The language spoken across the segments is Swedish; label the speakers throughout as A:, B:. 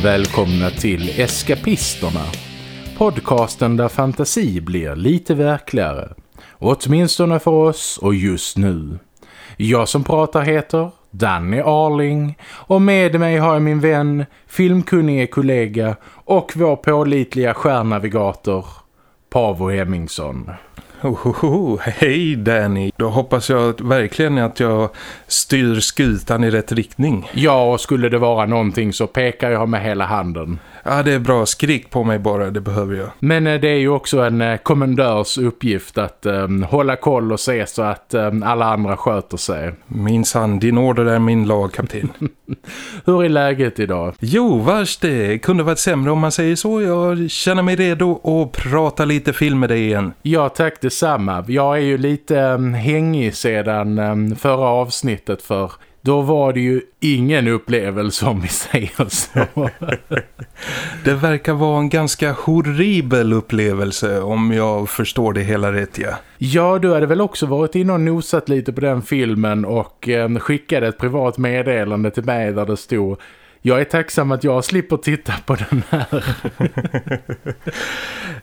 A: Och välkomna till Eskapisterna. Podcasten där fantasi blir lite verkligare. Åtminstone för oss och just nu. Jag som pratar heter Danny Arling och med mig har jag min vän, filmkunnige kollega och vår pålitliga stjärnavigator Pavo Hemmingsson.
B: Ohoho, hej Danny. Då hoppas jag verkligen att jag styr skutan i rätt riktning.
A: Ja, och skulle det vara någonting så pekar jag med hela handen.
B: Ja, det är bra. Skrik på mig bara, det behöver jag.
A: Men eh, det är ju också en eh, kommendörs uppgift att um, hålla koll och se så att um, alla andra sköter sig.
B: Min sann, din order är min lag, kapten.
A: Hur är läget idag?
B: Jo, vars det kunde varit sämre om man säger så. Jag känner mig redo att prata lite film med dig igen.
A: Ja, tack detsamma. Jag är ju lite um, hängig sedan um, förra avsnittet för då var det ju ingen upplevelse om vi säger så.
B: det verkar vara en ganska horribel upplevelse om jag förstår det hela rätt, ja.
A: Ja, du hade väl också varit inne och nosat lite på den filmen och eh, skickade ett privat meddelande till mig där det stod jag är tacksam att jag slipper titta på den här.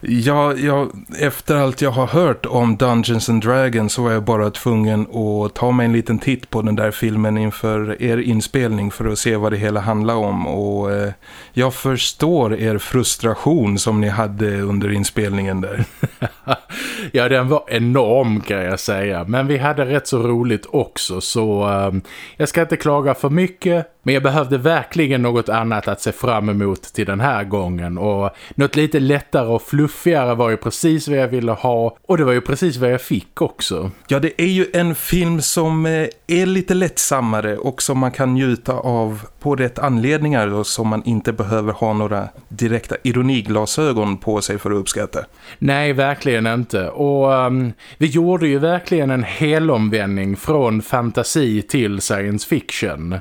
B: ja, ja, efter allt jag har hört om Dungeons and Dragons så var jag bara tvungen att ta mig en liten titt på den där filmen inför er inspelning för att se vad det hela handlar om. Och eh, jag förstår er frustration som ni hade under inspelningen där.
A: ja, den var enorm kan jag säga. Men vi hade rätt så roligt också så eh, jag ska inte klaga för mycket. Men jag behövde verkligen något annat att se fram emot till den här gången och något lite lättare och fluffigare var ju precis vad jag ville ha och det var ju precis vad jag fick också.
B: Ja, det är ju en film som eh, är lite lättsammare och som man kan njuta av på rätt anledningar och som man inte behöver ha några direkta ironiglasögon på sig för att uppskatta.
A: Nej, verkligen inte. Och um, vi gjorde ju verkligen en helomvändning från fantasi till science fiction.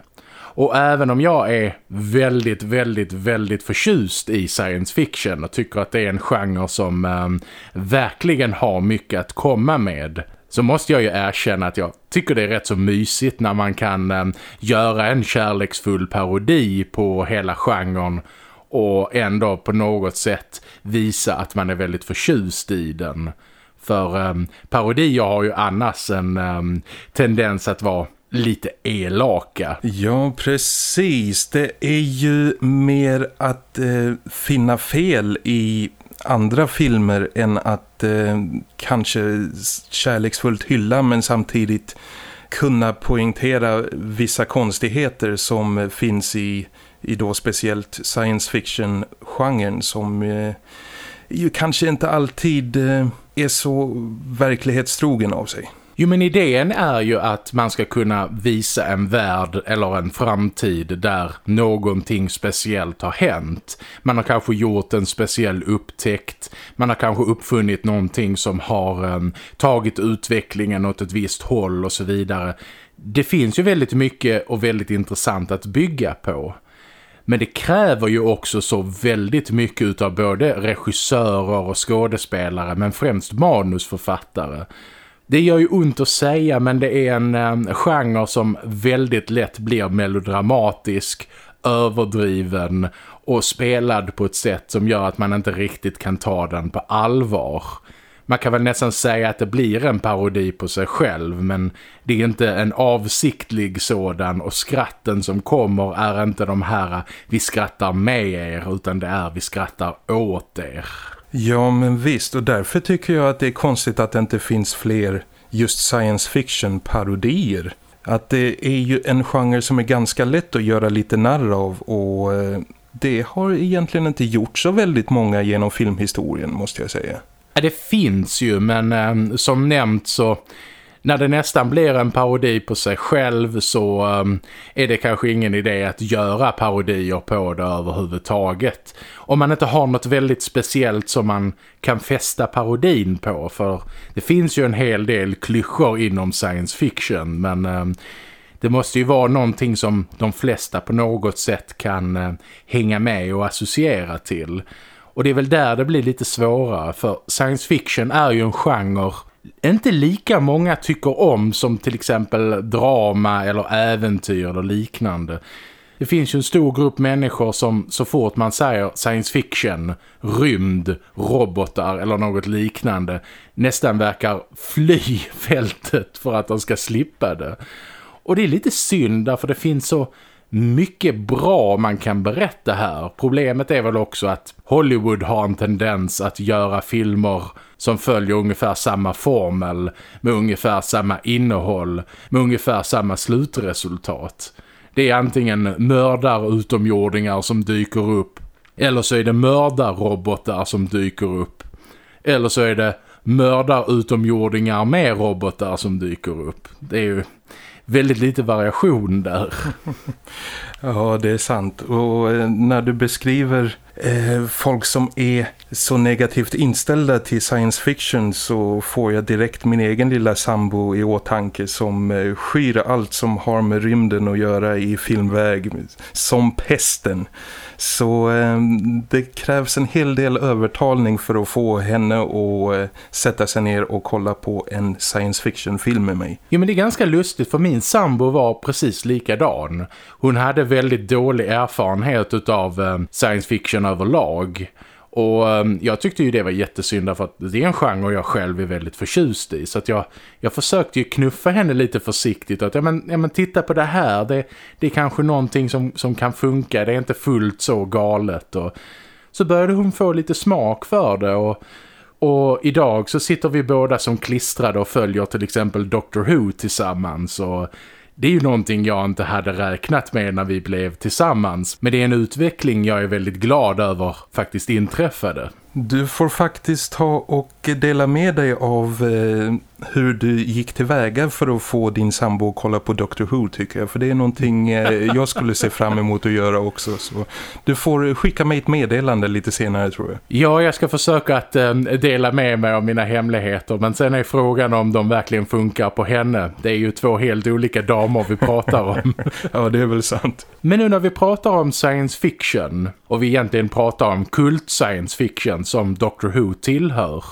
A: Och även om jag är väldigt, väldigt, väldigt förtjust i science fiction och tycker att det är en genre som eh, verkligen har mycket att komma med så måste jag ju erkänna att jag tycker det är rätt så mysigt när man kan eh, göra en kärleksfull parodi på hela genren och ändå på något sätt visa att man är väldigt förtjust i den. För ehm, um, parodier har ju annars en um, tendens att vara lite elaka.
B: Ja, precis. Det är ju mer att eh, finna fel i andra filmer än att eh, kanske kärleksfullt hylla men samtidigt kunna poängtera vissa konstigheter som eh, finns i, i då speciellt science fiction-genren som eh, ju kanske inte alltid eh, är så verklighetstrogen av sig.
A: Jo men idén är ju att man ska kunna visa en värld eller en framtid där någonting speciellt har hänt. Man har kanske gjort en speciell upptäckt. Man har kanske uppfunnit någonting som har um, tagit utvecklingen åt ett visst håll och så vidare. Det finns ju väldigt mycket och väldigt intressant att bygga på. Men det kräver ju också så väldigt mycket av både regissörer och skådespelare men främst manusförfattare- det gör ju ont att säga men det är en eh, genre som väldigt lätt blir melodramatisk, överdriven och spelad på ett sätt som gör att man inte riktigt kan ta den på allvar. Man kan väl nästan säga att det blir en parodi på sig själv men det är inte en avsiktlig sådan och skratten som kommer är inte de här vi skrattar med er utan det är vi skrattar åt er.
B: Ja men visst och därför tycker jag att det är konstigt att det inte finns fler just science fiction parodier. Att det är ju en genre som är ganska lätt att göra lite narr av och eh, det har egentligen inte gjort så väldigt många genom filmhistorien måste jag säga.
A: Ja, Det finns ju men eh, som nämnt så när det nästan blir en parodi på sig själv så um, är det kanske ingen idé att göra parodier på det överhuvudtaget. Om man inte har något väldigt speciellt som man kan fästa parodin på för det finns ju en hel del klyschor inom science fiction men um, det måste ju vara någonting som de flesta på något sätt kan uh, hänga med och associera till. Och det är väl där det blir lite svårare för science fiction är ju en genre inte lika många tycker om som till exempel drama eller äventyr eller liknande. Det finns ju en stor grupp människor som så fort man säger science fiction, rymd, robotar eller något liknande nästan verkar fly fältet för att de ska slippa det. Och det är lite synd därför det finns så mycket bra man kan berätta här. Problemet är väl också att Hollywood har en tendens att göra filmer som följer ungefär samma formel med ungefär samma innehåll, med ungefär samma slutresultat. Det är antingen mördar utomjordingar som dyker upp eller så är det mördarrobotar som dyker upp. Eller så är det mördar utomjordingar med robotar som dyker upp. Det är ju väldigt lite variation där.
B: ja, det är sant. Och eh, när du beskriver eh, folk som är så negativt inställda till science fiction så får jag direkt min egen lilla sambo i åtanke som eh, skyr allt som har med rymden att göra i filmväg som pesten. Så eh, det krävs en hel del övertalning för att få henne att eh, sätta sig ner och kolla på en science fiction-film med mig.
A: Jo men det är ganska lustigt för min sambo var precis likadan. Hon hade väldigt dålig erfarenhet av eh, science fiction överlag. Och ehm, jag tyckte ju det var jättesynd för att det är en genre jag själv är väldigt förtjust i. Så att jag, jag försökte ju knuffa henne lite försiktigt. Att ja men, ja, men titta på det här. Det, det är kanske någonting som, som kan funka. Det är inte fullt så galet. Och så började hon få lite smak för det. Och, och idag så sitter vi båda som klistrade och följer till exempel Doctor Who tillsammans. Och det är ju någonting jag inte hade räknat med när vi blev tillsammans. Men det är en utveckling jag är väldigt glad över faktiskt inträffade.
B: Du får faktiskt ta och dela med dig av eh, hur du gick tillväga för att få din sambo att kolla på Doctor Who tycker jag. För det är någonting eh, jag skulle se fram emot att göra också. Så du får skicka mig ett meddelande lite senare tror jag.
A: Ja, jag ska försöka att eh, dela med mig av mina hemligheter. Men sen är frågan om de verkligen funkar på henne. Det är ju två helt olika damer vi pratar om.
B: ja, det är väl sant.
A: Men nu när vi pratar om science fiction och vi egentligen pratar om kult science fiction som Doctor Who tillhör.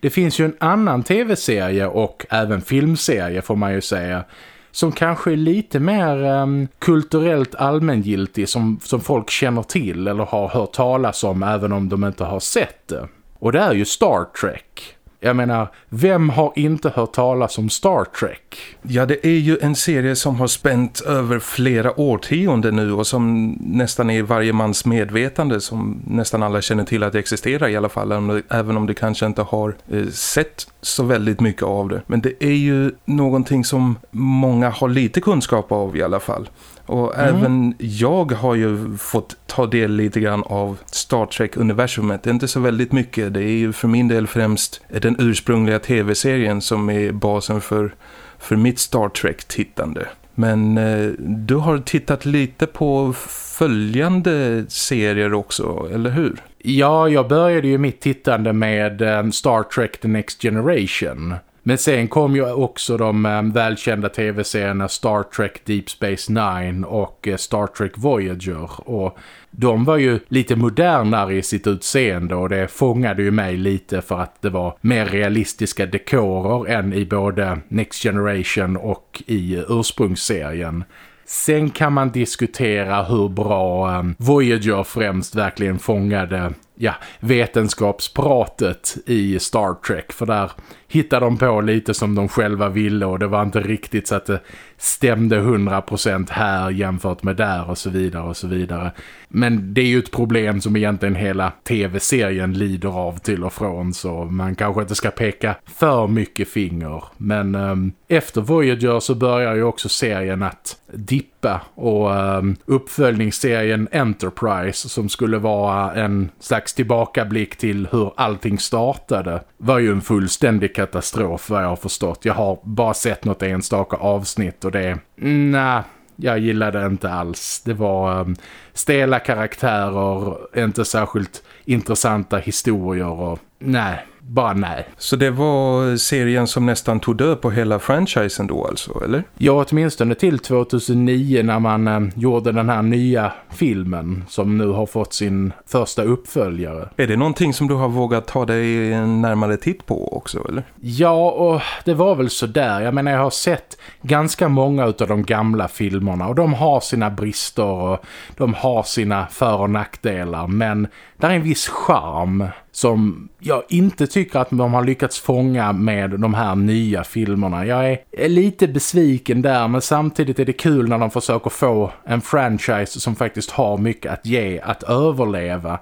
A: Det finns ju en annan tv-serie och även filmserie får man ju säga som kanske är lite mer um, kulturellt allmängiltig som, som folk känner till eller har hört talas om även om de inte har sett det. Och det är ju Star Trek. Jag menar, vem har inte hört talas om Star Trek?
B: Ja, det är ju en serie som har spänt över flera årtionden nu och som nästan är varje mans medvetande som nästan alla känner till att det existerar i alla fall, även om du kanske inte har eh, sett så väldigt mycket av det. Men det är ju någonting som många har lite kunskap av i alla fall. Och mm. även jag har ju fått ta del lite grann av Star Trek-universumet. Det är inte så väldigt mycket. Det är ju för min del främst den ursprungliga tv-serien som är basen för, för mitt Star Trek-tittande. Men eh, du har tittat lite på följande serier också, eller hur?
A: Ja, jag började ju mitt tittande med eh, Star Trek The Next Generation. Men sen kom ju också de um, välkända tv-serierna Star Trek Deep Space Nine och uh, Star Trek Voyager och de var ju lite modernare i sitt utseende och det fångade ju mig lite för att det var mer realistiska dekorer än i både Next Generation och i eh, ursprungsserien. Sen kan man diskutera hur bra um, Voyager främst verkligen fångade ja, vetenskapspratet i Star Trek. För där hittade de på lite som de själva ville och det var inte riktigt så att det stämde 100% här jämfört med där och så vidare och så vidare. Men det är ju ett problem som egentligen hela tv-serien lider av till och från så man kanske inte ska peka för mycket finger. Men um, efter Voyager så börjar ju också serien att dippa och um, uppföljningsserien Enterprise som skulle vara en slags tillbakablick till hur allting startade var ju en fullständig katastrof vad jag har förstått. Jag har bara sett något enstaka avsnitt och det, nej, jag gillade inte alls. Det var um, stela karaktärer, inte särskilt intressanta historier och nej, bara nej.
B: Så det var serien som nästan tog död på hela franchisen då alltså, eller?
A: Ja, åtminstone till 2009 när man eh, gjorde den här nya filmen som nu har fått sin första uppföljare.
B: Är det någonting som du har vågat ta dig en närmare titt på också, eller?
A: Ja, och det var väl så där. Jag menar, jag har sett ganska många av de gamla filmerna och de har sina brister och de har sina för- och nackdelar. Men där är en viss charm som jag inte tycker att de har lyckats fånga med de här nya filmerna. Jag är lite besviken där men samtidigt är det kul när de försöker få en franchise som faktiskt har mycket att ge, att överleva.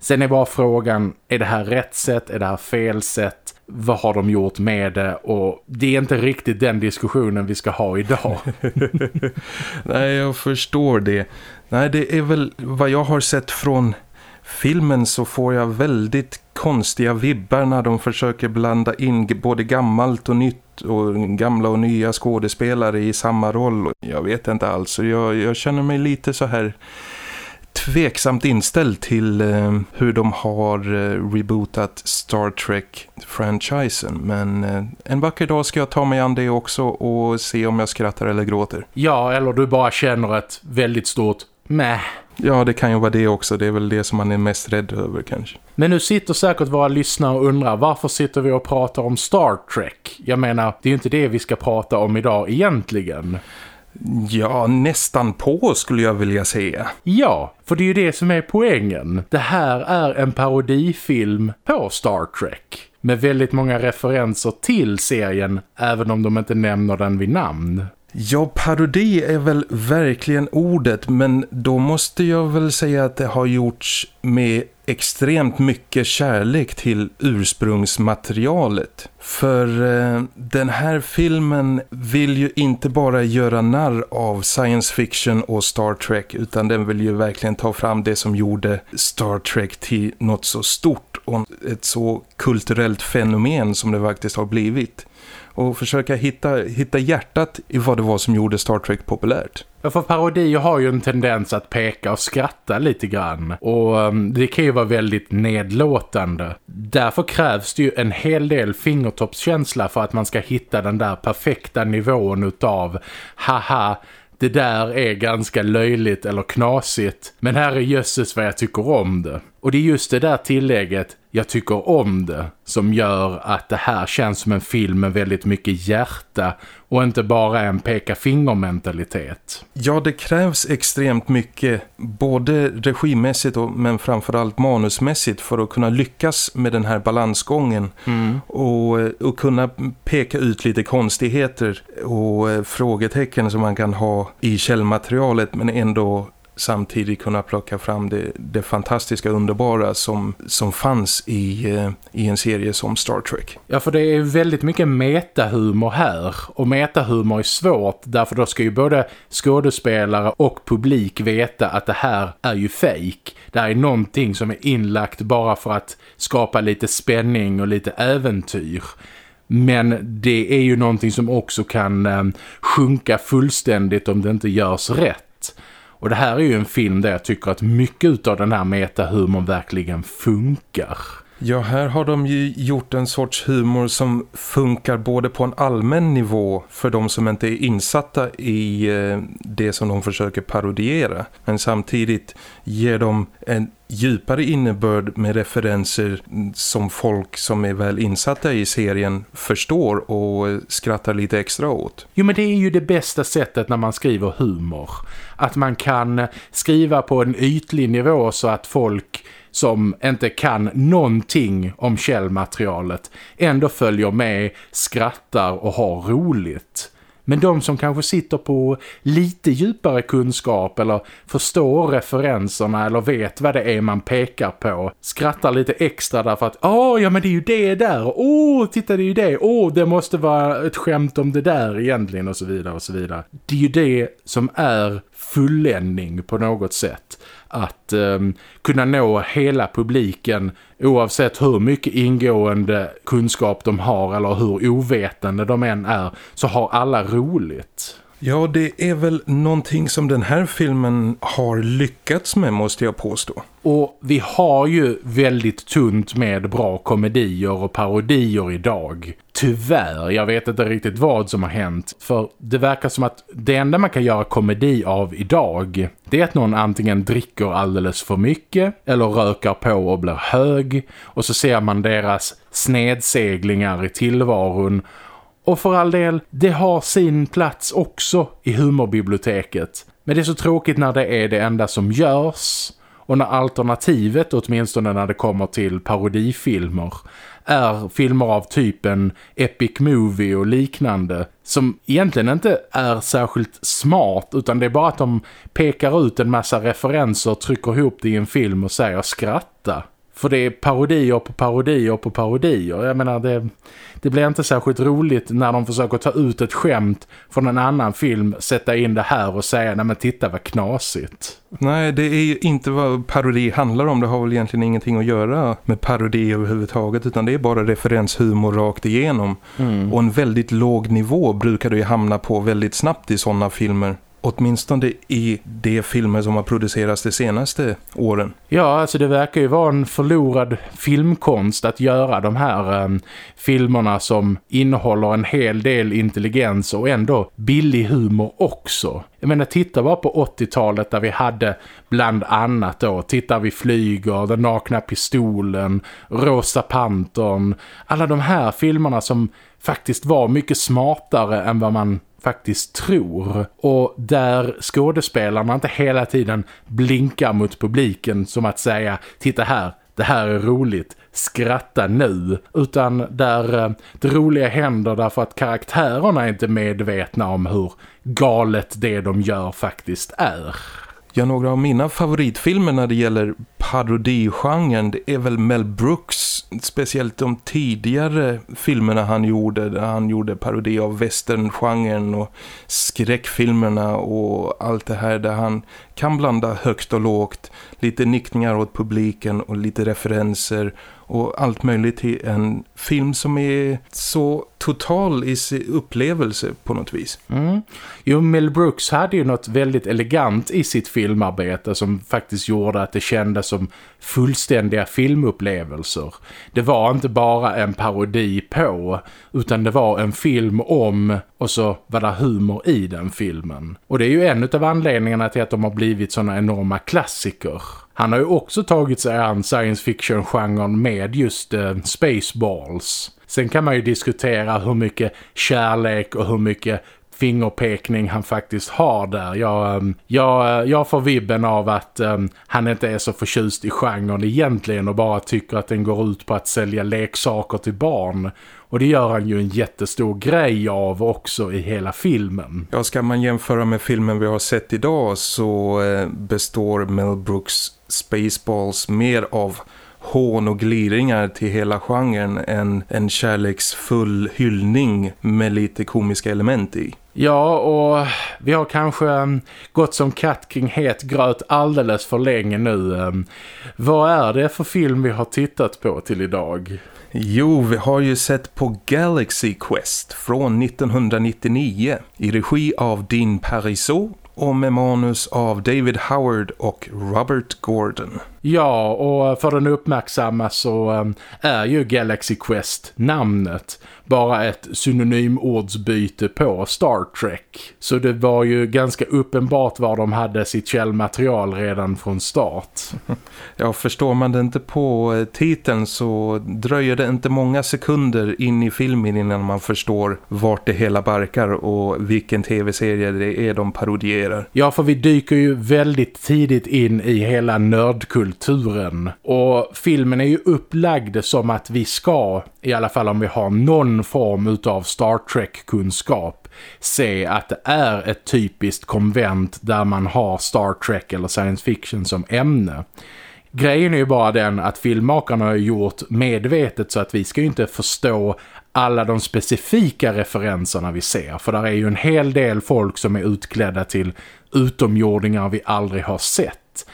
A: Sen är bara frågan, är det här rätt sätt? Är det här fel sätt? Vad har de gjort med det? Och det är inte riktigt den diskussionen vi ska ha idag.
B: Nej, jag förstår det. Nej, det är väl vad jag har sett från filmen så får jag väldigt konstiga vibbar när de försöker blanda in både gammalt och nytt och gamla och nya skådespelare i samma roll. Jag vet inte alls, jag, jag känner mig lite så här tveksamt inställd till eh, hur de har eh, rebootat Star Trek-franchisen. Men eh, en vacker dag ska jag ta mig an det också och se om jag skrattar eller gråter.
A: Ja, eller du bara känner ett väldigt stort meh.
B: Ja, det kan ju vara det också. Det är väl det som man är mest rädd över kanske.
A: Men nu sitter säkert våra lyssnare och undrar varför sitter vi och pratar om Star Trek? Jag menar, det är ju inte det vi ska prata om idag egentligen.
B: Ja, nästan på skulle jag vilja säga.
A: Ja, för det är ju det som är poängen. Det här är en parodifilm på Star Trek. Med väldigt många referenser till serien, även om de inte nämner den vid namn.
B: Ja, parodi är väl verkligen ordet men då måste jag väl säga att det har gjorts med extremt mycket kärlek till ursprungsmaterialet. För eh, den här filmen vill ju inte bara göra narr av science fiction och Star Trek utan den vill ju verkligen ta fram det som gjorde Star Trek till något så stort och ett så kulturellt fenomen som det faktiskt har blivit och försöka hitta, hitta hjärtat i vad det var som gjorde Star Trek populärt.
A: Ja, för parodier har ju en tendens att peka och skratta lite grann. Och um, det kan ju vara väldigt nedlåtande. Därför krävs det ju en hel del fingertoppskänsla för att man ska hitta den där perfekta nivån utav haha, det där är ganska löjligt eller knasigt. Men här är jösses vad jag tycker om det. Och det är just det där tillägget, jag tycker om det, som gör att det här känns som en film med väldigt mycket hjärta och inte bara en peka fingermentalitet.
B: Ja, det krävs extremt mycket, både regimässigt och, men framförallt manusmässigt för att kunna lyckas med den här balansgången mm. och, och kunna peka ut lite konstigheter och eh, frågetecken som man kan ha i källmaterialet men ändå samtidigt kunna plocka fram det, det fantastiska underbara som, som fanns i, eh, i en serie som Star Trek.
A: Ja, för det är väldigt mycket metahumor här. Och metahumor är svårt därför då ska ju både skådespelare och publik veta att det här är ju fake. Det här är någonting som är inlagt bara för att skapa lite spänning och lite äventyr. Men det är ju någonting som också kan eh, sjunka fullständigt om det inte görs rätt. Och det här är ju en film där jag tycker att mycket av den här metahumorn verkligen funkar.
B: Ja, här har de ju gjort en sorts humor som funkar både på en allmän nivå för de som inte är insatta i eh, det som de försöker parodiera. Men samtidigt ger de en djupare innebörd med referenser som folk som är väl insatta i serien förstår och skrattar lite extra åt.
A: Jo men det är ju det bästa sättet när man skriver humor. Att man kan skriva på en ytlig nivå så att folk som inte kan någonting om källmaterialet ändå följer med, skrattar och har roligt. Men de som kanske sitter på lite djupare kunskap eller förstår referenserna eller vet vad det är man pekar på skrattar lite extra därför att åh, ja men det är ju det där. Åh, titta det är ju det. Åh, det måste vara ett skämt om det där egentligen och så vidare och så vidare. Det är ju det som är fulländning på något sätt att eh, kunna nå hela publiken oavsett hur mycket ingående kunskap de har eller hur ovetande de än är så har alla roligt.
B: Ja, det är väl någonting som den här filmen har lyckats med måste jag påstå.
A: Och vi har ju väldigt tunt med bra komedier och parodier idag. Tyvärr, jag vet inte riktigt vad som har hänt. För det verkar som att det enda man kan göra komedi av idag det är att någon antingen dricker alldeles för mycket eller rökar på och blir hög. Och så ser man deras snedseglingar i tillvaron och för all del, det har sin plats också i humorbiblioteket. Men det är så tråkigt när det är det enda som görs. Och när alternativet, åtminstone när det kommer till parodifilmer, är filmer av typen Epic Movie och liknande som egentligen inte är särskilt smart utan det är bara att de pekar ut en massa referenser, trycker ihop det i en film och säger skratta. För det är parodier på parodier på parodier. Jag menar, det, det blir inte särskilt roligt när de försöker ta ut ett skämt från en annan film, sätta in det här och säga, nej men titta vad knasigt.
B: Nej, det är ju inte vad parodi handlar om. Det har väl egentligen ingenting att göra med parodi överhuvudtaget utan det är bara referenshumor rakt igenom. Mm. Och en väldigt låg nivå brukar det ju hamna på väldigt snabbt i sådana filmer. Åtminstone i de filmer som har producerats de senaste åren.
A: Ja, alltså det verkar ju vara en förlorad filmkonst att göra de här eh, filmerna som innehåller en hel del intelligens och ändå billig humor också. Jag menar, titta bara på 80-talet där vi hade bland annat då, tittar vi flyger, den nakna pistolen, Rosa Pantern, alla de här filmerna som faktiskt var mycket smartare än vad man faktiskt tror. Och där skådespelarna inte hela tiden blinkar mot publiken som att säga, titta här, det här är roligt, skratta nu. Utan där eh, det roliga händer därför att karaktärerna är inte medvetna om hur galet det de gör faktiskt är.
B: Ja, några av mina favoritfilmer när det gäller parodigenren det är väl Mel Brooks, speciellt de tidigare filmerna han gjorde där han gjorde parodi av westerngenren och skräckfilmerna och allt det här där han kan blanda högt och lågt, lite nickningar åt publiken och lite referenser och allt möjligt till en film som är så total i sin upplevelse på något vis.
A: Mm. Jo, Mel Brooks hade ju något väldigt elegant i sitt filmarbete som faktiskt gjorde att det kändes som fullständiga filmupplevelser. Det var inte bara en parodi på utan det var en film om och så var det humor i den filmen. Och det är ju en av anledningarna till att de har blivit sådana enorma klassiker. Han har ju också tagit sig an science fiction-genren med just eh, Spaceballs. Sen kan man ju diskutera hur mycket kärlek och hur mycket fingerpekning han faktiskt har där. Jag, ehm, jag, eh, jag får vibben av att um, han inte är så förtjust i genren egentligen och bara tycker att den går ut på att sälja leksaker till barn. Och det gör han ju en jättestor grej av också i hela filmen.
B: Ja, ska man jämföra med filmen vi har sett idag så eh, består Mel Brooks Spaceballs mer av hån och gliringar till hela genren än en kärleksfull hyllning med lite komiska element i.
A: Ja, och vi har kanske um, gått som katt kring het gröt alldeles för länge nu. Um, vad är det för film vi har tittat på till idag?
B: Jo, vi har ju sett på Galaxy Quest från 1999 i regi av Dean Parisot och med manus av David Howard och Robert Gordon.
A: Ja, och för den uppmärksamma så um, är ju Galaxy Quest namnet bara ett synonymordsbyte på Star Trek. Så det var ju ganska uppenbart var de hade sitt källmaterial redan från start.
B: Ja, förstår man det inte på eh, titeln så dröjer det inte många sekunder in i filmen innan man förstår vart det hela barkar och vilken tv-serie det är de parodierar.
A: Ja, för vi dyker ju väldigt tidigt in i hela nördkulturen. Och filmen är ju upplagd som att vi ska, i alla fall om vi har någon form av Star Trek-kunskap se att det är ett typiskt konvent där man har Star Trek eller science fiction som ämne. Grejen är ju bara den att filmmakarna har gjort medvetet så att vi ska ju inte förstå alla de specifika referenserna vi ser. För där är ju en hel del folk som är utklädda till utomjordingar vi aldrig har sett.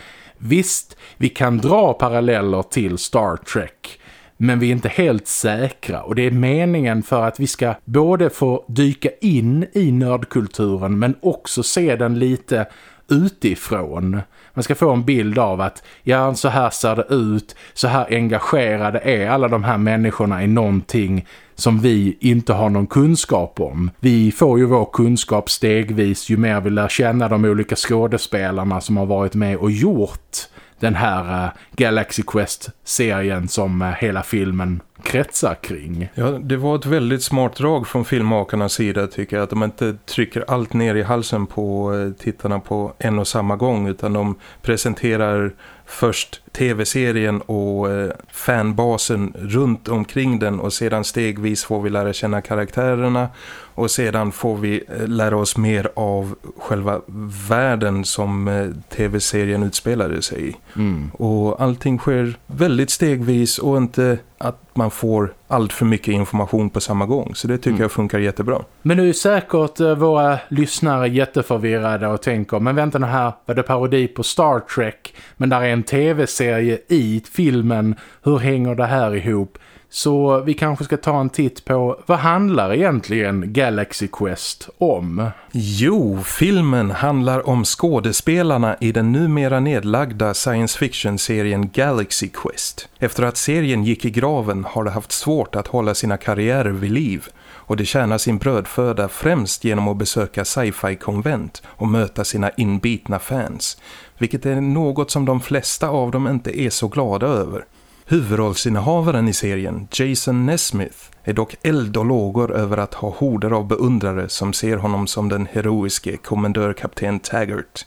A: Visst, vi kan dra paralleller till Star Trek- men vi är inte helt säkra och det är meningen för att vi ska både få dyka in i nördkulturen men också se den lite utifrån. Man ska få en bild av att ja, så här ser det ut, så här engagerade är alla de här människorna i någonting som vi inte har någon kunskap om. Vi får ju vår kunskap stegvis ju mer vi lär känna de olika skådespelarna som har varit med och gjort den här uh, Galaxy Quest-serien som uh, hela filmen kretsar kring.
B: Ja, det var ett väldigt smart drag från filmmakarnas sida tycker jag. Att de inte trycker allt ner i halsen på uh, tittarna på en och samma gång utan de presenterar först tv-serien och fanbasen runt omkring den och sedan stegvis får vi lära känna karaktärerna och sedan får vi eh, lära oss mer av själva världen som eh, tv-serien utspelade sig i. Mm. Och allting sker väldigt stegvis och inte att man får allt för mycket information på samma gång. Så det tycker mm. jag funkar jättebra.
A: Men nu är säkert eh, våra lyssnare jätteförvirrade och tänker, men vänta nu här, var det parodi på Star Trek? Men där är en tv-serie i filmen, hur hänger det här ihop? Så vi kanske ska ta en titt på vad handlar egentligen Galaxy Quest om?
B: Jo, filmen handlar om skådespelarna i den numera nedlagda science fiction-serien Galaxy Quest. Efter att serien gick i graven har de haft svårt att hålla sina karriärer vid liv och de tjänar sin brödföda främst genom att besöka sci-fi-konvent och möta sina inbitna fans, vilket är något som de flesta av dem inte är så glada över. Huvudrollsinnehavaren i serien, Jason Nesmith, är dock eld och lågor över att ha horder av beundrare som ser honom som den heroiske kommendörkapten Taggart.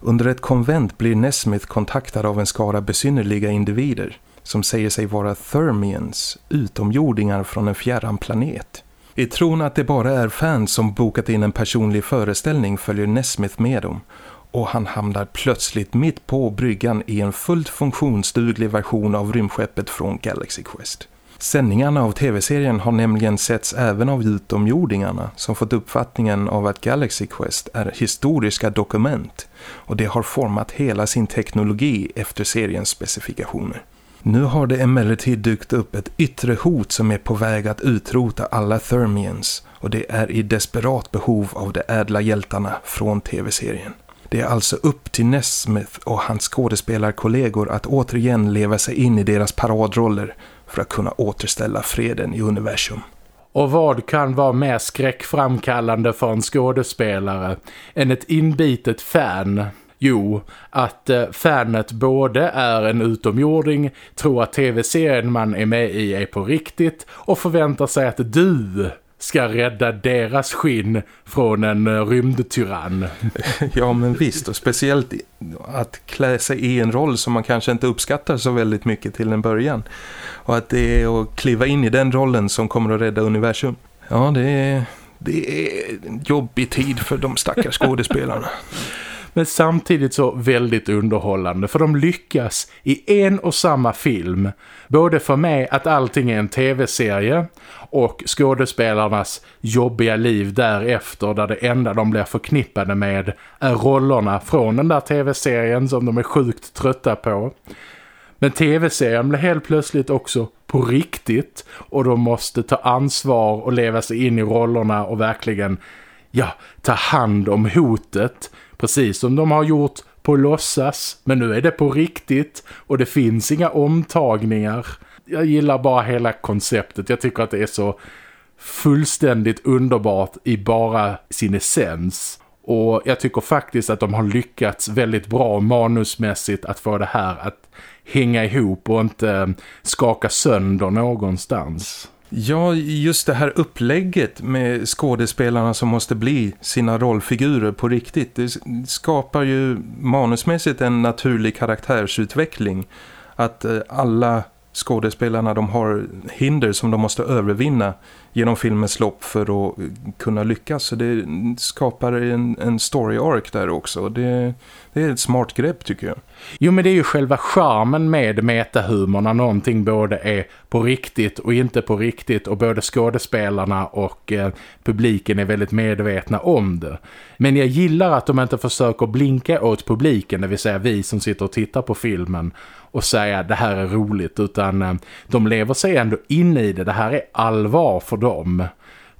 B: Under ett konvent blir Nesmith kontaktad av en skara besynnerliga individer som säger sig vara Thermians, utomjordingar från en fjärran planet. I tron att det bara är fans som bokat in en personlig föreställning följer Nesmith med dem och han hamnar plötsligt mitt på bryggan i en fullt funktionsduglig version av rymdskeppet från Galaxy Quest. Sändningarna av tv-serien har nämligen setts även av utomjordingarna som fått uppfattningen av att Galaxy Quest är historiska dokument och det har format hela sin teknologi efter seriens specifikationer. Nu har det emellertid dykt upp ett yttre hot som är på väg att utrota alla Thermians och det är i desperat behov av de ädla hjältarna från tv-serien. Det är alltså upp till Nesmith och hans skådespelarkollegor att återigen leva sig in i deras paradroller för att kunna återställa freden i universum.
A: Och vad kan vara mer skräckframkallande för en skådespelare än ett inbitet fan? Jo, att eh, fanet både är en utomjording, tror att tv-serien man är med i är på riktigt och förväntar sig att du ska rädda deras skinn från en eh, rymdtyrann.
B: Ja men visst och speciellt att klä sig i en roll som man kanske inte uppskattar så väldigt mycket till en början. Och att det är att kliva in i den rollen som kommer att rädda universum. Ja det är, det är en jobbig tid för de stackars skådespelarna.
A: Men samtidigt så väldigt underhållande för de lyckas i en och samma film både för mig att allting är en tv-serie och skådespelarnas jobbiga liv därefter där det enda de blir förknippade med är rollerna från den där tv-serien som de är sjukt trötta på. Men tv-serien blir helt plötsligt också på riktigt och de måste ta ansvar och leva sig in i rollerna och verkligen ja, ta hand om hotet precis som de har gjort på låtsas men nu är det på riktigt och det finns inga omtagningar jag gillar bara hela konceptet. Jag tycker att det är så fullständigt underbart i bara sin essens. Och jag tycker faktiskt att de har lyckats väldigt bra manusmässigt att få det här att hänga ihop och inte skaka sönder någonstans.
B: Ja, just det här upplägget med skådespelarna som måste bli sina rollfigurer på riktigt. Det skapar ju manusmässigt en naturlig karaktärsutveckling. Att eh, alla skådespelarna de har hinder som de måste övervinna genom filmens lopp för att eh, kunna lyckas. Så det skapar en, en story arc där också. Det, det är ett smart grepp tycker jag.
A: Jo men det är ju själva charmen med metahumor när någonting både är på riktigt och inte på riktigt och både skådespelarna och eh, publiken är väldigt medvetna om det. Men jag gillar att de inte försöker blinka åt publiken, det vill säga vi som sitter och tittar på filmen och säga det här är roligt utan eh, de lever sig ändå in i det, det här är allvar för dem.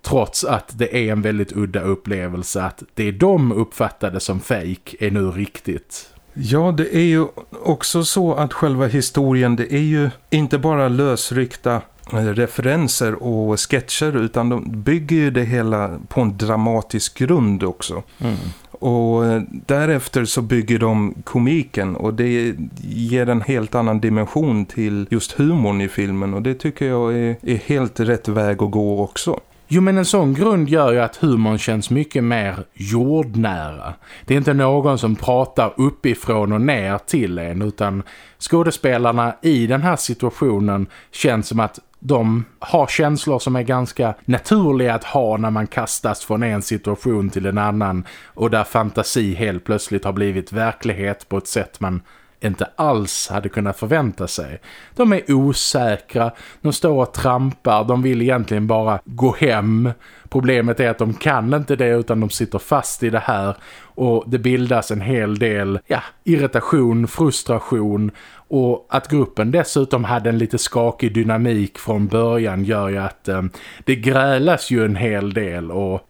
A: Trots att det är en väldigt udda upplevelse att det de uppfattade som fake är nu riktigt.
B: Ja, det är ju också så att själva historien, det är ju inte bara lösryckta eh, referenser och sketcher utan de bygger ju det hela på en dramatisk grund också. Mm. Och eh, därefter så bygger de komiken och det ger en helt annan dimension till just humorn i filmen och det tycker jag är, är helt rätt väg att gå också.
A: Jo men en sån grund gör ju att humorn känns mycket mer jordnära. Det är inte någon som pratar uppifrån och ner till en utan skådespelarna i den här situationen känns som att de har känslor som är ganska naturliga att ha när man kastas från en situation till en annan och där fantasi helt plötsligt har blivit verklighet på ett sätt man inte alls hade kunnat förvänta sig. De är osäkra, de står och trampar, de vill egentligen bara gå hem. Problemet är att de kan inte det utan de sitter fast i det här och det bildas en hel del ja, irritation, frustration och att gruppen dessutom hade en lite skakig dynamik från början gör ju att eh, det grälas ju en hel del och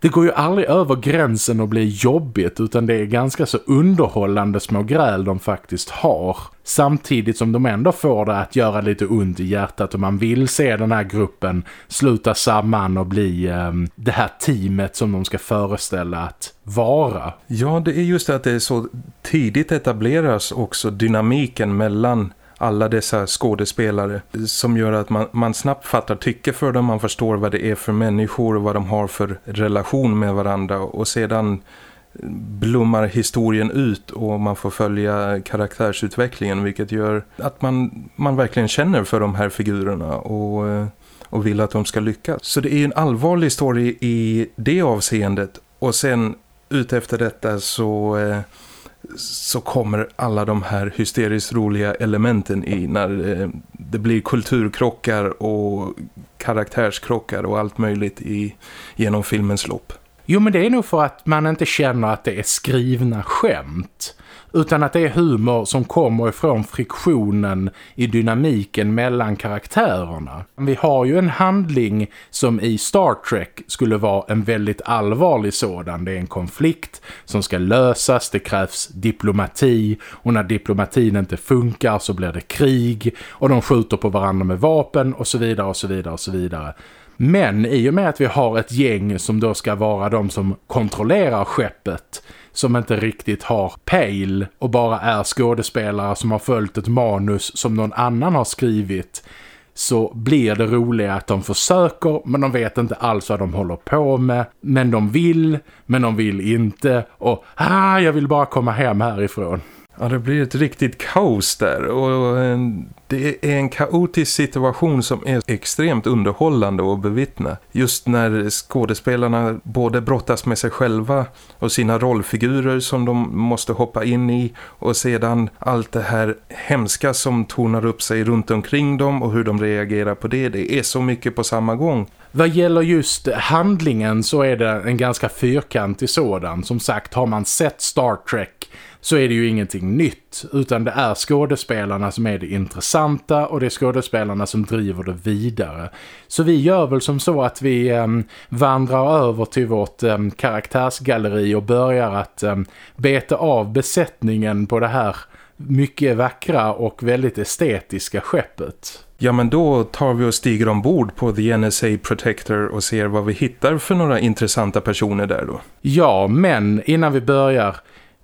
A: det går ju aldrig över gränsen och blir jobbigt utan det är ganska så underhållande små gräl de faktiskt har. Samtidigt som de ändå får det att göra lite ont i hjärtat och man vill se den här gruppen sluta samman och bli um, det här teamet som de ska föreställa att vara.
B: Ja, det är just det att det är så tidigt etableras också dynamiken mellan alla dessa skådespelare som gör att man, man snabbt fattar tycke för dem, man förstår vad det är för människor och vad de har för relation med varandra och sedan blommar historien ut och man får följa karaktärsutvecklingen vilket gör att man, man verkligen känner för de här figurerna och, och vill att de ska lyckas. Så det är en allvarlig story i det avseendet och sen ut efter detta så eh, så kommer alla de här hysteriskt roliga elementen i när eh, det blir kulturkrockar och karaktärskrockar och allt möjligt i, genom filmens lopp.
A: Jo men det är nog för att man inte känner att det är skrivna skämt utan att det är humor som kommer ifrån friktionen i dynamiken mellan karaktärerna. Vi har ju en handling som i Star Trek skulle vara en väldigt allvarlig sådan. Det är en konflikt som ska lösas, det krävs diplomati och när diplomatin inte funkar så blir det krig och de skjuter på varandra med vapen och så vidare och så vidare och så vidare. Men i och med att vi har ett gäng som då ska vara de som kontrollerar skeppet som inte riktigt har pejl och bara är skådespelare som har följt ett manus som någon annan har skrivit så blir det roliga att de försöker men de vet inte alls vad de håller på med. Men de vill, men de vill inte. Och ah, jag vill bara komma hem härifrån.
B: Ja, det blir ett riktigt kaos där och eh, det är en kaotisk situation som är extremt underhållande att bevittna. Just när skådespelarna både brottas med sig själva och sina rollfigurer som de måste hoppa in i och sedan allt det här hemska som tonar upp sig runt omkring dem och hur de reagerar på det. Det är så mycket på samma gång.
A: Vad gäller just handlingen så är det en ganska fyrkantig sådan. Som sagt, har man sett Star Trek så är det ju ingenting nytt utan det är skådespelarna som är det intressanta och det är skådespelarna som driver det vidare. Så vi gör väl som så att vi eh, vandrar över till vårt eh, karaktärsgalleri och börjar att eh, beta av besättningen på det här mycket vackra och väldigt estetiska skeppet.
B: Ja men då tar vi och stiger ombord på The NSA Protector och ser vad vi hittar för några intressanta personer där då.
A: Ja men innan vi börjar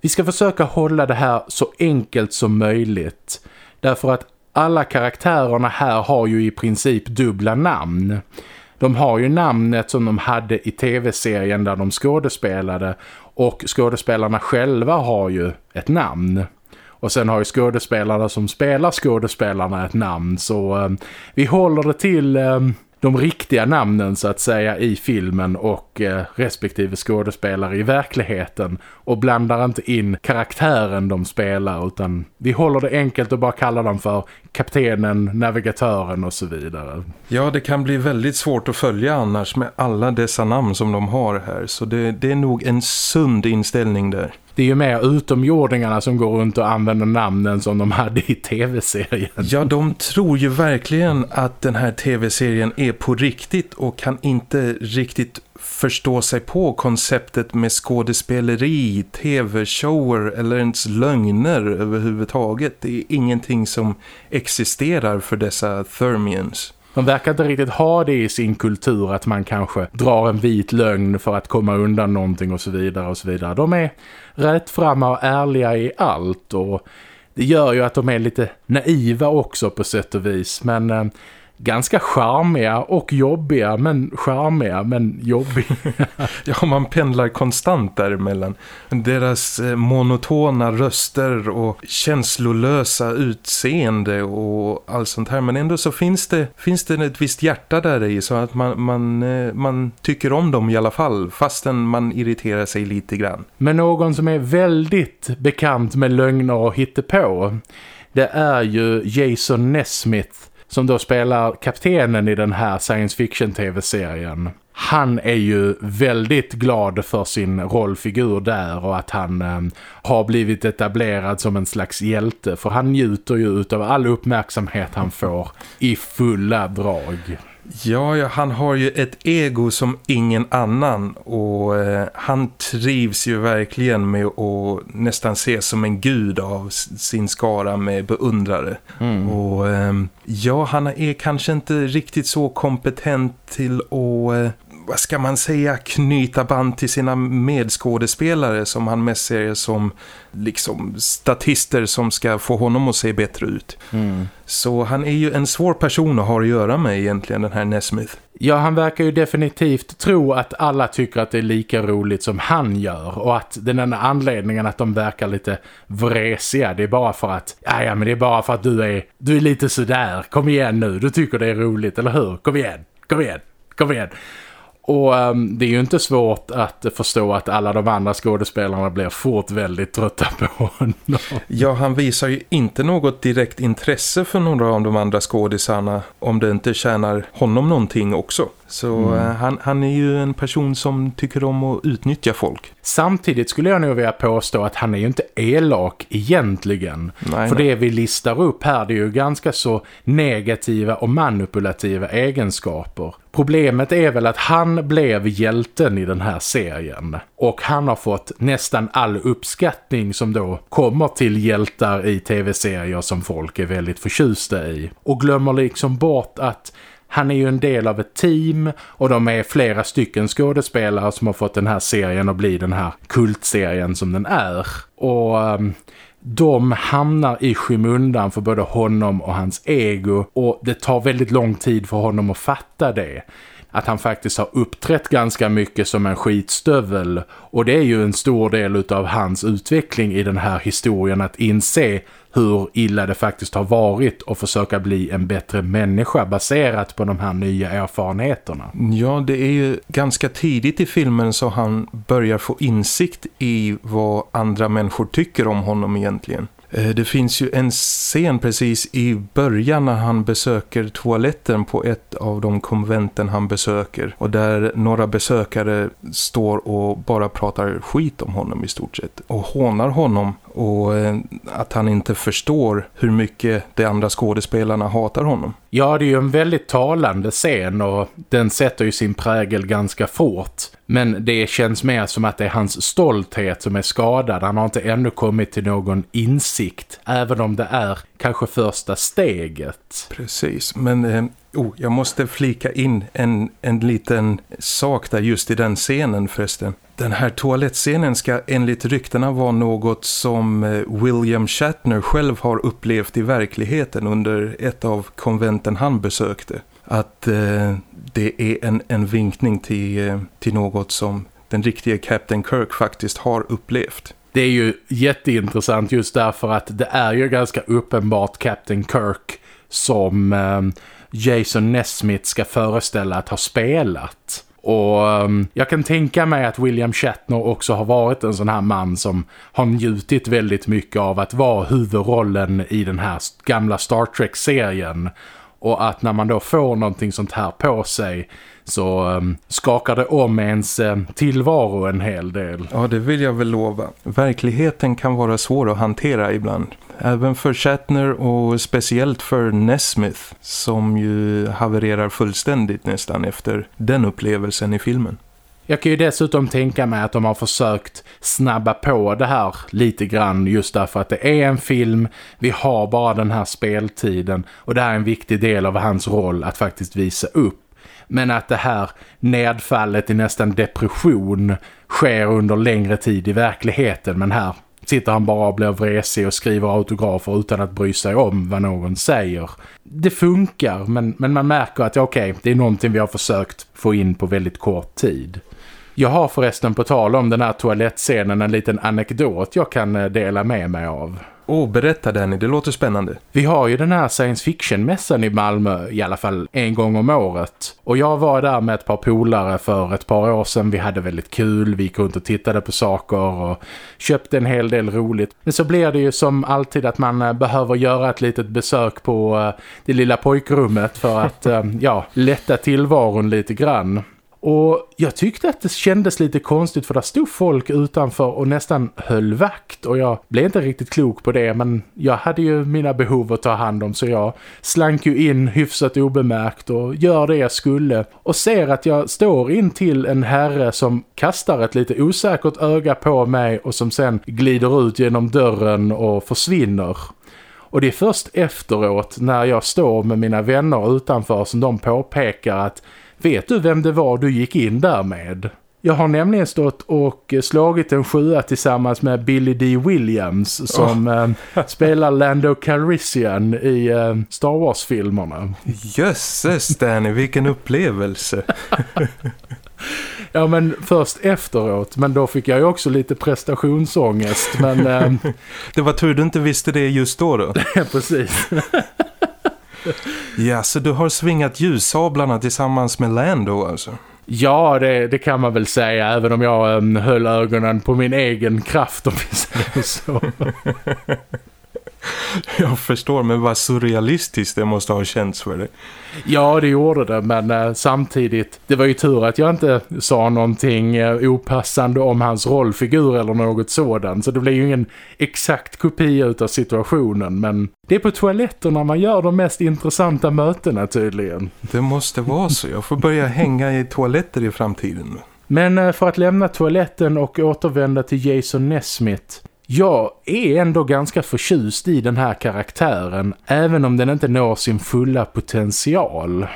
A: vi ska försöka hålla det här så enkelt som möjligt. Därför att alla karaktärerna här har ju i princip dubbla namn. De har ju namnet som de hade i tv-serien där de skådespelade och skådespelarna själva har ju ett namn. Och sen har ju skådespelarna som spelar skådespelarna ett namn så eh, vi håller det till eh, de riktiga namnen så att säga i filmen och eh, respektive skådespelare i verkligheten och blandar inte in karaktären de spelar utan vi håller det enkelt och bara kallar dem för kaptenen, navigatören och så vidare.
B: Ja, det kan bli väldigt svårt att följa annars med alla dessa namn som de har här så det, det är nog en sund inställning där.
A: Det är ju mer utomjordingarna som går runt och använder namnen som de hade i tv-serien.
B: Ja, de tror ju verkligen att den här tv-serien är på riktigt och kan inte riktigt förstå sig på konceptet med skådespeleri, tv-shower eller ens lögner överhuvudtaget. Det är ingenting som existerar för dessa Thermians.
A: De verkar inte riktigt ha det i sin kultur att man kanske drar en vit lögn för att komma undan någonting och så vidare och så vidare. De är rätt och ärliga i allt och det gör ju att de är lite naiva också på sätt och vis men eh, ganska charmiga och jobbiga men charmiga men jobbiga.
B: ja, man pendlar konstant däremellan. Deras eh, monotona röster och känslolösa utseende och allt sånt här. Men ändå så finns det, finns det ett visst hjärta där i så att man, man, eh, man tycker om dem i alla fall fastän man irriterar sig lite grann.
A: Men någon som är väldigt bekant med lögner och hittepå det är ju Jason Nesmith som då spelar kaptenen i den här science fiction tv-serien. Han är ju väldigt glad för sin rollfigur där och att han eh, har blivit etablerad som en slags hjälte. För han njuter ju av all uppmärksamhet han får i fulla drag.
B: Ja, ja, han har ju ett ego som ingen annan och eh, han trivs ju verkligen med att nästan ses som en gud av sin skara med beundrare. Mm. Och eh, ja, han är kanske inte riktigt så kompetent till att eh, vad ska man säga, knyta band till sina medskådespelare som han mest ser som liksom statister som ska få honom att se bättre ut. Mm. Så han är ju en svår person att ha att göra med egentligen, den här Nesmith.
A: Ja, han verkar ju definitivt tro att alla tycker att det är lika roligt som han gör och att den enda anledningen att de verkar lite vresiga det är bara för att ja, men det är bara för att du är du är lite sådär, kom igen nu, du tycker det är roligt, eller hur? Kom igen, kom igen, kom igen. Och um, det är ju inte svårt att förstå att alla de andra skådespelarna blir fort väldigt trötta på honom.
B: Ja, han visar ju inte något direkt intresse för några av de andra skådisarna om det inte tjänar honom någonting också. Så mm. uh, han, han är ju en person som tycker om att utnyttja folk.
A: Samtidigt skulle jag nog vilja påstå att han är ju inte elak egentligen. Nej, För nej. det vi listar upp här det är ju ganska så negativa och manipulativa egenskaper. Problemet är väl att han blev hjälten i den här serien. Och han har fått nästan all uppskattning som då kommer till hjältar i tv-serier som folk är väldigt förtjusta i. Och glömmer liksom bort att han är ju en del av ett team och de är flera stycken skådespelare som har fått den här serien att bli den här kultserien som den är. Och um, de hamnar i skymundan för både honom och hans ego och det tar väldigt lång tid för honom att fatta det att han faktiskt har uppträtt ganska mycket som en skitstövel och det är ju en stor del av hans utveckling i den här historien att inse hur illa det faktiskt har varit och försöka bli en bättre människa baserat på de här nya erfarenheterna.
B: Ja, det är ju ganska tidigt i filmen så han börjar få insikt i vad andra människor tycker om honom egentligen. Eh, det finns ju en scen precis i början när han besöker toaletten på ett av de konventen han besöker. Och där några besökare står och bara pratar skit om honom i stort sett. Och hånar honom och eh, att han inte förstår hur mycket de andra skådespelarna hatar honom.
A: Ja, det är ju en väldigt talande scen och den sätter ju sin prägel ganska fort. Men det känns mer som att det är hans stolthet som är skadad. Han har inte ännu kommit till någon insikt, även om det är kanske första steget.
B: Precis, men eh, oh, jag måste flika in en, en liten sak där just i den scenen förresten. Den här toalettscenen ska enligt ryktena vara något som eh, William Shatner själv har upplevt i verkligheten under ett av konventen han besökte. Att eh, det är en, en vinkning till, eh, till något som den riktiga Captain Kirk faktiskt har upplevt.
A: Det är ju jätteintressant just därför att det är ju ganska uppenbart Captain Kirk som eh, Jason Nesmith ska föreställa att ha spelat. Och um, jag kan tänka mig att William Shatner också har varit en sån här man som har njutit väldigt mycket av att vara huvudrollen i den här gamla Star Trek-serien. Och att när man då får någonting sånt här på sig så um, skakar det om ens um, tillvaro en hel del.
B: Ja, det vill jag väl lova. Verkligheten kan vara svår att hantera ibland. Även för Shatner och speciellt för Nesmith som ju havererar fullständigt nästan efter den upplevelsen i filmen.
A: Jag kan ju dessutom tänka mig att de har försökt snabba på det här lite grann just därför att det är en film, vi har bara den här speltiden och det är en viktig del av hans roll att faktiskt visa upp. Men att det här nedfallet i nästan depression sker under längre tid i verkligheten men här sitter han bara och blir vresig och skriver autografer utan att bry sig om vad någon säger. Det funkar men, men man märker att okej, okay, det är någonting vi har försökt få in på väldigt kort tid. Jag har förresten på tal om den här toalettscenen en liten anekdot jag kan eh, dela med mig av.
B: Åh, oh, berätta Danny, det låter spännande.
A: Vi har ju den här science fiction-mässan i Malmö i alla fall en gång om året. Och jag var där med ett par polare för ett par år sedan. Vi hade väldigt kul, vi gick runt och tittade på saker och köpte en hel del roligt. Men så blir det ju som alltid att man eh, behöver göra ett litet besök på eh, det lilla pojkrummet för att eh, ja, lätta tillvaron lite grann. Och jag tyckte att det kändes lite konstigt för där stod folk utanför och nästan höll vakt. Och jag blev inte riktigt klok på det men jag hade ju mina behov att ta hand om så jag slank ju in hyfsat obemärkt och gör det jag skulle. Och ser att jag står in till en herre som kastar ett lite osäkert öga på mig och som sen glider ut genom dörren och försvinner. Och det är först efteråt när jag står med mina vänner utanför som de påpekar att Vet du vem det var du gick in där med? Jag har nämligen stått och slagit en sjua tillsammans med Billy D. Williams som oh. eh, spelar Lando Calrissian i eh, Star Wars-filmerna.
B: Jösses Danny, vilken upplevelse!
A: ja men först efteråt, men då fick jag ju också lite prestationsångest. Men, eh,
B: det var tur du inte visste det just då då.
A: Precis.
B: ja, så du har svingat ljussablarna tillsammans med Lando alltså?
A: Ja, det, det kan man väl säga, även om jag um, höll ögonen på min egen kraft om vi säger så.
B: Jag förstår, men vad surrealistiskt det måste ha känts för dig.
A: Ja, det gjorde det, men eh, samtidigt, det var ju tur att jag inte sa någonting eh, opassande om hans rollfigur eller något sådant. Så det blev ju ingen exakt kopia av situationen, men det är på toaletterna man gör de mest intressanta mötena tydligen.
B: Det måste vara så, jag får börja hänga i toaletter i framtiden.
A: Men eh, för att lämna toaletten och återvända till Jason Nesmith jag är ändå ganska förtjust i den här karaktären även om den inte når sin fulla potential.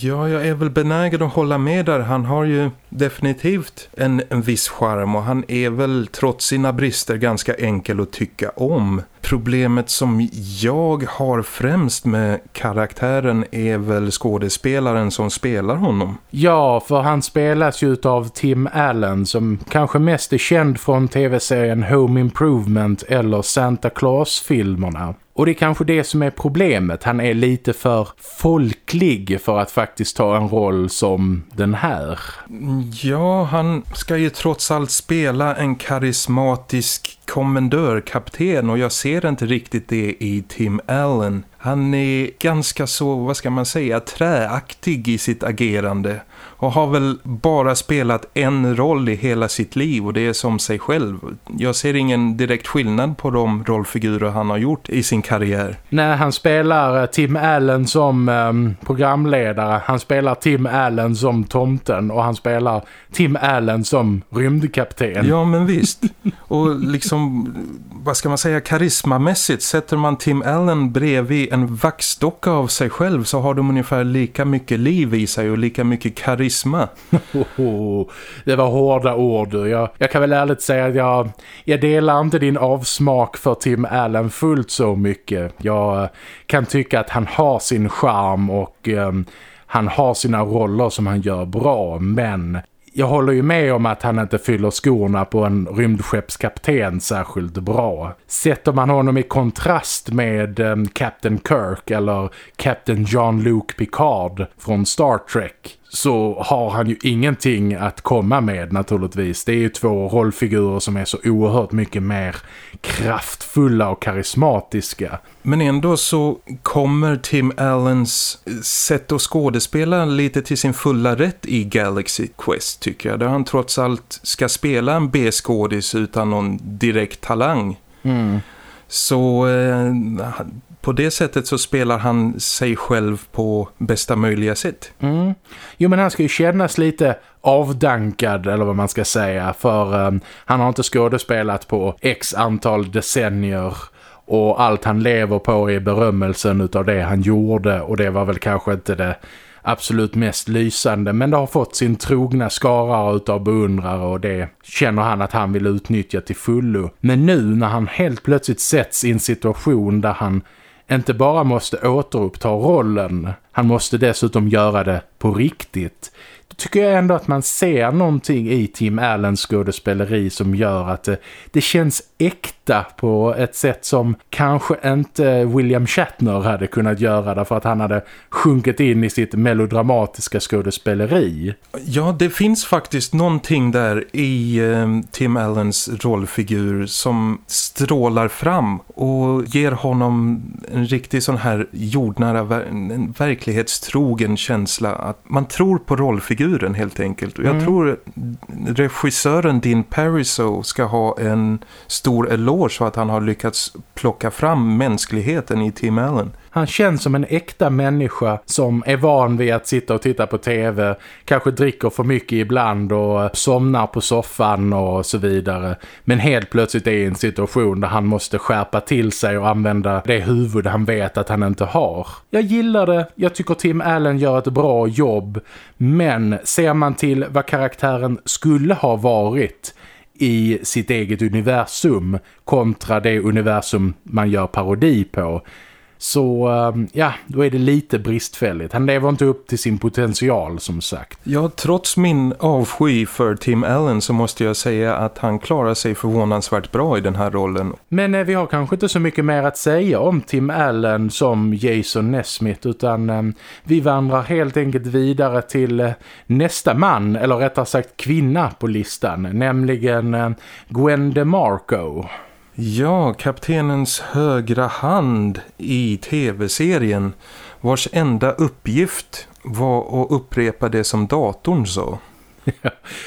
B: Ja, jag är väl benägen att hålla med där. Han har ju definitivt en, en viss charm och han är väl trots sina brister ganska enkel att tycka om. Problemet som jag har främst med karaktären är väl skådespelaren som spelar honom.
A: Ja, för han spelas ju av Tim Allen som kanske mest är känd från tv-serien Home Improvement eller Santa Claus-filmerna. Och det är kanske det som är problemet. Han är lite för folklig för att faktiskt ta en roll som den här.
B: Ja, han ska ju trots allt spela en karismatisk kommendörkapten och jag ser inte riktigt det i Tim Allen. Han är ganska så, vad ska man säga, träaktig i sitt agerande och har väl bara spelat en roll i hela sitt liv och det är som sig själv. Jag ser ingen direkt skillnad på de rollfigurer han har gjort i sin karriär.
A: Nej, han spelar eh, Tim Allen som um, programledare, han spelar Tim Allen som tomten och han spelar Tim Allen som rymdkapten.
B: Ja, men visst. Och liksom, vad ska man säga, karismamässigt sätter man Tim Allen bredvid en vaxdocka av sig själv så har de ungefär lika mycket liv i sig och lika mycket karisma.
A: det var hårda ord. Jag, jag kan väl ärligt säga att jag, jag delar inte din avsmak för Tim Allen fullt så mycket. Jag eh, kan tycka att han har sin charm och um, han har sina roller som han gör bra men jag håller ju med om att han inte fyller skorna på en rymdskeppskapten särskilt bra. Sätter man honom i kontrast med um, Captain Kirk eller Captain Jean-Luc Picard från Star Trek så har han ju ingenting att komma med naturligtvis. Det är ju två rollfigurer som är så oerhört mycket mer kraftfulla och karismatiska.
B: Men ändå så kommer Tim Allens sätt att skådespela lite till sin fulla rätt i Galaxy Quest tycker jag. Där han trots allt ska spela en B-skådis utan någon direkt talang.
A: Mm.
B: Så eh, på det sättet så spelar han sig själv på bästa möjliga sätt.
A: Mm. Jo men han ska ju kännas lite avdankad eller vad man ska säga för um, han har inte skådespelat på x antal decennier och allt han lever på är berömmelsen utav det han gjorde och det var väl kanske inte det absolut mest lysande men det har fått sin trogna skara utav beundrare och det känner han att han vill utnyttja till fullo. Men nu när han helt plötsligt sätts i en situation där han inte bara måste återuppta rollen, han måste dessutom göra det på riktigt. Då tycker jag ändå att man ser någonting i Tim Allens skådespeleri som gör att det, det känns äkta på ett sätt som kanske inte William Shatner hade kunnat göra därför att han hade sjunkit in i sitt melodramatiska skådespeleri.
B: Ja, det finns faktiskt någonting där i eh, Tim Allens rollfigur som strålar fram och ger honom en riktig sån här jordnära, en verklighetstrogen känsla att man tror på rollfiguren helt enkelt. Och jag mm. tror regissören Dean Pariso ska ha en stor eloge för att han har lyckats plocka fram mänskligheten i Tim Allen.
A: Han känns som en äkta människa som är van vid att sitta och titta på tv, kanske dricker för mycket ibland och somnar på soffan och så vidare. Men helt plötsligt är i en situation där han måste skärpa till sig och använda det huvud han vet att han inte har. Jag gillar det, jag tycker Tim Allen gör ett bra jobb, men ser man till vad karaktären skulle ha varit i sitt eget universum kontra det universum man gör parodi på så ehm, ja, då är det lite bristfälligt. Han lever inte upp till sin potential som sagt.
B: Ja, trots min avsky för Tim Allen så måste jag säga att han klarar sig förvånansvärt bra i den här rollen.
A: Men eh, vi har kanske inte så mycket mer att säga om Tim Allen som Jason Nesmith utan eh, vi vandrar helt enkelt vidare till eh, nästa man, eller rättare sagt kvinna på listan, nämligen eh, Gwen DeMarco.
B: Ja, kaptenens högra hand i tv-serien vars enda uppgift var att upprepa det som datorn sa.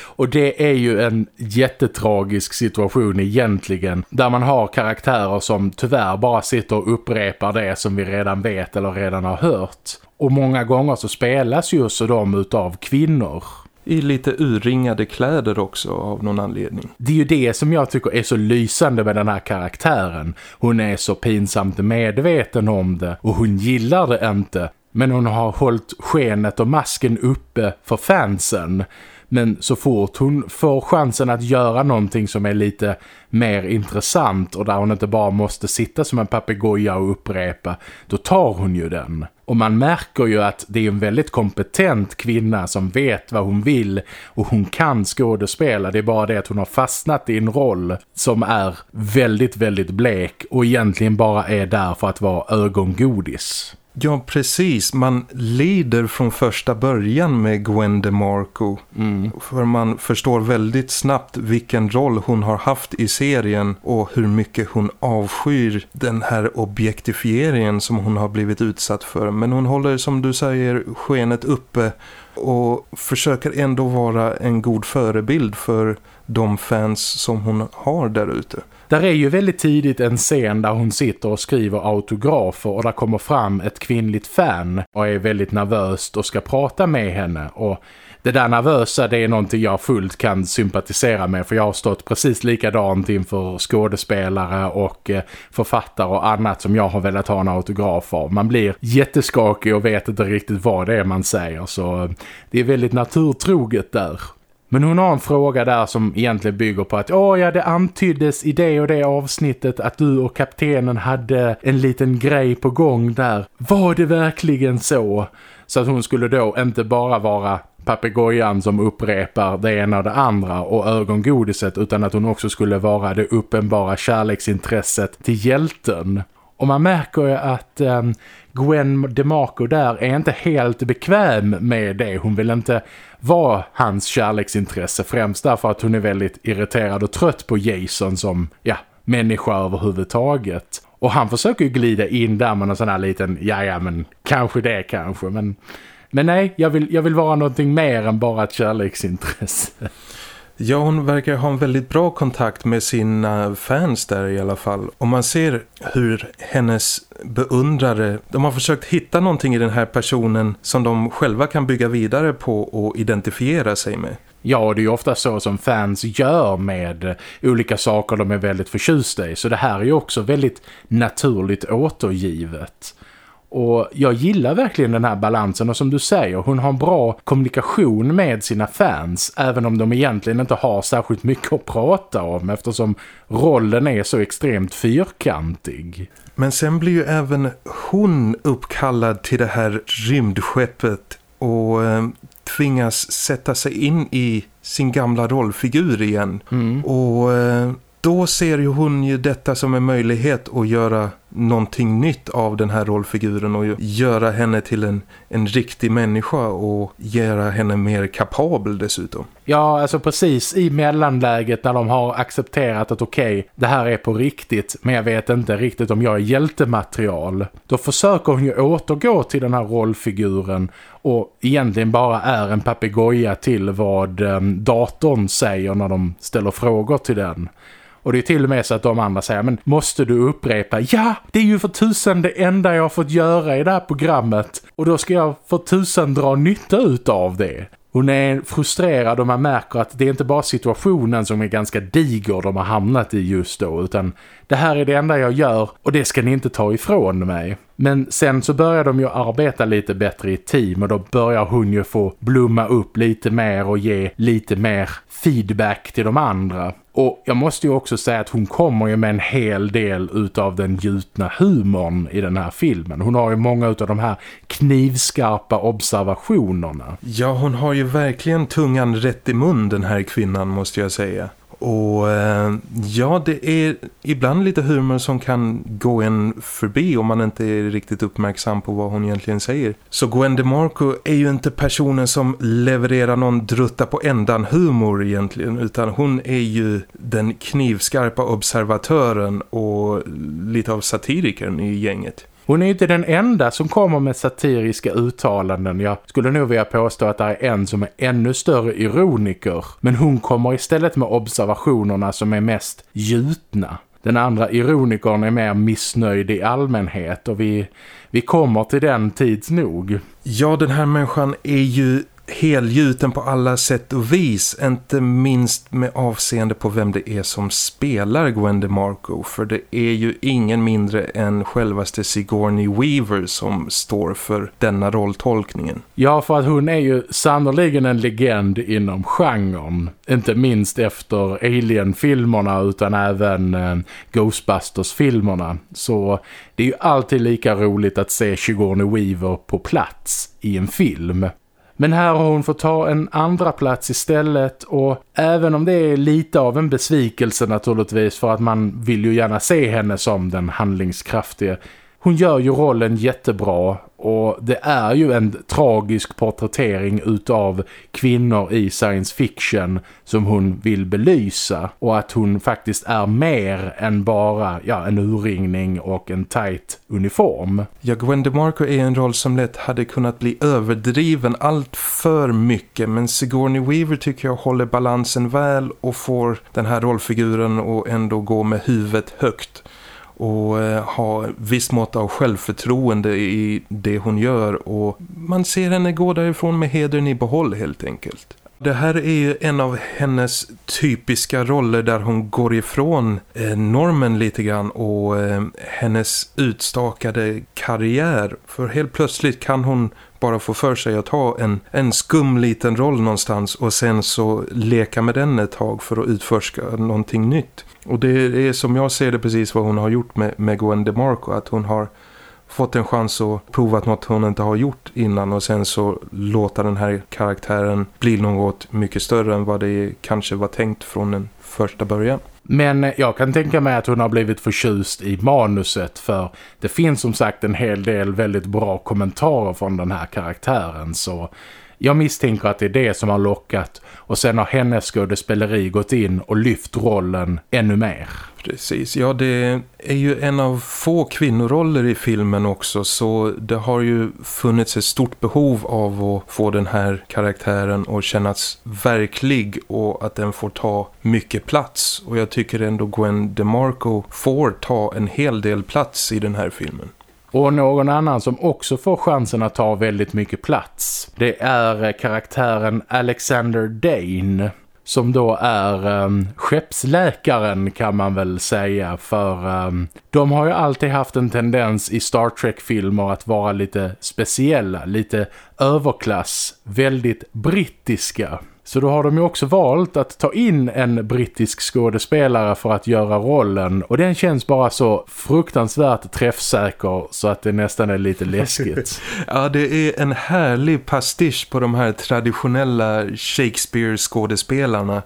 A: och det är ju en jättetragisk situation egentligen. Där man har karaktärer som tyvärr bara sitter och upprepar det som vi redan vet eller redan har hört. Och många gånger så spelas ju så de utav kvinnor
B: i lite urringade kläder också av någon anledning.
A: Det är ju det som jag tycker är så lysande med den här karaktären. Hon är så pinsamt medveten om det och hon gillar det inte. Men hon har hållit skenet och masken uppe för fansen. Men så fort hon får chansen att göra någonting som är lite mer intressant och där hon inte bara måste sitta som en papegoja och upprepa, då tar hon ju den. Och man märker ju att det är en väldigt kompetent kvinna som vet vad hon vill och hon kan skådespela. Det är bara det att hon har fastnat i en roll som är väldigt, väldigt blek och egentligen bara är där för att vara ögongodis.
B: Ja, precis. Man lider från första början med Gwen DeMarco. Mm. För man förstår väldigt snabbt vilken roll hon har haft i serien och hur mycket hon avskyr den här objektifieringen som hon har blivit utsatt för. Men hon håller, som du säger, skenet uppe och försöker ändå vara en god förebild för de fans som hon har där ute.
A: Där är ju väldigt tidigt en scen där hon sitter och skriver autografer och där kommer fram ett kvinnligt fan och är väldigt nervöst och ska prata med henne och det där nervösa det är någonting jag fullt kan sympatisera med för jag har stått precis likadant inför skådespelare och eh, författare och annat som jag har velat ha en autograf av. Man blir jätteskakig och vet inte riktigt vad det är man säger så eh, det är väldigt naturtroget där. Men hon har en fråga där som egentligen bygger på att åh ja, det antyddes i det och det avsnittet att du och kaptenen hade en liten grej på gång där. Var det verkligen så? Så att hon skulle då inte bara vara papegojan som upprepar det ena och det andra och ögongodiset utan att hon också skulle vara det uppenbara kärleksintresset till hjälten. Och man märker ju att eh, Gwen DeMarco där är inte helt bekväm med det. Hon vill inte var hans kärleksintresse främst därför att hon är väldigt irriterad och trött på Jason som, ja, människa överhuvudtaget. Och han försöker ju glida in där med en sån här liten, ja ja men kanske det kanske, men... Men nej, jag vill, jag vill vara någonting mer än bara ett kärleksintresse.
B: Ja, hon verkar ha en väldigt bra kontakt med sina fans där i alla fall. Och man ser hur hennes beundrare, de har försökt hitta någonting i den här personen som de själva kan bygga vidare på och identifiera sig med.
A: Ja, det är ju ofta så som fans gör med olika saker de är väldigt förtjusta i. Så det här är ju också väldigt naturligt återgivet. Och jag gillar verkligen den här balansen och som du säger, hon har en bra kommunikation med sina fans även om de egentligen inte har särskilt mycket att prata om eftersom rollen är så extremt fyrkantig.
B: Men sen blir ju även hon uppkallad till det här rymdskeppet och eh, tvingas sätta sig in i sin gamla rollfigur igen. Mm. Och eh, då ser ju hon ju detta som en möjlighet att göra någonting nytt av den här rollfiguren och göra henne till en, en riktig människa och göra henne mer kapabel dessutom.
A: Ja, alltså precis i mellanläget när de har accepterat att okej, okay, det här är på riktigt men jag vet inte riktigt om jag är hjältematerial. Då försöker hon ju återgå till den här rollfiguren och egentligen bara är en papegoja till vad eh, datorn säger när de ställer frågor till den. Och det är till och med så att de andra säger, men måste du upprepa? Ja, det är ju för tusen det enda jag har fått göra i det här programmet. Och då ska jag för tusen dra nytta ut av det. Hon är frustrerad och man märker att det är inte bara situationen som är ganska diger de har hamnat i just då utan det här är det enda jag gör och det ska ni inte ta ifrån mig. Men sen så börjar de ju arbeta lite bättre i team och då börjar hon ju få blomma upp lite mer och ge lite mer feedback till de andra. Och jag måste ju också säga att hon kommer ju med en hel del utav den gjutna humorn i den här filmen. Hon har ju många utav de här knivskarpa observationerna.
B: Ja, hon har ju verkligen tungan rätt i mun den här kvinnan måste jag säga. Och eh, ja, det är ibland lite humor som kan gå en förbi om man inte är riktigt uppmärksam på vad hon egentligen säger. Så Gwen DeMarco är ju inte personen som levererar någon drutta på ändan humor egentligen utan hon är ju den knivskarpa observatören och lite av satirikern i gänget.
A: Hon är inte den enda som kommer med satiriska uttalanden. Jag skulle nog vilja påstå att det är en som är ännu större ironiker. Men hon kommer istället med observationerna som är mest gjutna. Den andra ironikern är mer missnöjd i allmänhet och vi, vi kommer till den tids nog.
B: Ja, den här människan är ju helgjuten på alla sätt och vis. Inte minst med avseende på vem det är som spelar Gwen DeMarco. För det är ju ingen mindre än självaste Sigourney Weaver som står för denna rolltolkningen.
A: Ja, för att hon är ju sannoliken en legend inom genren. Inte minst efter Alien-filmerna utan även eh, Ghostbusters-filmerna. Så det är ju alltid lika roligt att se Sigourney Weaver på plats i en film. Men här har hon fått ta en andra plats istället och även om det är lite av en besvikelse naturligtvis för att man vill ju gärna se henne som den handlingskraftiga hon gör ju rollen jättebra och det är ju en tragisk porträttering utav kvinnor i science fiction som hon vill belysa och att hon faktiskt är mer än bara ja, en urringning och en tight uniform.
B: Ja, Gwen DeMarco är en roll som lätt hade kunnat bli överdriven allt för mycket men Sigourney Weaver tycker jag håller balansen väl och får den här rollfiguren att ändå gå med huvudet högt och eh, ha viss mått av självförtroende i det hon gör och man ser henne gå därifrån med hedern i behåll helt enkelt. Det här är ju en av hennes typiska roller där hon går ifrån eh, normen lite grann och eh, hennes utstakade karriär. För helt plötsligt kan hon bara få för sig att ha en, en skum liten roll någonstans och sen så leka med den ett tag för att utforska någonting nytt. Och det är som jag ser det precis vad hon har gjort med, med Gwen DeMarco. Att hon har fått en chans att prova något hon inte har gjort innan och sen så låta den här karaktären bli något mycket större än vad det kanske var tänkt från den första början.
A: Men jag kan tänka mig att hon har blivit förtjust i manuset för det finns som sagt en hel del väldigt bra kommentarer från den här karaktären så jag misstänker att det är det som har lockat och sen har hennes skådespeleri gått in och lyft rollen ännu mer.
B: Precis, ja det är ju en av få kvinnoroller i filmen också så det har ju funnits ett stort behov av att få den här karaktären att kännas verklig och att den får ta mycket plats och jag tycker ändå Gwen DeMarco får ta en hel del plats i den här filmen.
A: Och någon annan som också får chansen att ta väldigt mycket plats. Det är eh, karaktären Alexander Dane som då är um, skeppsläkaren kan man väl säga för um, de har ju alltid haft en tendens i Star Trek-filmer att vara lite speciella, lite överklass, väldigt brittiska. Så då har de ju också valt att ta in en brittisk skådespelare för att göra rollen. Och den känns bara så fruktansvärt träffsäker så att det nästan är lite läskigt.
B: ja, det är en härlig pastisch på de här traditionella Shakespeare-skådespelarna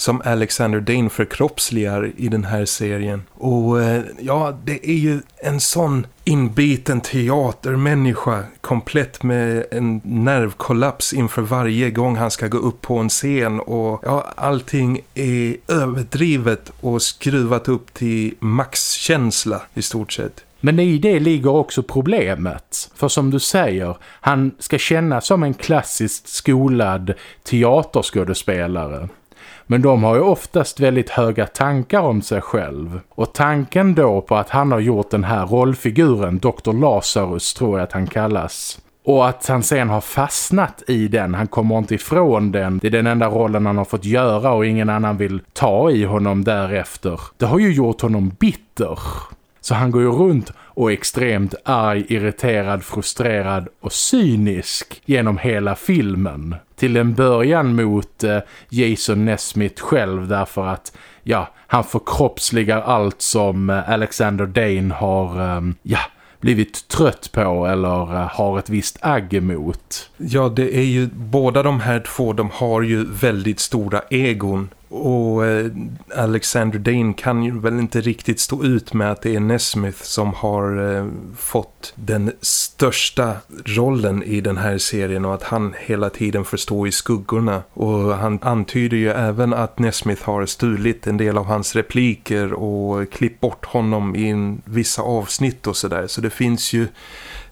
B: som Alexander Dane förkroppsligar i den här serien. Och eh, ja, det är ju en sån inbiten teatermänniska komplett med en nervkollaps inför varje gång han ska gå upp på en scen och ja, allting är överdrivet och skruvat upp till maxkänsla i stort sett.
A: Men i det ligger också problemet. För som du säger, han ska kännas som en klassiskt skolad teaterskådespelare. Men de har ju oftast väldigt höga tankar om sig själv. Och tanken då på att han har gjort den här rollfiguren, Dr. Lazarus tror jag att han kallas. Och att han sen har fastnat i den, han kommer inte ifrån den. Det är den enda rollen han har fått göra och ingen annan vill ta i honom därefter. Det har ju gjort honom bitter. Så han går ju runt och är extremt arg, irriterad, frustrerad och cynisk genom hela filmen. Till en början mot eh, Jason Nesmith själv därför att ja, han förkroppsligar allt som eh, Alexander Dane har eh, ja, blivit trött på eller eh, har ett visst agg emot.
B: Ja, det är ju båda de här två, de har ju väldigt stora egon och eh, Alexander Dane kan ju väl inte riktigt stå ut med att det är Nesmith som har eh, fått den största rollen i den här serien och att han hela tiden får stå i skuggorna. Och han antyder ju även att Nesmith har stulit en del av hans repliker och klippt bort honom i vissa avsnitt och sådär. Så det finns ju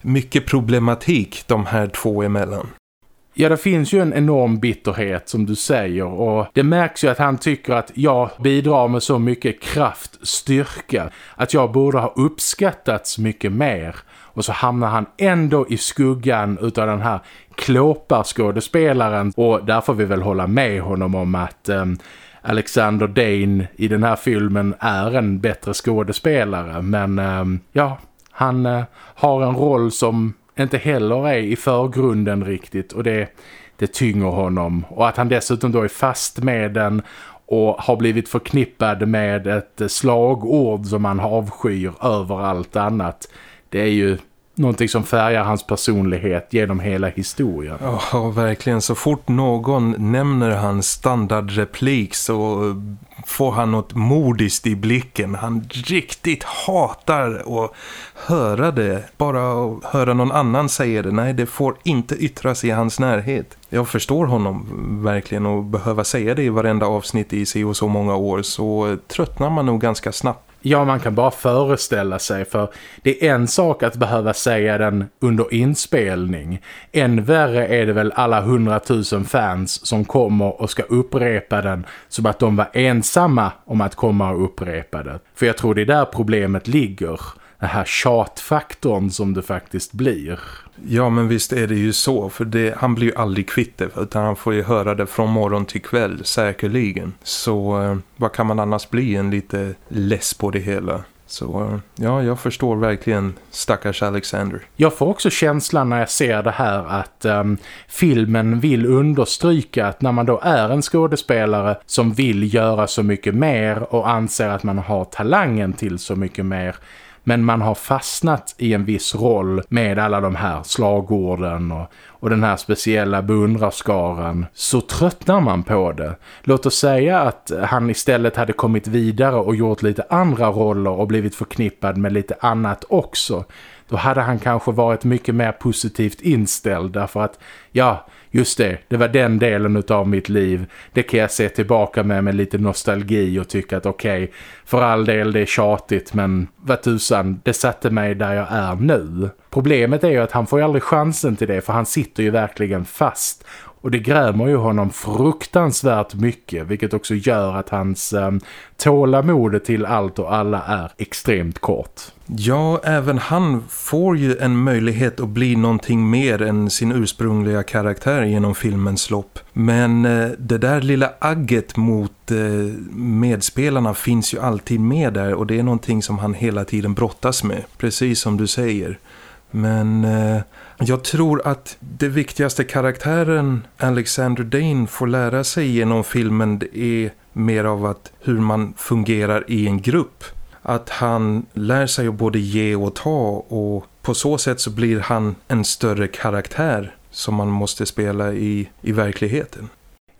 B: mycket problematik de här två emellan.
A: Ja, det finns ju en enorm bitterhet som du säger och det märks ju att han tycker att jag bidrar med så mycket kraft, styrka, att jag borde ha uppskattats mycket mer. Och så hamnar han ändå i skuggan utav den här klåparskådespelaren och där får vi väl hålla med honom om att um, Alexander Dane i den här filmen är en bättre skådespelare men um, ja, han uh, har en roll som inte heller är i förgrunden riktigt och det, det tynger honom. Och att han dessutom då är fast med den och har blivit förknippad med ett slagord som han avskyr över allt annat. Det är ju någonting som färgar hans personlighet genom hela historien.
B: Ja, verkligen. Så fort någon nämner hans standardreplik så får han något modiskt i blicken. Han riktigt hatar att höra det. Bara att höra någon annan säga det. Nej, det får inte yttras i hans närhet. Jag förstår honom verkligen och behöva säga det i varenda avsnitt i sig och så många år så tröttnar man nog ganska snabbt
A: Ja, man kan bara föreställa sig för det är en sak att behöva säga den under inspelning. Än värre är det väl alla hundratusen fans som kommer och ska upprepa den som att de var ensamma om att komma och upprepa det. För jag tror det är där problemet ligger den här tjatfaktorn som det faktiskt blir.
B: Ja men visst är det ju så för det, han blir ju aldrig kvitt det utan han får ju höra det från morgon till kväll säkerligen. Så eh, vad kan man annars bli en lite less på det hela? Så eh, ja, jag förstår verkligen stackars Alexander.
A: Jag får också känslan när jag ser det här att um, filmen vill understryka att när man då är en skådespelare som vill göra så mycket mer och anser att man har talangen till så mycket mer men man har fastnat i en viss roll med alla de här slagorden och, och den här speciella beundrarskaran så tröttnar man på det. Låt oss säga att han istället hade kommit vidare och gjort lite andra roller och blivit förknippad med lite annat också. Då hade han kanske varit mycket mer positivt inställd därför att ja, just det, det var den delen av mitt liv. Det kan jag se tillbaka med med lite nostalgi och tycka att okej, okay, för all del det är tjatigt men vad tusan, det satte mig där jag är nu. Problemet är ju att han får ju aldrig chansen till det för han sitter ju verkligen fast och det grämer ju honom fruktansvärt mycket vilket också gör att hans eh, tålamod till allt och alla är extremt kort.
B: Ja, även han får ju en möjlighet att bli någonting mer än sin ursprungliga karaktär genom filmens lopp. Men eh, det där lilla agget mot eh, medspelarna finns ju alltid med där och det är någonting som han hela tiden brottas med, precis som du säger. Men eh, jag tror att det viktigaste karaktären Alexander Dane får lära sig genom filmen är mer av att hur man fungerar i en grupp. Att han lär sig att både ge och ta och på så sätt så blir han en större karaktär som man måste spela i, i verkligheten.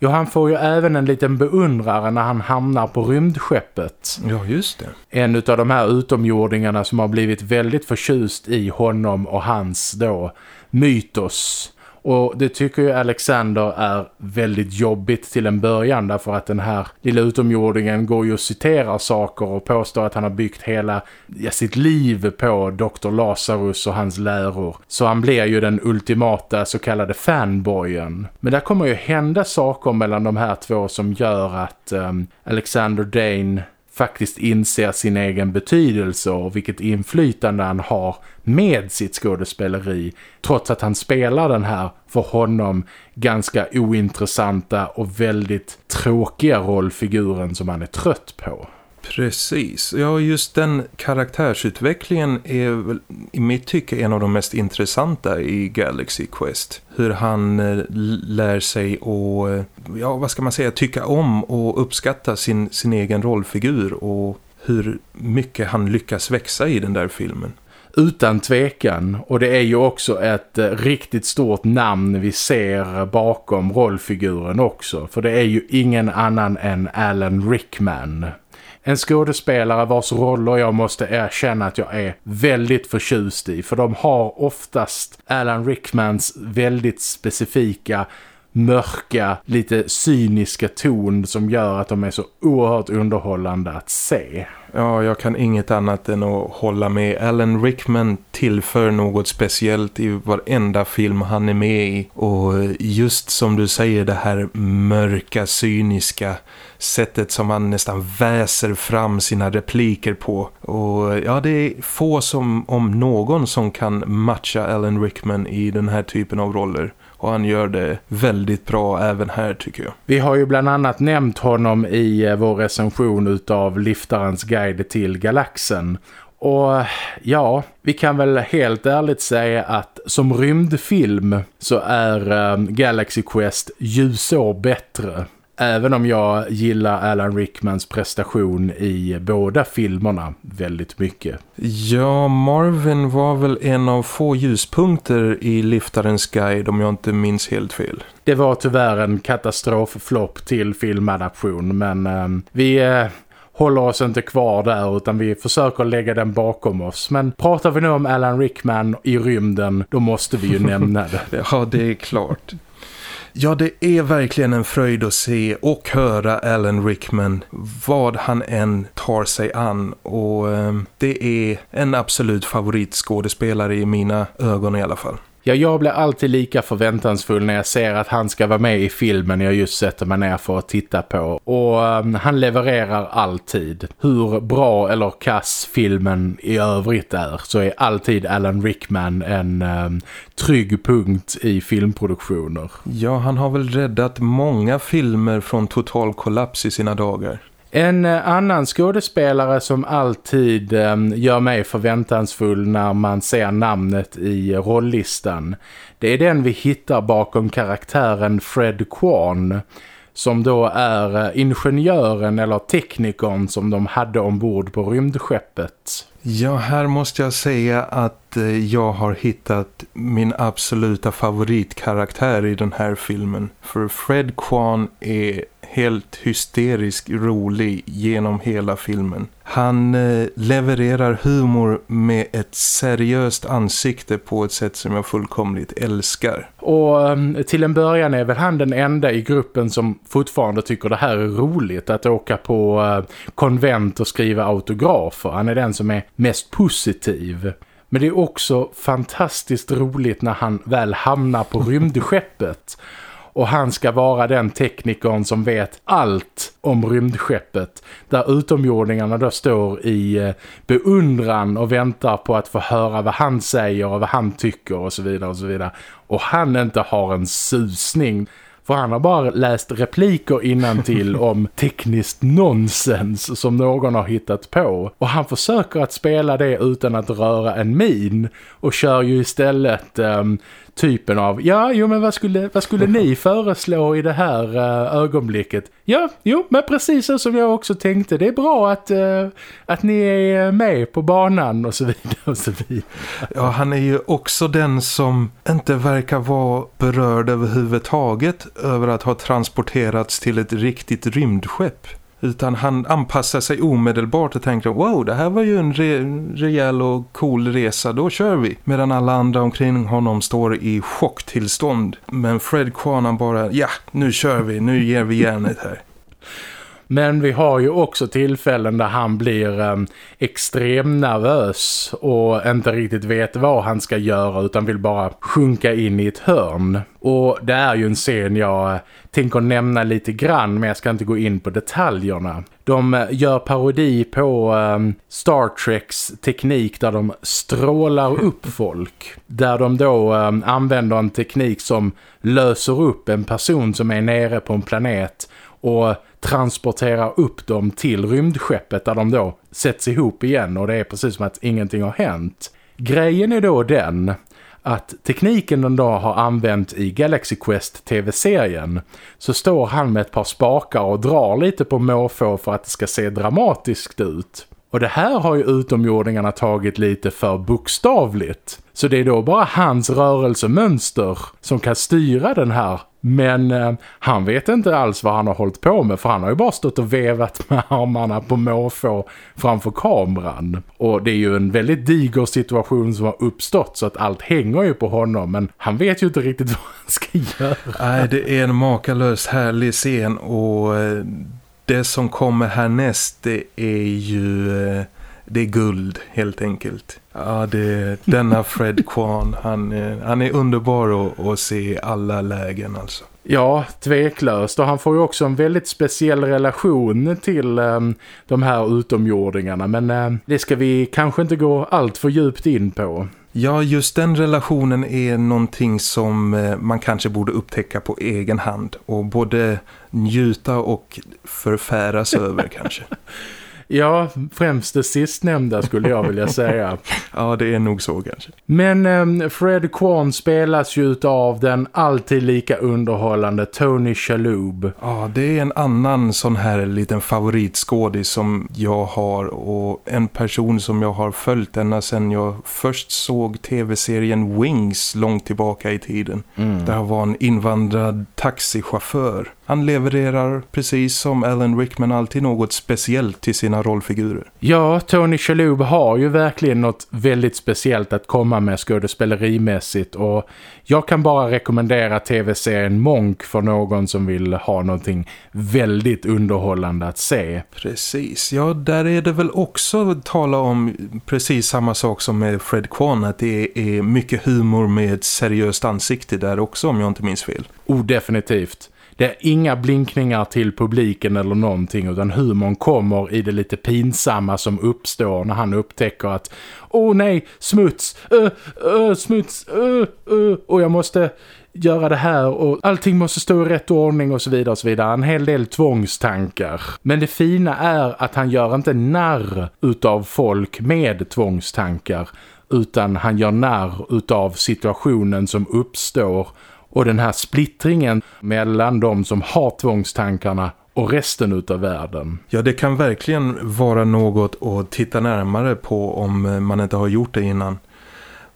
A: Jo, han får ju även en liten beundrare när han hamnar på rymdskeppet.
B: Ja, just det.
A: En av de här utomjordingarna som har blivit väldigt förtjust i honom och hans då mytos och det tycker ju Alexander är väldigt jobbigt till en början därför att den här lilla utomjordingen går ju och citerar saker och påstår att han har byggt hela ja, sitt liv på Dr. Lazarus och hans läror. Så han blir ju den ultimata så kallade fanboyen. Men där kommer ju hända saker mellan de här två som gör att um, Alexander Dane faktiskt inser sin egen betydelse och vilket inflytande han har med sitt skådespeleri trots att han spelar den här för honom ganska ointressanta och väldigt tråkiga rollfiguren som han är trött på.
B: Precis. Ja, just den karaktärsutvecklingen är väl i mitt tycke en av de mest intressanta i Galaxy Quest. Hur han eh, lär sig att, eh, ja vad ska man säga, tycka om och uppskatta sin, sin egen rollfigur och hur mycket han lyckas växa i den där filmen.
A: Utan tvekan. Och det är ju också ett eh, riktigt stort namn vi ser bakom rollfiguren också. För det är ju ingen annan än Alan Rickman. En skådespelare vars roller jag måste erkänna att jag är väldigt förtjust i. För de har oftast Alan Rickmans väldigt specifika mörka, lite cyniska ton som gör att de är så oerhört underhållande att se.
B: Ja, jag kan inget annat än att hålla med. Alan Rickman tillför något speciellt i varenda film han är med i. Och just som du säger, det här mörka, cyniska sättet som han nästan väser fram sina repliker på. Och ja, det är få som om någon som kan matcha Alan Rickman i den här typen av roller. Och han gör det väldigt bra även här tycker jag.
A: Vi har ju bland annat nämnt honom i eh, vår recension utav Liftarens guide till galaxen. Och ja, vi kan väl helt ärligt säga att som rymdfilm så är um, Galaxy Quest ljusår bättre. Även om jag gillar Alan Rickmans prestation i båda filmerna väldigt mycket.
B: Ja, Marvin var väl en av få ljuspunkter i Liftarens guide om jag inte minns helt fel.
A: Det var tyvärr en katastrofflopp till filmadaption men eh, vi... Eh, håller oss inte kvar där utan vi försöker lägga den bakom oss. Men pratar vi nu om Alan Rickman i rymden, då måste vi ju nämna det.
B: ja, det är klart. Ja, det är verkligen en fröjd att se och höra Alan Rickman vad han än tar sig an och eh, det är en absolut favoritskådespelare i mina ögon i alla fall.
A: Ja, jag blir alltid lika förväntansfull när jag ser att han ska vara med i filmen jag just sätter mig ner för att titta på. Och um, han levererar alltid. Hur bra eller kass filmen i övrigt är så är alltid Alan Rickman en um, trygg punkt i filmproduktioner.
B: Ja, han har väl räddat många filmer från total kollaps i sina dagar.
A: En eh, annan skådespelare som alltid ehm, gör mig förväntansfull när man ser namnet i eh, rolllistan. Det är den vi hittar bakom karaktären Fred Kwan som då är eh, ingenjören eller teknikern som de hade ombord på rymdskeppet.
B: Ja, här måste jag säga att jag har hittat min absoluta favoritkaraktär i den här filmen. För Fred Kwan är helt hysterisk rolig genom hela filmen. Han eh, levererar humor med ett seriöst ansikte på ett sätt som jag fullkomligt älskar.
A: Och eh, till en början är väl han den enda i gruppen som fortfarande tycker det här är roligt att åka på eh, konvent och skriva autografer. Han är den som är mest positiv. Men det är också fantastiskt roligt när han väl hamnar på rymdskeppet och han ska vara den teknikern som vet allt om rymdskeppet. Där utomjordingarna då står i eh, beundran och väntar på att få höra vad han säger och vad han tycker och så vidare och så vidare. Och han inte har en susning. För han har bara läst repliker innan till om tekniskt nonsens som någon har hittat på. Och han försöker att spela det utan att röra en min. Och kör ju istället um, typen av ja, jo men vad skulle, vad skulle ni föreslå i det här uh, ögonblicket? Ja, jo, men precis så som jag också tänkte. Det är bra att, uh, att ni är med på banan och så vidare och så vidare.
B: Ja, han är ju också den som inte verkar vara berörd överhuvudtaget över att ha transporterats till ett riktigt rymdskepp. Utan han anpassar sig omedelbart och tänker wow det här var ju en re rejäl och cool resa, då kör vi. Medan alla andra omkring honom står i chocktillstånd. Men Fred Kwan bara ja nu kör vi, nu ger vi järnet här.
A: Men vi har ju också tillfällen där han blir ehm, um, extremt nervös och inte riktigt vet vad han ska göra utan vill bara sjunka in i ett hörn. Och det är ju en scen jag eh, tänker nämna lite grann men jag ska inte gå in på detaljerna. De eh, gör parodi på um, Star Treks teknik där de strålar upp folk. Där de då um, använder en teknik som löser upp en person som är nere på en planet och transporterar upp dem till rymdskeppet där de då sätts ihop igen och det är precis som att ingenting har hänt. Grejen är då den att tekniken den då har använt i Galaxy Quest tv-serien så står han med ett par spakar och drar lite på måfå för att det ska se dramatiskt ut. Och det här har ju utomjordingarna tagit lite för bokstavligt. Så det är då bara hans rörelsemönster som kan styra den här men eh, han vet inte alls vad han har hållit på med för han har ju bara stått och vevat med armarna på måfå framför kameran. Och det är ju en väldigt diger situation som har uppstått så att allt hänger ju på honom men han vet ju inte riktigt vad han ska göra.
B: Nej, det är en makalös härlig scen och eh, det som kommer härnäst det är ju... Eh, Eh, det är guld helt enkelt. Ja, det, denna Fred Kwan, han, han är underbar att, att se i alla lägen alltså.
A: Ja, tveklöst. Och han får ju också en väldigt speciell relation till um, de här utomjordingarna. Men um, det ska vi kanske inte gå allt för djupt in på.
B: Ja, just den relationen är någonting som uh, man kanske borde upptäcka på egen hand. Och både njuta och förfäras över kanske.
A: Ja, främst det sistnämnda skulle jag vilja säga.
B: ja, det är nog så kanske.
A: Men um, Fred Kwan spelas ju av den alltid lika underhållande Tony Shalhoub.
B: Ja, det är en annan sån här liten favoritskådis som jag har och en person som jag har följt ända sedan jag först såg tv-serien Wings långt tillbaka i tiden. Mm. Där var en invandrad taxichaufför. Han levererar precis som Alan Rickman alltid något speciellt till sina rollfigurer.
A: Ja, Tony Shalhoub har ju verkligen något väldigt speciellt att komma med skådespelerimässigt och jag kan bara rekommendera tv-serien Monk för någon som vill ha någonting väldigt underhållande att se.
B: Precis, ja där är det väl också att tala om precis samma sak som med Fred Kwan att det är mycket humor med ett seriöst ansikte där också om jag inte minns fel.
A: Oh, definitivt. Det är inga blinkningar till publiken eller någonting utan humorn kommer i det lite pinsamma som uppstår när han upptäcker att åh oh, nej, smuts, uh, uh, smuts, uh, uh, och jag måste göra det här och allting måste stå i rätt ordning och så vidare och så vidare. En hel del tvångstankar. Men det fina är att han gör inte narr utav folk med tvångstankar utan han gör narr utav situationen som uppstår och den här splittringen mellan de som har tvångstankarna och resten utav världen.
B: Ja, det kan verkligen vara något att titta närmare på om man inte har gjort det innan.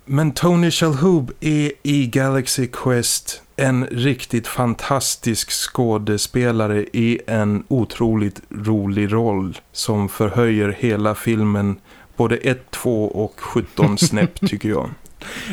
B: Men Tony Shalhoub är i Galaxy Quest en riktigt fantastisk skådespelare i en otroligt rolig roll som förhöjer hela filmen både 1, 2 och 17 snäpp tycker jag.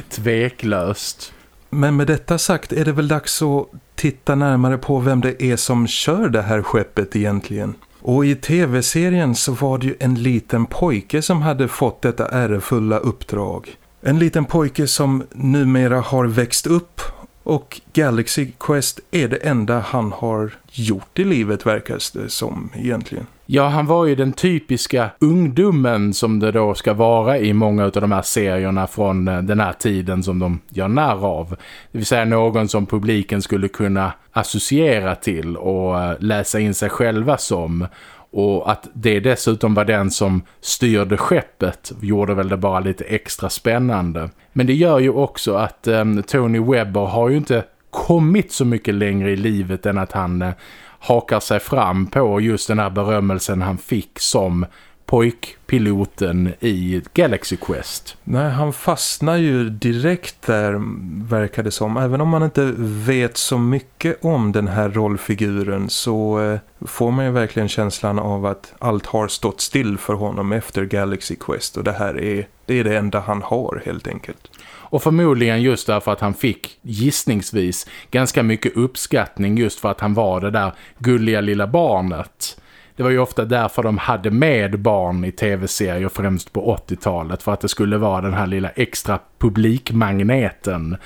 A: Tveklöst.
B: Men med detta sagt är det väl dags att titta närmare på vem det är som kör det här skeppet egentligen. Och i tv-serien så var det ju en liten pojke som hade fått detta ärefulla uppdrag. En liten pojke som numera har växt upp och Galaxy Quest är det enda han har gjort i livet verkar det som egentligen.
A: Ja, han var ju den typiska ungdomen som det då ska vara i många av de här serierna från eh, den här tiden som de gör när av. Det vill säga någon som publiken skulle kunna associera till och eh, läsa in sig själva som. Och att det dessutom var den som styrde skeppet gjorde väl det bara lite extra spännande. Men det gör ju också att um, Tony Webber har ju inte kommit så mycket längre i livet än att han hakar sig fram på just den här berömmelsen han fick som pojkpiloten i Galaxy Quest.
B: Nej, han fastnar ju direkt där verkar det som. Även om man inte vet så mycket om den här rollfiguren så eh, får man ju verkligen känslan av att allt har stått still för honom efter Galaxy Quest. Och det här är det, är det enda han har helt enkelt.
A: Och förmodligen just därför att han fick gissningsvis ganska mycket uppskattning just för att han var det där gulliga lilla barnet det var ju ofta därför de hade med barn i tv-serier främst på 80-talet. För att det skulle vara den här lilla extra publikmagneten.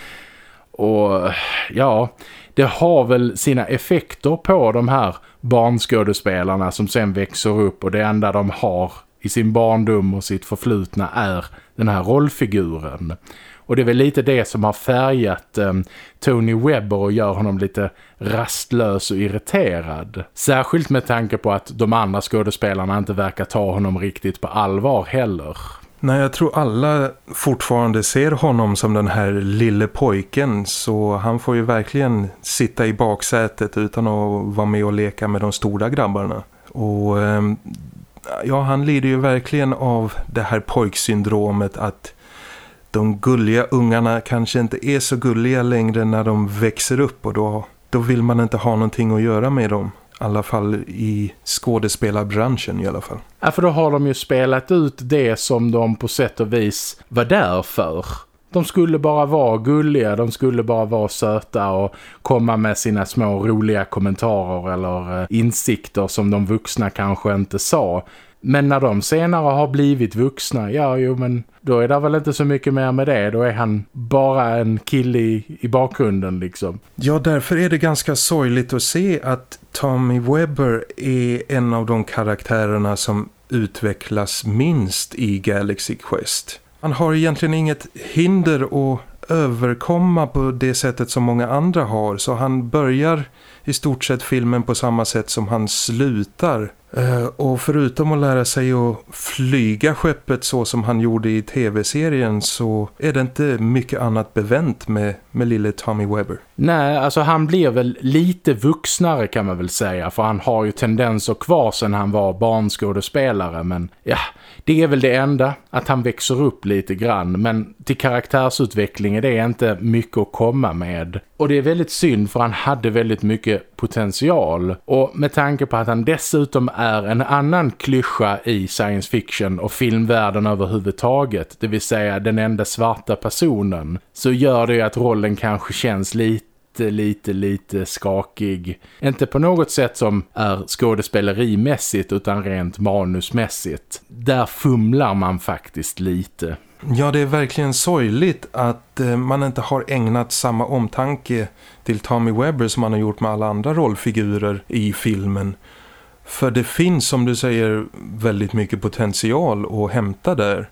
A: Och ja, det har väl sina effekter på de här barnskådespelarna som sen växer upp. Och det enda de har i sin barndom och sitt förflutna är den här rollfiguren. Och det är väl lite det som har färgat eh, Tony Webber och gör honom lite rastlös och irriterad. Särskilt med tanke på att de andra skådespelarna inte verkar ta honom riktigt på allvar heller.
B: Nej, jag tror alla fortfarande ser honom som den här lille pojken så han får ju verkligen sitta i baksätet utan att vara med och leka med de stora grabbarna. Och ehm, ja, han lider ju verkligen av det här pojksyndromet att de gulliga ungarna kanske inte är så gulliga längre när de växer upp och då, då vill man inte ha någonting att göra med dem. I alla fall i skådespelarbranschen i alla fall.
A: Ja, för då har de ju spelat ut det som de på sätt och vis var där för. De skulle bara vara gulliga, de skulle bara vara söta och komma med sina små roliga kommentarer eller eh, insikter som de vuxna kanske inte sa. Men när de senare har blivit vuxna, ja jo men då är det väl inte så mycket mer med det. Då är han bara en kille i, i bakgrunden liksom.
B: Ja, därför är det ganska sorgligt att se att Tommy Webber är en av de karaktärerna som utvecklas minst i Galaxy Quest. Han har egentligen inget hinder att överkomma på det sättet som många andra har så han börjar i stort sett filmen på samma sätt som han slutar. Eh, och förutom att lära sig att flyga skeppet så som han gjorde i tv-serien så är det inte mycket annat bevänt med, med lille Tommy Webber.
A: Nej, alltså han blir väl lite vuxnare kan man väl säga för han har ju tendenser kvar sedan han var barnskådespelare men ja, det är väl det enda att han växer upp lite grann men till karaktärsutveckling är det inte mycket att komma med. Och det är väldigt synd för han hade väldigt mycket potential och med tanke på att han dessutom är är en annan klyscha i science fiction och filmvärlden överhuvudtaget, det vill säga den enda svarta personen, så gör det ju att rollen kanske känns lite lite, lite skakig. Inte på något sätt som är skådespelerimässigt utan rent manusmässigt. Där fumlar man faktiskt lite.
B: Ja, det är verkligen sorgligt att eh, man inte har ägnat samma omtanke till Tommy Webber som man har gjort med alla andra rollfigurer i filmen. För det finns som du säger väldigt mycket potential att hämta där.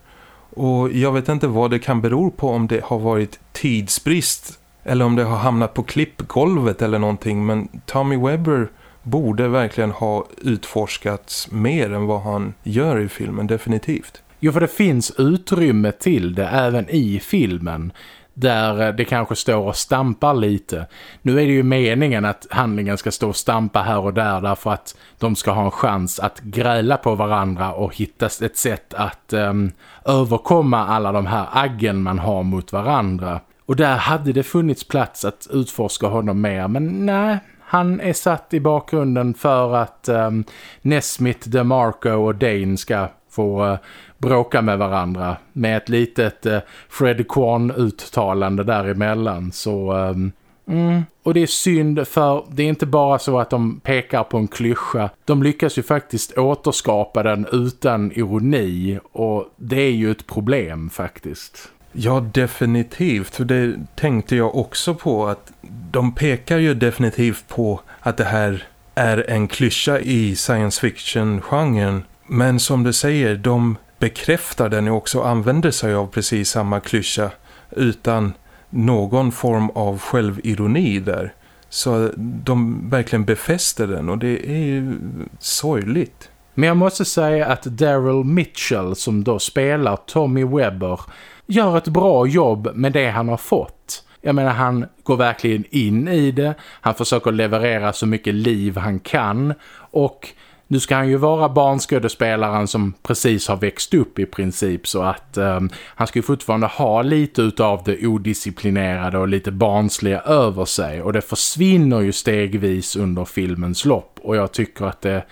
B: Och jag vet inte vad det kan bero på om det har varit tidsbrist eller om det har hamnat på klippgolvet eller någonting. Men Tommy Webber borde verkligen ha utforskats mer än vad han gör i filmen, definitivt.
A: Jo, för det finns utrymme till det även i filmen där eh, det kanske står och stampar lite. Nu är det ju meningen att handlingen ska stå och stampa här och där därför att de ska ha en chans att gräla på varandra och hitta ett sätt att um, överkomma alla de här aggen man har mot varandra. Och där hade det funnits plats att utforska honom mer men nej, han är satt i bakgrunden för att um, Nesmith, DeMarco och Dane ska få uh, bråka med varandra med ett litet uh, Fred Kwan-uttalande däremellan. Så, um, mm. Och det är synd för det är inte bara så att de pekar på en klyscha. De lyckas ju faktiskt återskapa den utan ironi och det är ju ett problem faktiskt.
B: Ja, definitivt. För det tänkte jag också på att de pekar ju definitivt på att det här är en klyscha i science fiction-genren. Men som du säger, de bekräftar den och också använder sig av precis samma klyscha utan någon form av självironi där. Så de verkligen befäster den och det är ju sorgligt.
A: Men jag måste säga att Daryl Mitchell som då spelar Tommy Webber gör ett bra jobb med det han har fått. Jag menar han går verkligen in i det. Han försöker leverera så mycket liv han kan. Och nu ska han ju vara barnskådespelaren som precis har växt upp i princip så att um, han ska ju fortfarande ha lite utav det odisciplinerade och lite barnsliga över sig. Och det försvinner ju stegvis under filmens lopp. Och jag tycker att det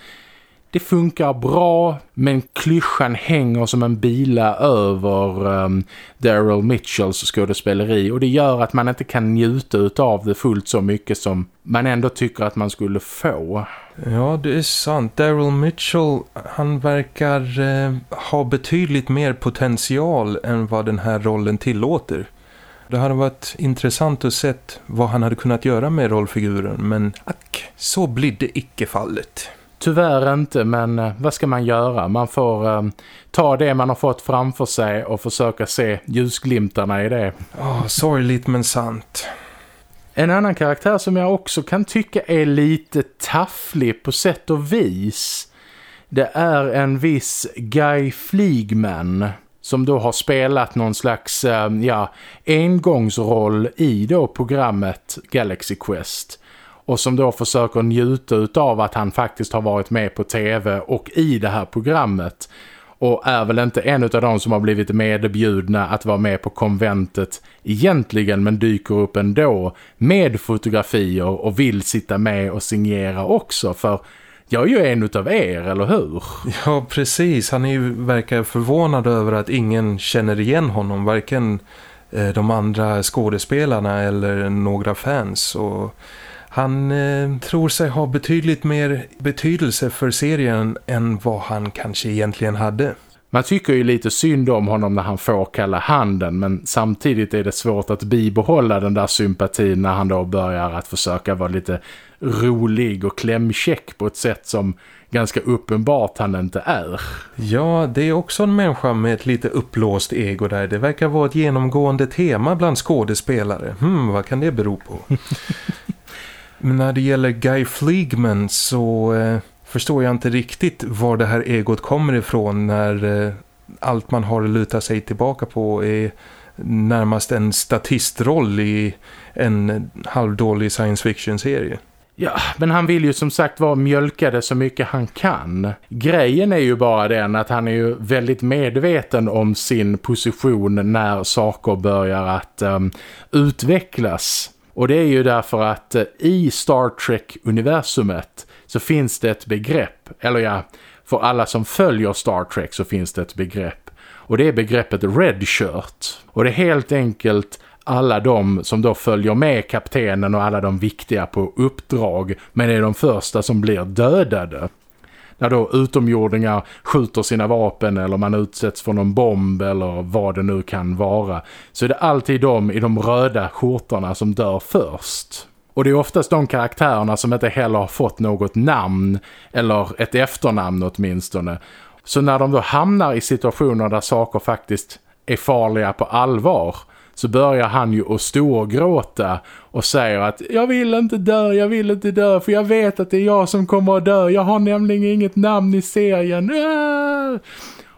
A: det funkar bra men klyschan hänger som en bila över um, Daryl Mitchells skådespeleri. Och det gör att man inte kan njuta av det fullt så mycket som man ändå tycker att man skulle få.
B: Ja, det är sant. Daryl Mitchell, han verkar eh, ha betydligt mer potential än vad den här rollen tillåter. Det hade varit intressant att se vad han hade kunnat göra med rollfiguren, men ack, så blir det icke fallet.
A: Tyvärr inte, men eh, vad ska man göra? Man får eh, ta det man har fått framför sig och försöka se ljusglimtarna i det.
B: Oh, sorgligt men sant.
A: En annan karaktär som jag också kan tycka är lite tafflig på sätt och vis. Det är en viss Guy Fleegman som då har spelat någon slags ehm, ja, engångsroll i då programmet Galaxy Quest och som då försöker njuta av att han faktiskt har varit med på tv och i det här programmet och är väl inte en av de som har blivit medbjudna att vara med på konventet egentligen men dyker upp ändå med fotografier och vill sitta med och signera också för jag är ju en av er, eller hur?
B: Ja, precis. Han är ju, verkar förvånad över att ingen känner igen honom, varken eh, de andra skådespelarna eller några fans och han eh, tror sig ha betydligt mer betydelse för serien än vad han kanske egentligen hade.
A: Man tycker ju lite synd om honom när han får kalla handen men samtidigt är det svårt att bibehålla den där sympatin när han då börjar att försöka vara lite rolig och klämkäck på ett sätt som ganska uppenbart han inte är.
B: Ja, det är också en människa med ett lite upplåst ego där. Det verkar vara ett genomgående tema bland skådespelare. Hmm, vad kan det bero på? Men när det gäller Guy Fleegman så eh, förstår jag inte riktigt var det här egot kommer ifrån när eh, allt man har att luta sig tillbaka på är närmast en statistroll i en halvdålig science fiction-serie.
A: Ja, men han vill ju som sagt vara mjölkade så mycket han kan. Grejen är ju bara den att han är ju väldigt medveten om sin position när saker börjar att um, utvecklas. Och det är ju därför att eh, i Star Trek-universumet så finns det ett begrepp, eller ja, för alla som följer Star Trek så finns det ett begrepp. Och det är begreppet redshirt. Och det är helt enkelt alla de som då följer med kaptenen och alla de viktiga på uppdrag men är de första som blir dödade när då utomjordingar skjuter sina vapen eller man utsätts för någon bomb eller vad det nu kan vara så är det alltid de i de röda skjortorna som dör först. Och det är oftast de karaktärerna som inte heller har fått något namn eller ett efternamn åtminstone. Så när de då hamnar i situationer där saker faktiskt är farliga på allvar så börjar han ju att storgråta och säger att jag vill inte dö, jag vill inte dö för jag vet att det är jag som kommer att dö. Jag har nämligen inget namn i serien. Äh!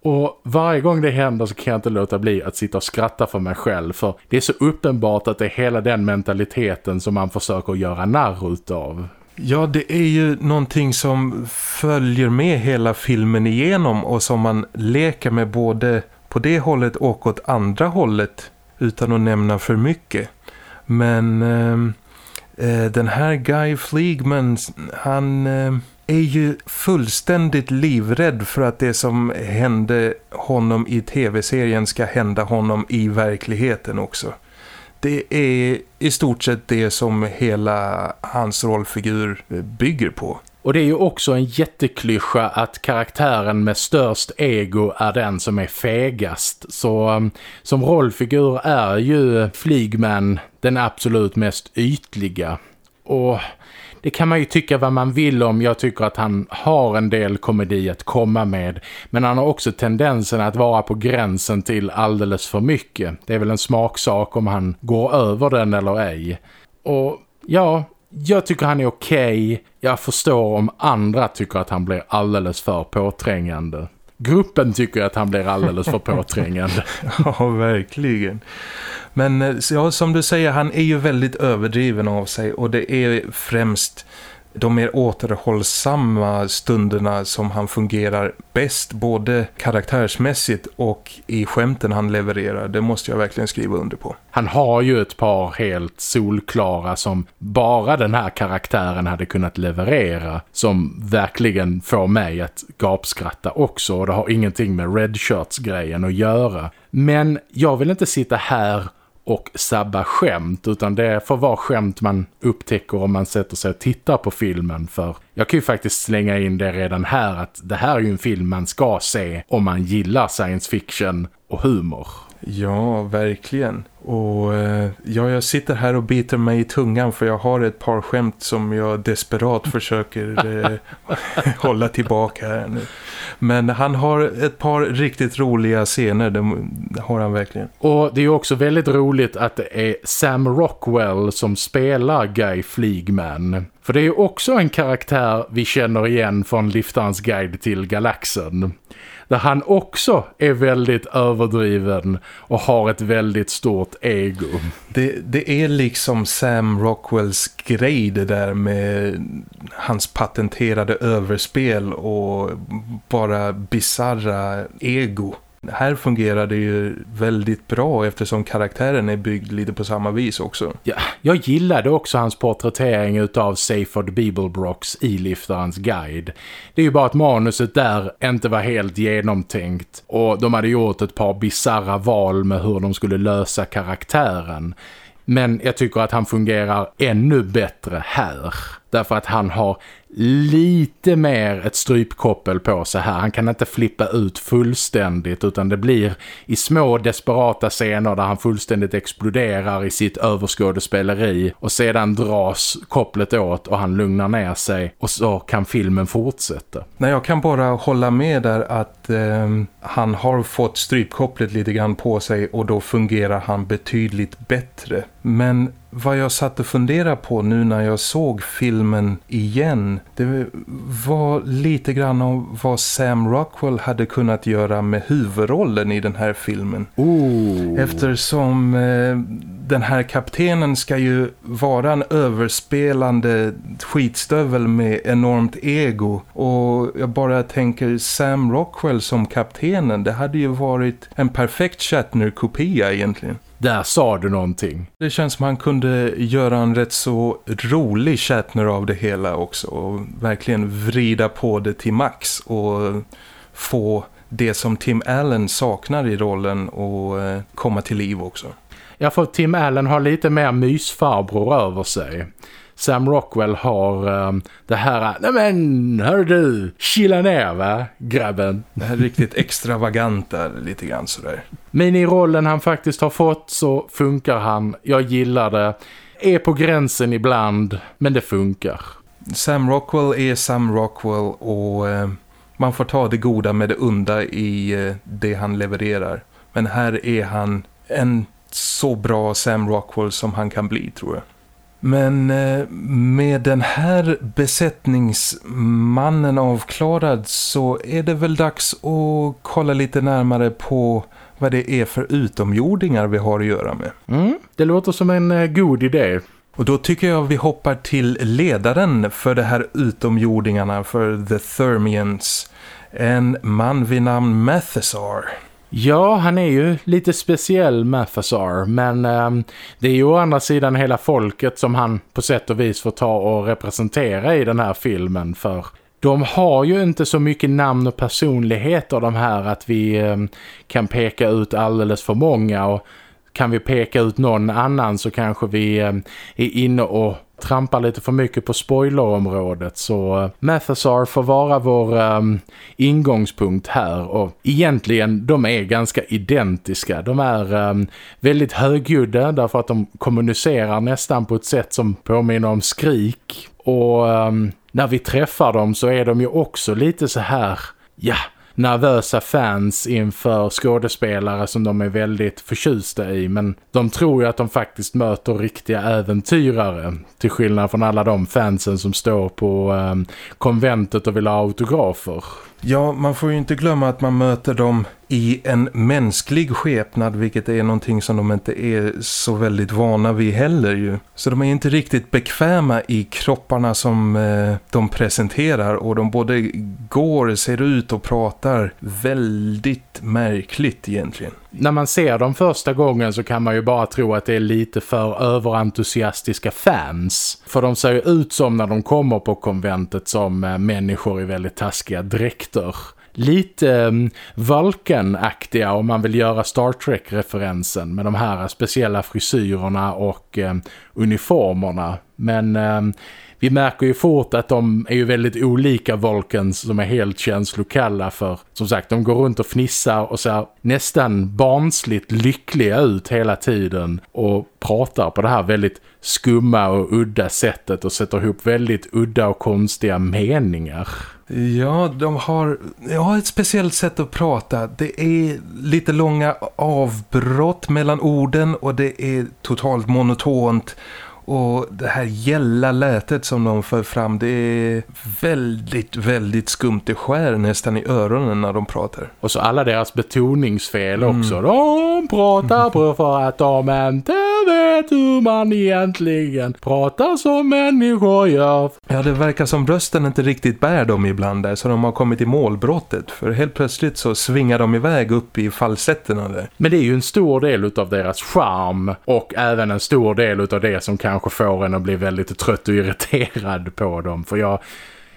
A: Och varje gång det händer så kan jag inte låta bli att sitta och skratta för mig själv. För det är så uppenbart att det är hela den mentaliteten som man försöker göra narr utav.
B: Ja, det är ju någonting som följer med hela filmen igenom och som man leker med både på det hållet och åt andra hållet utan att nämna för mycket. Men ehm, eh, den här Guy Fleegman, han eh, är ju fullständigt livrädd för att det som hände honom i tv-serien ska hända honom i verkligheten också. Det är i stort sett det som hela hans rollfigur bygger på.
A: Och det är ju också en jätteklyscha att karaktären med störst ego är den som är fegast. Så um, som rollfigur är ju Flygman den absolut mest ytliga. Och det kan man ju tycka vad man vill om. Jag tycker att han har en del komedi att komma med. Men han har också tendensen att vara på gränsen till alldeles för mycket. Det är väl en smaksak om han går över den eller ej. Och ja, jag tycker han är okej. Okay. Jag förstår om andra tycker att han blir alldeles för påträngande. Gruppen tycker att han blir alldeles för påträngande.
B: ja, verkligen. Men eh, ja, som du säger, han är ju väldigt överdriven av sig och det är främst de mer återhållsamma stunderna som han fungerar bäst både karaktärsmässigt och i skämten han levererar. Det måste jag verkligen skriva under på.
A: Han har ju ett par helt solklara som bara den här karaktären hade kunnat leverera som verkligen får mig att gapskratta också och det har ingenting med Redshirts-grejen att göra. Men jag vill inte sitta här och sabba skämt utan det får vara skämt man upptäcker om man sätter sig och tittar på filmen för jag kan ju faktiskt slänga in det redan här att det här är ju en film man ska se om man gillar science fiction och humor.
B: Ja, verkligen. Och eh, ja, jag sitter här och biter mig i tungan för jag har ett par skämt som jag desperat försöker eh, hålla tillbaka här nu. Men han har ett par riktigt roliga scener, det har han verkligen.
A: Och det är också väldigt roligt att det är Sam Rockwell som spelar Guy Fleegman. För det är också en karaktär vi känner igen från Liftarens guide till galaxen där han också är väldigt överdriven och har ett väldigt stort ego.
B: Det, det är liksom Sam Rockwells grej det där med hans patenterade överspel och bara bizarra ego. Här fungerar det ju väldigt bra eftersom karaktären är byggd lite på samma vis också.
A: Ja, jag gillade också hans porträttering utav Seyford Bibelbrocks i Liftarens guide. Det är ju bara att manuset där inte var helt genomtänkt och de hade gjort ett par bizarra val med hur de skulle lösa karaktären. Men jag tycker att han fungerar ännu bättre här. Därför att han har lite mer ett strypkoppel på sig här. Han kan inte flippa ut fullständigt utan det blir i små desperata scener där han fullständigt exploderar i sitt överskådespeleri och sedan dras kopplet åt och han lugnar ner sig och så kan filmen fortsätta.
B: Nej, jag kan bara hålla med där att eh, han har fått strypkopplet lite grann på sig och då fungerar han betydligt bättre. Men vad jag satt och funderade på nu när jag såg filmen igen det var lite grann om vad Sam Rockwell hade kunnat göra med huvudrollen i den här filmen.
A: Oh.
B: Eftersom eh, den här kaptenen ska ju vara en överspelande skitstövel med enormt ego och jag bara tänker Sam Rockwell som kaptenen, det hade ju varit en perfekt Shatner-kopia egentligen.
A: Där sa du någonting.
B: Det känns som han kunde göra en rätt så rolig Shatner av det hela också. Och verkligen vrida på det till max. Och få det som Tim Allen saknar i rollen och eh, komma till liv också.
A: Ja, för Tim Allen har lite mer mysfarbror över sig. Sam Rockwell har um, det här, nej men hör du, chilla ner va, grabben.
B: Det här riktigt extravaganta lite grann sådär.
A: Men i rollen han faktiskt har fått så funkar han, jag gillar det. Är på gränsen ibland, men det funkar.
B: Sam Rockwell är Sam Rockwell och eh, man får ta det goda med det onda i eh, det han levererar. Men här är han en så bra Sam Rockwell som han kan bli tror jag. Men eh, med den här besättningsmannen avklarad så är det väl dags att kolla lite närmare på vad det är för utomjordingar vi har att göra med.
A: Mm, det låter som en eh, god idé.
B: Och då tycker jag vi hoppar till ledaren för det här utomjordingarna, för The Thermians. En man vid namn Mathesar.
A: Ja, han är ju lite speciell Mathasar, men eh, det är ju å andra sidan hela folket som han på sätt och vis får ta och representera i den här filmen för de har ju inte så mycket namn och personligheter de här att vi eh, kan peka ut alldeles för många och kan vi peka ut någon annan så kanske vi eh, är inne och trampar lite för mycket på spoilerområdet så eh, uh, Mathasar får vara vår um, ingångspunkt här och egentligen de är ganska identiska. De är um, väldigt högljudda därför att de kommunicerar nästan på ett sätt som påminner om skrik och um, när vi träffar dem så är de ju också lite så här, ja nervösa fans inför skådespelare som de är väldigt förtjusta i men de tror ju att de faktiskt möter riktiga äventyrare till skillnad från alla de fansen som står på eh, konventet och vill ha autografer.
B: Ja, man får ju inte glömma att man möter dem i en mänsklig skepnad vilket är någonting som de inte är så väldigt vana vid heller ju. Så de är inte riktigt bekväma i kropparna som eh, de presenterar och de både går, ser ut och pratar väldigt märkligt egentligen.
A: När man ser dem första gången så kan man ju bara tro att det är lite för överentusiastiska fans. För de ser ju ut som när de kommer på konventet som eh, människor i väldigt taskiga dräkter lite um, Vulcan-aktiga om man vill göra Star Trek-referensen med de här speciella frisyrerna och um, uniformerna. Men um, vi märker ju fort att de är ju väldigt olika Vulcans som är helt känslokalla för som sagt, de går runt och fnissar och ser nästan barnsligt lyckliga ut hela tiden och pratar på det här väldigt skumma och udda sättet och sätter ihop väldigt udda och konstiga meningar.
B: Ja, de har ja, ett speciellt sätt att prata. Det är lite långa avbrott mellan orden och det är totalt monotont. Och det här gälla lätet som de för fram, det är väldigt, väldigt skumt. Det skär nästan i öronen när de pratar.
A: Och så alla deras betoningsfel mm. också. De pratar på för att de inte vet hur man egentligen pratar som människor gör.
B: Ja, det verkar som rösten inte riktigt bär dem ibland där så de har kommit i målbrottet. För helt plötsligt så svingar de iväg upp i falsetterna där.
A: Men det är ju en stor del av deras charm och även en stor del av det som kanske får en att bli väldigt trött och irriterad på dem. För jag...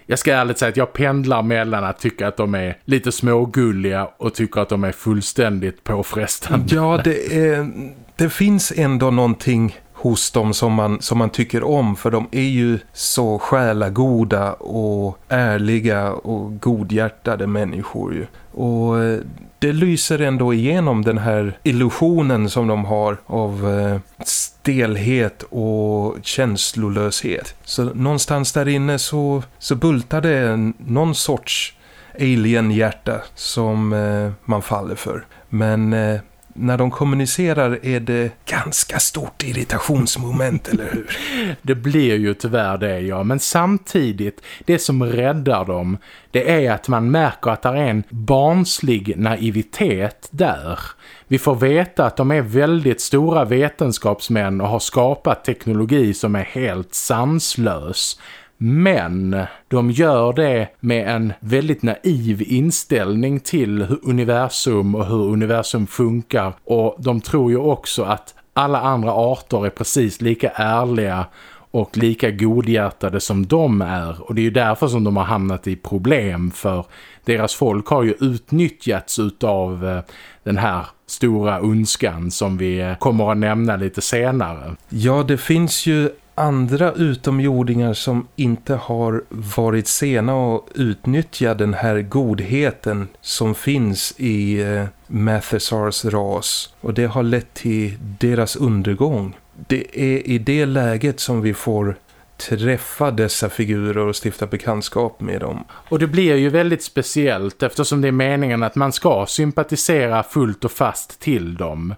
A: Jag ska ärligt säga att jag pendlar mellan att tycka att de är lite smågulliga och tycker att de är fullständigt påfrestande.
B: Ja, det är det finns ändå någonting hos dem som man, som man tycker om för de är ju så själagoda och ärliga och godhjärtade människor ju. Och eh, det lyser ändå igenom den här illusionen som de har av eh, stelhet och känslolöshet. Så någonstans där inne så, så bultar det någon sorts alien-hjärta som eh, man faller för. Men när de kommunicerar är det ganska stort irritationsmoment, eller hur?
A: Det blir ju tyvärr det, ja. Men samtidigt, det som räddar dem, det är att man märker att det är en barnslig naivitet där. Vi får veta att de är väldigt stora vetenskapsmän och har skapat teknologi som är helt sanslös. Men de gör det med en väldigt naiv inställning till universum och hur universum funkar. Och de tror ju också att alla andra arter är precis lika ärliga och lika godhjärtade som de är. Och det är ju därför som de har hamnat i problem för deras folk har ju utnyttjats utav eh, den här stora önskan som vi kommer att nämna lite senare.
B: Ja, det finns ju andra utomjordingar som inte har varit sena att utnyttja den här godheten som finns i eh, Mathesars ras och det har lett till deras undergång. Det är i det läget som vi får träffa dessa figurer och stifta bekantskap med dem.
A: Och det blir ju väldigt speciellt eftersom det är meningen att man ska sympatisera fullt och fast till dem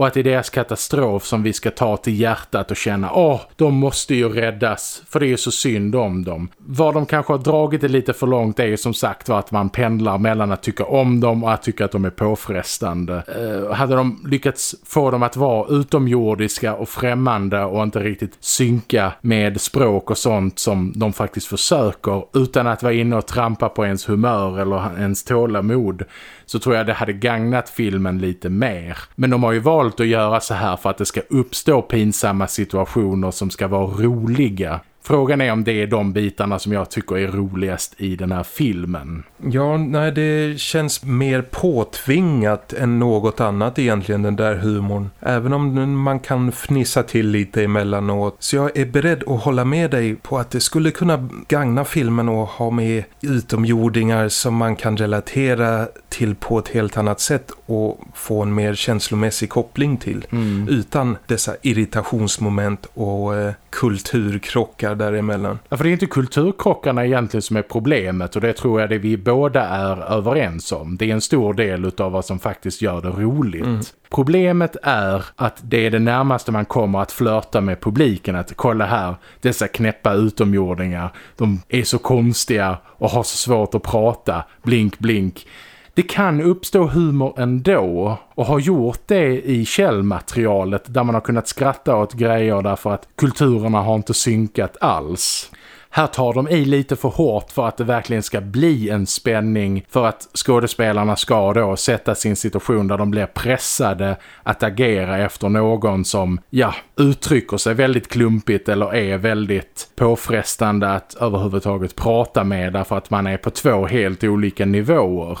A: och att det är deras katastrof som vi ska ta till hjärtat och känna åh, de måste ju räddas för det är ju så synd om dem. Vad de kanske har dragit det lite för långt är ju som sagt var att man pendlar mellan att tycka om dem och att tycka att de är påfrestande. Eh, hade de lyckats få dem att vara utomjordiska och främmande och inte riktigt synka med språk och sånt som de faktiskt försöker utan att vara inne och trampa på ens humör eller ens tålamod så tror jag det hade gagnat filmen lite mer. Men de har ju valt att göra så här för att det ska uppstå pinsamma situationer som ska vara roliga. Frågan är om det är de bitarna som jag tycker är roligast i den här filmen.
B: Ja, nej det känns mer påtvingat än något annat egentligen den där humorn. Även om man kan fnissa till lite emellanåt. Så jag är beredd att hålla med dig på att det skulle kunna gagna filmen och ha med utomjordingar som man kan relatera till på ett helt annat sätt och få en mer känslomässig koppling till. Mm. Utan dessa irritationsmoment och eh, kulturkrockar däremellan.
A: Ja, för det är inte kulturkrockarna egentligen som är problemet och det tror jag det vi båda är överens om. Det är en stor del av vad som faktiskt gör det roligt. Mm. Problemet är att det är det närmaste man kommer att flörta med publiken. Att kolla här, dessa knäppa utomjordingar. De är så konstiga och har så svårt att prata. Blink, blink det kan uppstå humor ändå och har gjort det i källmaterialet där man har kunnat skratta åt grejer därför att kulturerna har inte synkat alls. Här tar de i lite för hårt för att det verkligen ska bli en spänning för att skådespelarna ska då sätta sin situation där de blir pressade att agera efter någon som, ja, uttrycker sig väldigt klumpigt eller är väldigt påfrestande att överhuvudtaget prata med därför att man är på två helt olika nivåer.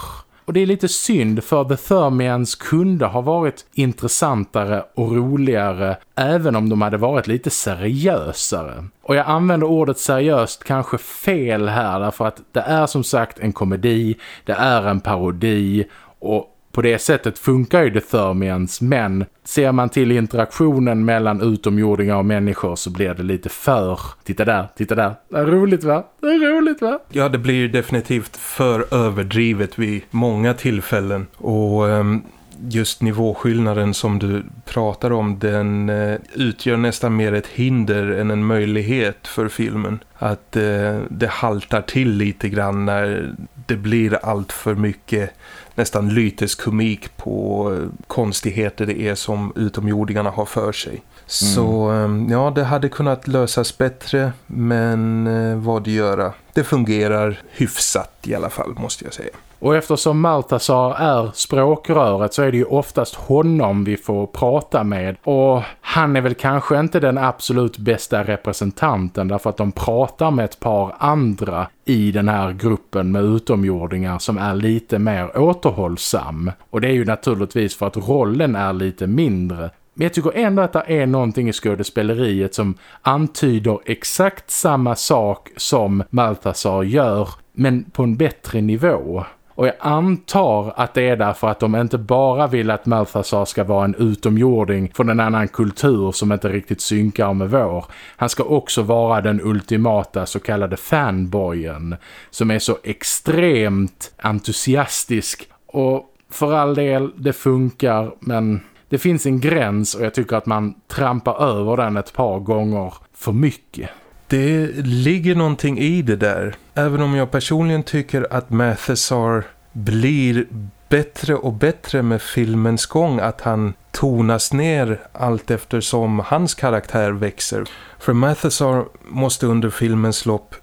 A: Och det är lite synd för The Thermians kunde ha varit intressantare och roligare även om de hade varit lite seriösare. Och jag använder ordet seriöst kanske fel här därför att det är som sagt en komedi, det är en parodi och på det sättet funkar ju The Thermians men ser man till interaktionen mellan utomjordingar och människor så blir det lite för titta där, titta där, det är roligt va? Det är roligt va?
B: Ja det blir definitivt för överdrivet vid många tillfällen och um, just nivåskillnaden som du pratar om den uh, utgör nästan mer ett hinder än en möjlighet för filmen att uh, det haltar till lite grann när det blir allt för mycket nästan lyteskomik på konstigheter det är som utomjordingarna har för sig. Mm. Så ehm, ja, det hade kunnat lösas bättre men eh, vad det göra. Det fungerar hyfsat i alla fall måste jag säga.
A: Och eftersom Maltasar är språkröret så är det ju oftast honom vi får prata med. Och han är väl kanske inte den absolut bästa representanten därför att de pratar med ett par andra i den här gruppen med utomjordingar som är lite mer återhållsam. Och det är ju naturligtvis för att rollen är lite mindre. Men jag tycker ändå att det är någonting i skådespeleriet som antyder exakt samma sak som Maltasar gör men på en bättre nivå. Och jag antar att det är därför att de inte bara vill att Malthasar ska vara en utomjording från en annan kultur som inte riktigt synkar med vår. Han ska också vara den ultimata så kallade fanboyen som är så extremt entusiastisk och för all del det funkar men det finns en gräns och jag tycker att man trampar över den ett par gånger för mycket.
B: Det ligger någonting i det där. Även om jag personligen tycker att Mathesar blir bättre och bättre med filmens gång. Att han tonas ner allt eftersom hans karaktär växer. För Mathesar måste under filmens lopp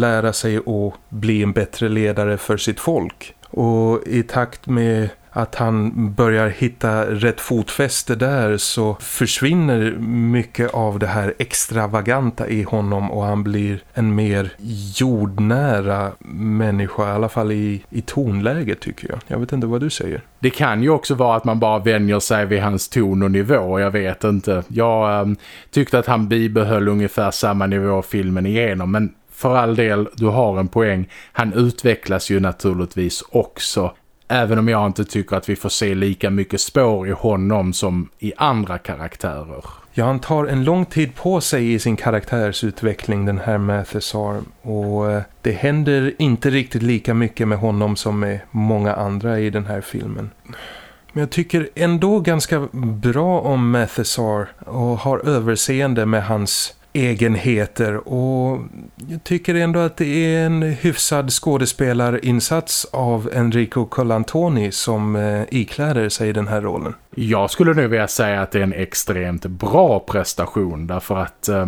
B: lära sig att bli en bättre ledare för sitt folk. Och i takt med att han börjar hitta rätt fotfäste där så försvinner mycket av det här extravaganta i honom och han blir en mer jordnära människa, i alla fall i, i tonläget tycker jag. Jag vet inte vad du säger.
A: Det kan ju också vara att man bara vänjer sig vid hans ton och nivå, jag vet inte. Jag ähm, tyckte att han bibehöll ungefär samma nivå filmen igenom, men för all del, du har en poäng. Han utvecklas ju naturligtvis också. Även om jag inte tycker att vi får se lika mycket spår i honom som i andra karaktärer.
B: Ja, han tar en lång tid på sig i sin karaktärsutveckling den här Mathesar. Och eh, det händer inte riktigt lika mycket med honom som med många andra i den här filmen. Men jag tycker ändå ganska bra om Mathesar och har överseende med hans egenheter och jag tycker ändå att det är en hyfsad skådespelarinsats av Enrico Colantoni som eh, ikläder sig den här rollen.
A: Jag skulle nu vilja säga att det är en extremt bra prestation därför att eh,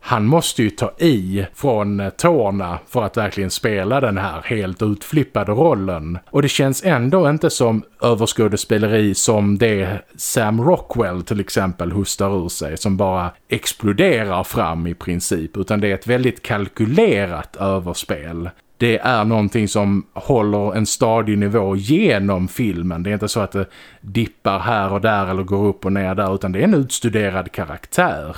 A: han måste ju ta i från eh, tårna för att verkligen spela den här helt utflippade rollen. Och det känns ändå inte som överskådespeleri som det Sam Rockwell till exempel hostar ur sig som bara exploderar fram i princip utan det är ett väldigt kalkylerat överspel det är någonting som håller en stadig nivå genom filmen. Det är inte så att det dippar här och där eller går upp och ner där utan det är en utstuderad karaktär.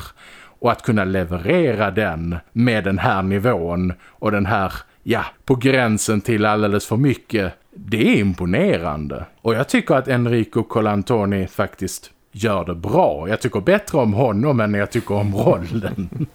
A: Och att kunna leverera den med den här nivån och den här, ja, på gränsen till alldeles för mycket, det är imponerande. Och jag tycker att Enrico Colantoni faktiskt gör det bra. Jag tycker bättre om honom än jag tycker om rollen.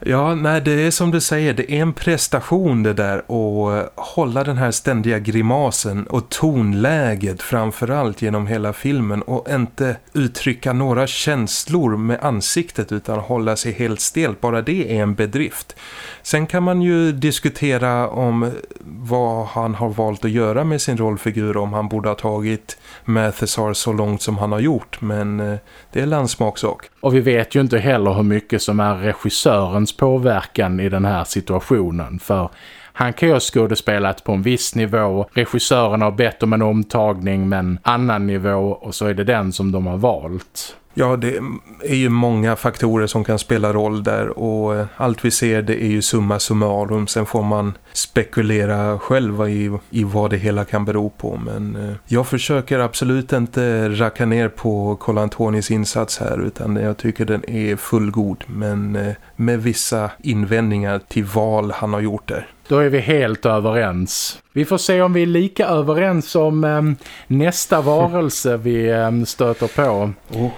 B: ja, nej det är som du säger, det är en prestation det där att eh, hålla den här ständiga grimasen och tonläget framförallt genom hela filmen och inte uttrycka några känslor med ansiktet utan hålla sig helt stelt. Bara det är en bedrift. Sen kan man ju diskutera om vad han har valt att göra med sin rollfigur om han borde ha tagit Mathesar så långt som han har gjort men eh, det är landsmaksak.
A: Och vi vet ju inte heller hur mycket som är regissörens påverkan i den här situationen för han kan ju ha skådespelat på en viss nivå. Regissören har bett om en omtagning men annan nivå och så är det den som de har valt.
B: Ja, det är ju många faktorer som kan spela roll där och eh, allt vi ser det är ju summa summarum. Sen får man spekulera själva i, i vad det hela kan bero på. Men eh, jag försöker absolut inte racka ner på Colantonis insats här utan jag tycker den är fullgod. Men eh, med vissa invändningar till val han har gjort där.
A: Då är vi helt överens. Vi får se om vi är lika överens om eh, nästa varelse vi eh, stöter på. Oh.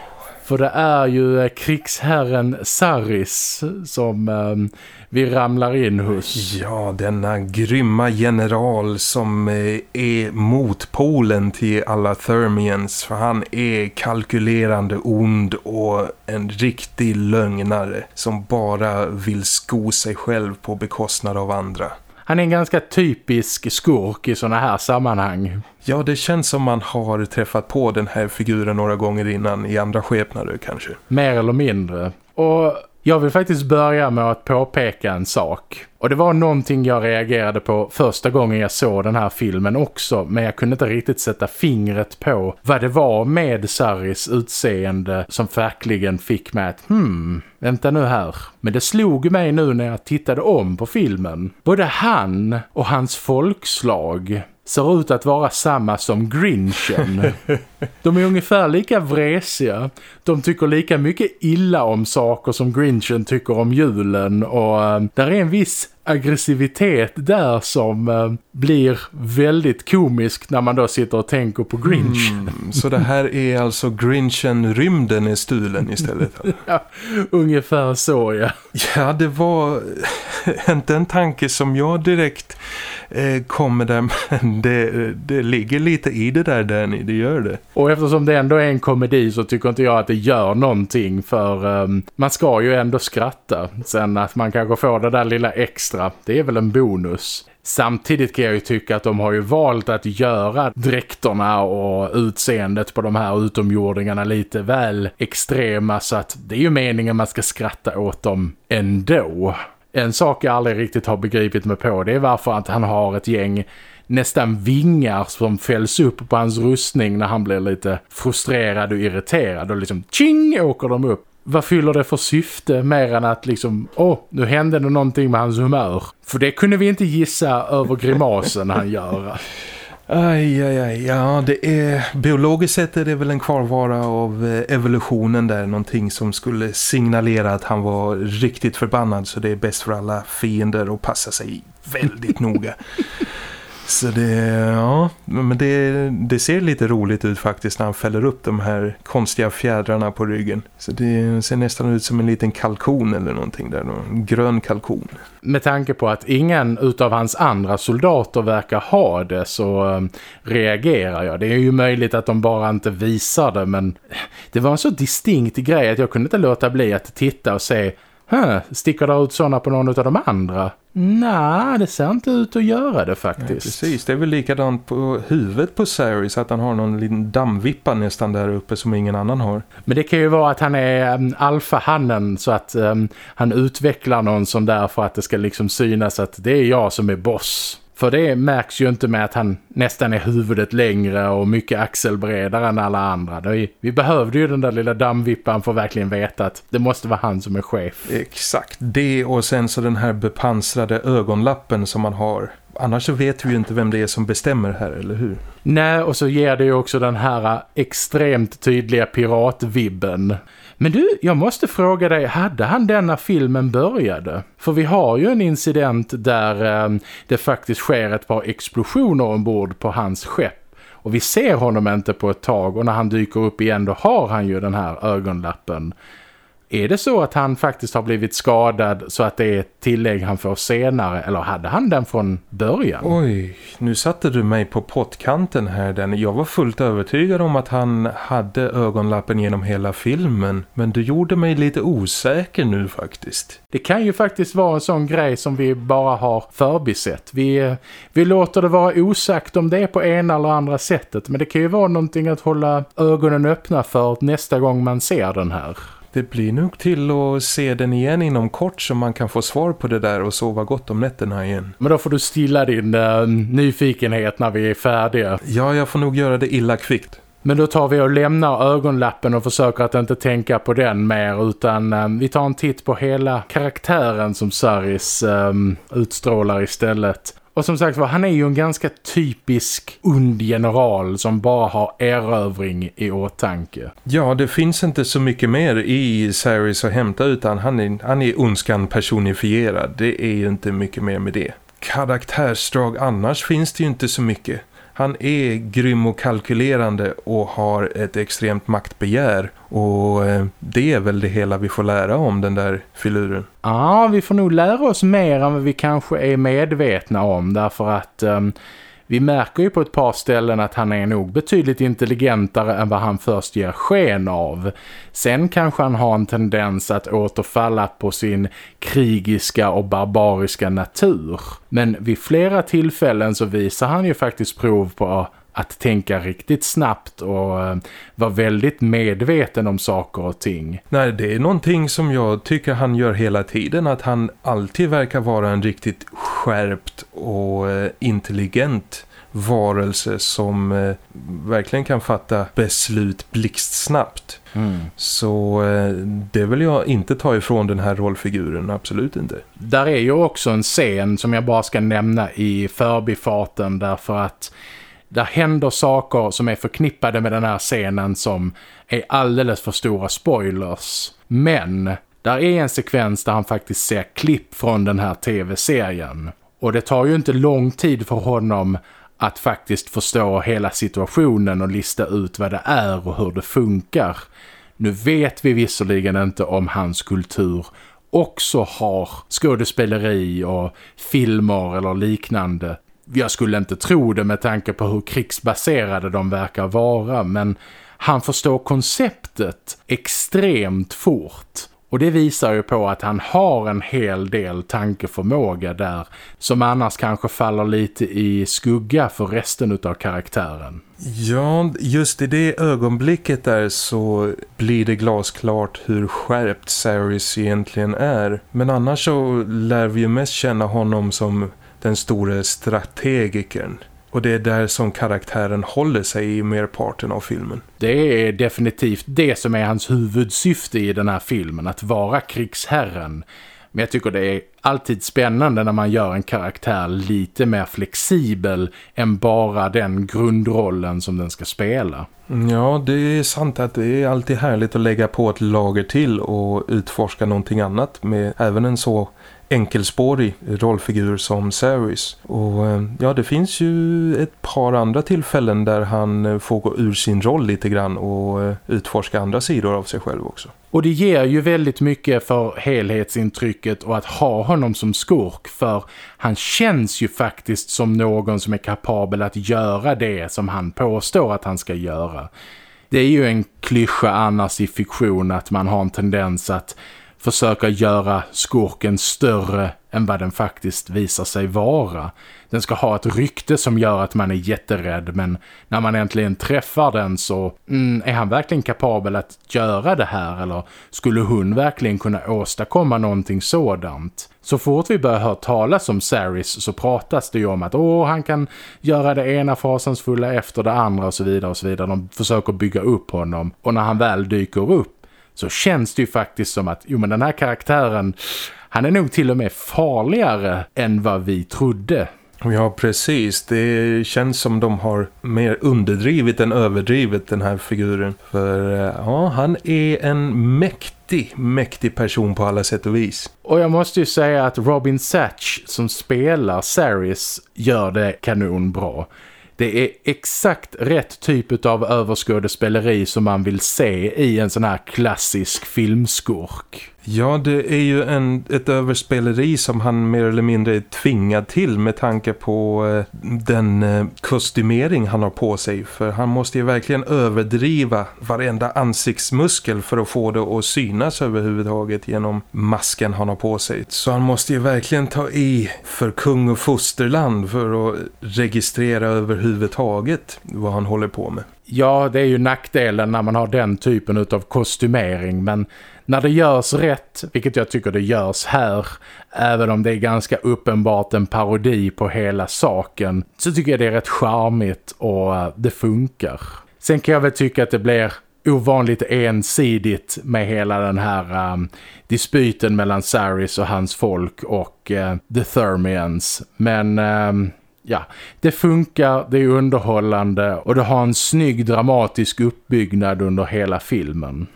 A: För det är ju eh, krigsherren Saris som eh, vi ramlar in hos.
B: Ja, denna grymma general som eh, är motpolen till alla Thermians. För han är kalkylerande ond och en riktig lögnare som bara vill sko sig själv på bekostnad av andra.
A: Han är en ganska typisk skurk i såna här sammanhang.
B: Ja, det känns som man har träffat på den här figuren några gånger innan i andra skepnader kanske.
A: Mer eller mindre. Och jag vill faktiskt börja med att påpeka en sak. Och det var någonting jag reagerade på första gången jag såg den här filmen också. Men jag kunde inte riktigt sätta fingret på vad det var med Saris utseende som verkligen fick mig att hmm, vänta nu här. Men det slog mig nu när jag tittade om på filmen. Både han och hans folkslag ser ut att vara samma som Grinchen. De är ungefär lika vresiga. De tycker lika mycket illa om saker som Grinchen tycker om julen och äh, där är en viss aggressivitet där som äh, blir väldigt komisk när man då sitter och tänker på Grinchen.
B: Mm, så det här är alltså Grinchen-rymden i stulen istället?
A: ja, ungefär så ja.
B: Ja, det var inte en tanke som jag direkt eh, kommer där men det, det ligger lite i det där Danny, det gör det.
A: Och eftersom det ändå är en komedi så tycker inte jag att det gör någonting för um, man ska ju ändå skratta. Sen att man kanske får det där lilla extra, det är väl en bonus. Samtidigt kan jag ju tycka att de har ju valt att göra dräkterna och utseendet på de här utomjordingarna lite väl extrema så att det är ju meningen man ska skratta åt dem ändå. En sak jag aldrig riktigt har begripit mig på det är varför att han har ett gäng nästan vingar som fälls upp på hans rustning när han blir lite frustrerad och irriterad och liksom tjing åker de upp. Vad fyller det för syfte mer än att liksom, åh, oh, nu hände det någonting med hans humör. För det kunde vi inte gissa över grimasen han gör.
B: Aj, aj, aj. Ja, det är, biologiskt sett är det väl en kvarvara av eh, evolutionen där. Någonting som skulle signalera att han var riktigt förbannad så det är bäst för alla fiender att passa sig väldigt noga. Så det, ja, men det, det ser lite roligt ut faktiskt när han fäller upp de här konstiga fjädrarna på ryggen. Så det ser nästan ut som en liten kalkon eller någonting där, en grön kalkon.
A: Med tanke på att ingen utav hans andra soldater verkar ha det så eh, reagerar jag. Det är ju möjligt att de bara inte visar det men det var en så distinkt grej att jag kunde inte låta bli att titta och se Huh, sticker det ut sådana på någon av de andra? Nej, det ser inte ut att göra det faktiskt. Ja,
B: precis, det är väl likadant på huvudet på Saris att han har någon liten dammvippa nästan där uppe som ingen annan har.
A: Men det kan ju vara att han är um, alfahannen så att um, han utvecklar någon som där för att det ska liksom synas att det är jag som är boss. För det märks ju inte med att han nästan är huvudet längre och mycket axelbredare än alla andra. Vi, vi behövde ju den där lilla dammvippan för att verkligen veta att det måste vara han som är chef.
B: Exakt, det och sen så den här bepansrade ögonlappen som man har. Annars så vet vi ju inte vem det är som bestämmer här, eller hur?
A: Nej, och så ger det ju också den här extremt tydliga piratvibben. Men du, jag måste fråga dig, hade han denna filmen började? För vi har ju en incident där eh, det faktiskt sker ett par explosioner ombord på hans skepp. Och vi ser honom inte på ett tag och när han dyker upp igen då har han ju den här ögonlappen. Är det så att han faktiskt har blivit skadad så att det är ett tillägg han får senare eller hade han den från början?
B: Oj, nu satte du mig på pottkanten här. Den. Jag var fullt övertygad om att han hade ögonlappen genom hela filmen men du gjorde mig lite osäker nu faktiskt.
A: Det kan ju faktiskt vara en sån grej som vi bara har förbisett. Vi, vi låter det vara osagt om det är på ena eller andra sättet men det kan ju vara någonting att hålla ögonen öppna för nästa gång man ser den här.
B: Det blir nog till att se den igen inom kort så man kan få svar på det där och sova gott om nätterna igen.
A: Men då får du stilla din uh, nyfikenhet när vi är färdiga.
B: Ja, jag får nog göra det illa kvickt.
A: Men då tar vi och lämnar ögonlappen och försöker att inte tänka på den mer utan um, vi tar en titt på hela karaktären som Saris um, utstrålar istället. Och som sagt var, han är ju en ganska typisk und general som bara har erövring i åtanke.
B: Ja, det finns inte så mycket mer i Saris att hämta utan han är, han är ondskan personifierad. Det är ju inte mycket mer med det. Karaktärsdrag annars finns det ju inte så mycket. Han är grym och kalkylerande och har ett extremt maktbegär. Och eh, det är väl det hela vi får lära om den där filuren.
A: Ja, vi får nog lära oss mer än vad vi kanske är medvetna om. Därför att um, vi märker ju på ett par ställen att han är nog betydligt intelligentare än vad han först ger sken av. Sen kanske han har en tendens att återfalla på sin krigiska och barbariska natur. Men vid flera tillfällen så visar han ju faktiskt prov på att tänka riktigt snabbt och uh, vara väldigt medveten om saker och ting.
B: Nej, det är någonting som jag tycker han gör hela tiden. Att han alltid verkar vara en riktigt skärpt och uh, intelligent varelse som uh, verkligen kan fatta beslut blixtsnabbt. Mm. Så det vill jag inte ta ifrån den här rollfiguren, absolut inte.
A: Där är ju också en scen som jag bara ska nämna i förbifarten därför att där händer saker som är förknippade med den här scenen som är alldeles för stora spoilers. Men där är en sekvens där han faktiskt ser klipp från den här tv-serien. Och det tar ju inte lång tid för honom att faktiskt förstå hela situationen och lista ut vad det är och hur det funkar. Nu vet vi visserligen inte om hans kultur också har skådespeleri och filmer eller liknande jag skulle inte tro det med tanke på hur krigsbaserade de verkar vara men han förstår konceptet extremt fort. Och det visar ju på att han har en hel del tankeförmåga där som annars kanske faller lite i skugga för resten av karaktären.
B: Ja, just i det ögonblicket där så blir det glasklart hur skärpt Saris egentligen är. Men annars så lär vi ju mest känna honom som den store strategikern. Och det är där som karaktären håller sig i merparten av filmen.
A: Det är definitivt det som är hans huvudsyfte i den här filmen, att vara krigsherren. Men jag tycker det är alltid spännande när man gör en karaktär lite mer flexibel än bara den grundrollen som den ska spela.
B: Ja, det är sant att det är alltid härligt att lägga på ett lager till och utforska någonting annat med även en så enkelspårig rollfigur som Ceres. Och eh, ja, det finns ju ett par andra tillfällen där han eh, får gå ur sin roll lite grann och eh, utforska andra sidor av sig själv också.
A: Och det ger ju väldigt mycket för helhetsintrycket och att ha honom som skurk för han känns ju faktiskt som någon som är kapabel att göra det som han påstår att han ska göra. Det är ju en klyscha annars i fiktion att man har en tendens att försöka göra skurken större än vad den faktiskt visar sig vara. Den ska ha ett rykte som gör att man är jätterädd men när man äntligen träffar den så mm, är han verkligen kapabel att göra det här eller skulle hon verkligen kunna åstadkomma någonting sådant? Så fort vi börjar höra talas om Saris så pratas det ju om att åh, han kan göra det ena fasansfulla efter det andra och så vidare och så vidare. De försöker bygga upp honom och när han väl dyker upp så känns det ju faktiskt som att jo men den här karaktären han är nog till och med farligare än vad vi trodde.
B: Ja, precis. Det känns som de har mer underdrivit än överdrivet den här figuren. För ja, han är en mäktig, mäktig person på alla sätt och vis.
A: Och jag måste ju säga att Robin Satch som spelar Saris gör det kanonbra. Det är exakt rätt typ av överskådespeleri som man vill se i en sån här klassisk filmskurk.
B: Ja, det är ju en, ett överspeleri som han mer eller mindre är tvingad till med tanke på eh, den eh, kostymering han har på sig. För han måste ju verkligen överdriva varenda ansiktsmuskel för att få det att synas överhuvudtaget genom masken han har på sig. Så han måste ju verkligen ta i för kung och fosterland för att registrera överhuvudtaget vad han håller på med.
A: Ja, det är ju nackdelen när man har den typen av kostymering men när det görs rätt, vilket jag tycker det görs här, även om det är ganska uppenbart en parodi på hela saken, så tycker jag det är rätt charmigt och eh, det funkar. Sen kan jag väl tycka att det blir ovanligt ensidigt med hela den här um, dispyten mellan Saris och hans folk och uh, The Thermians. Men um, ja, det funkar, det är underhållande och det har en snygg dramatisk uppbyggnad under hela filmen.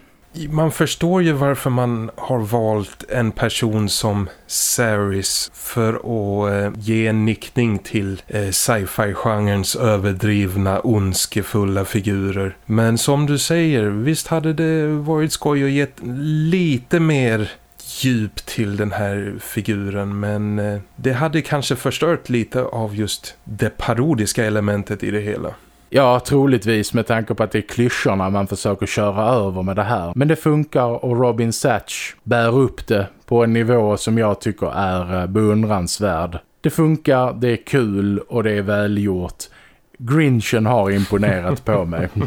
B: Man förstår ju varför man har valt en person som Saris för att eh, ge en nickning till eh, sci-fi-genrens överdrivna, ondskefulla figurer. Men som du säger, visst hade det varit skoj att ge lite mer djup till den här figuren men eh, det hade kanske förstört lite av just det parodiska elementet i det hela.
A: Ja, troligtvis med tanke på att det är klyschorna man försöker köra över med det här. Men det funkar och Robin Satch bär upp det på en nivå som jag tycker är eh, beundransvärd. Det funkar, det är kul och det är välgjort. Grinchen har imponerat på mig.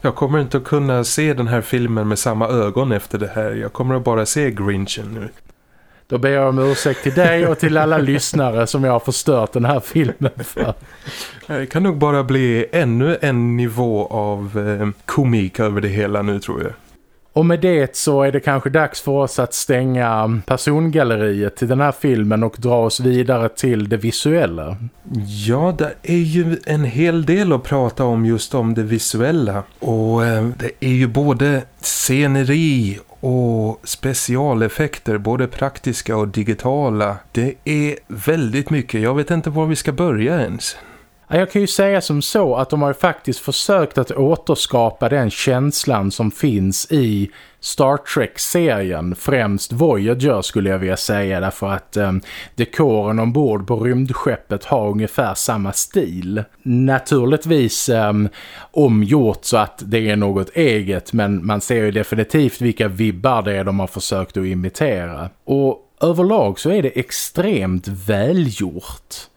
B: Jag kommer inte att kunna se den här filmen med samma ögon efter det här. Jag kommer att bara se Grinchen nu.
A: Då ber jag om ursäkt till dig och till alla lyssnare som jag har förstört den här filmen för.
B: Det kan nog bara bli ännu en nivå av eh, komik över det hela nu tror jag.
A: Och med det så är det kanske dags för oss att stänga persongalleriet till den här filmen och dra oss vidare till det visuella.
B: Ja, det är ju en hel del att prata om just om det visuella. Och eh, det är ju både sceneri och specialeffekter, både praktiska och digitala. Det är väldigt mycket. Jag vet inte var vi ska börja ens.
A: Jag kan ju säga som så att de har faktiskt försökt att återskapa den känslan som finns i Star Trek-serien, främst Voyager skulle jag vilja säga därför att eh, dekoren ombord på rymdskeppet har ungefär samma stil. Naturligtvis eh, omgjort så att det är något eget men man ser ju definitivt vilka vibbar det är de har försökt att imitera. Och överlag så är det extremt välgjort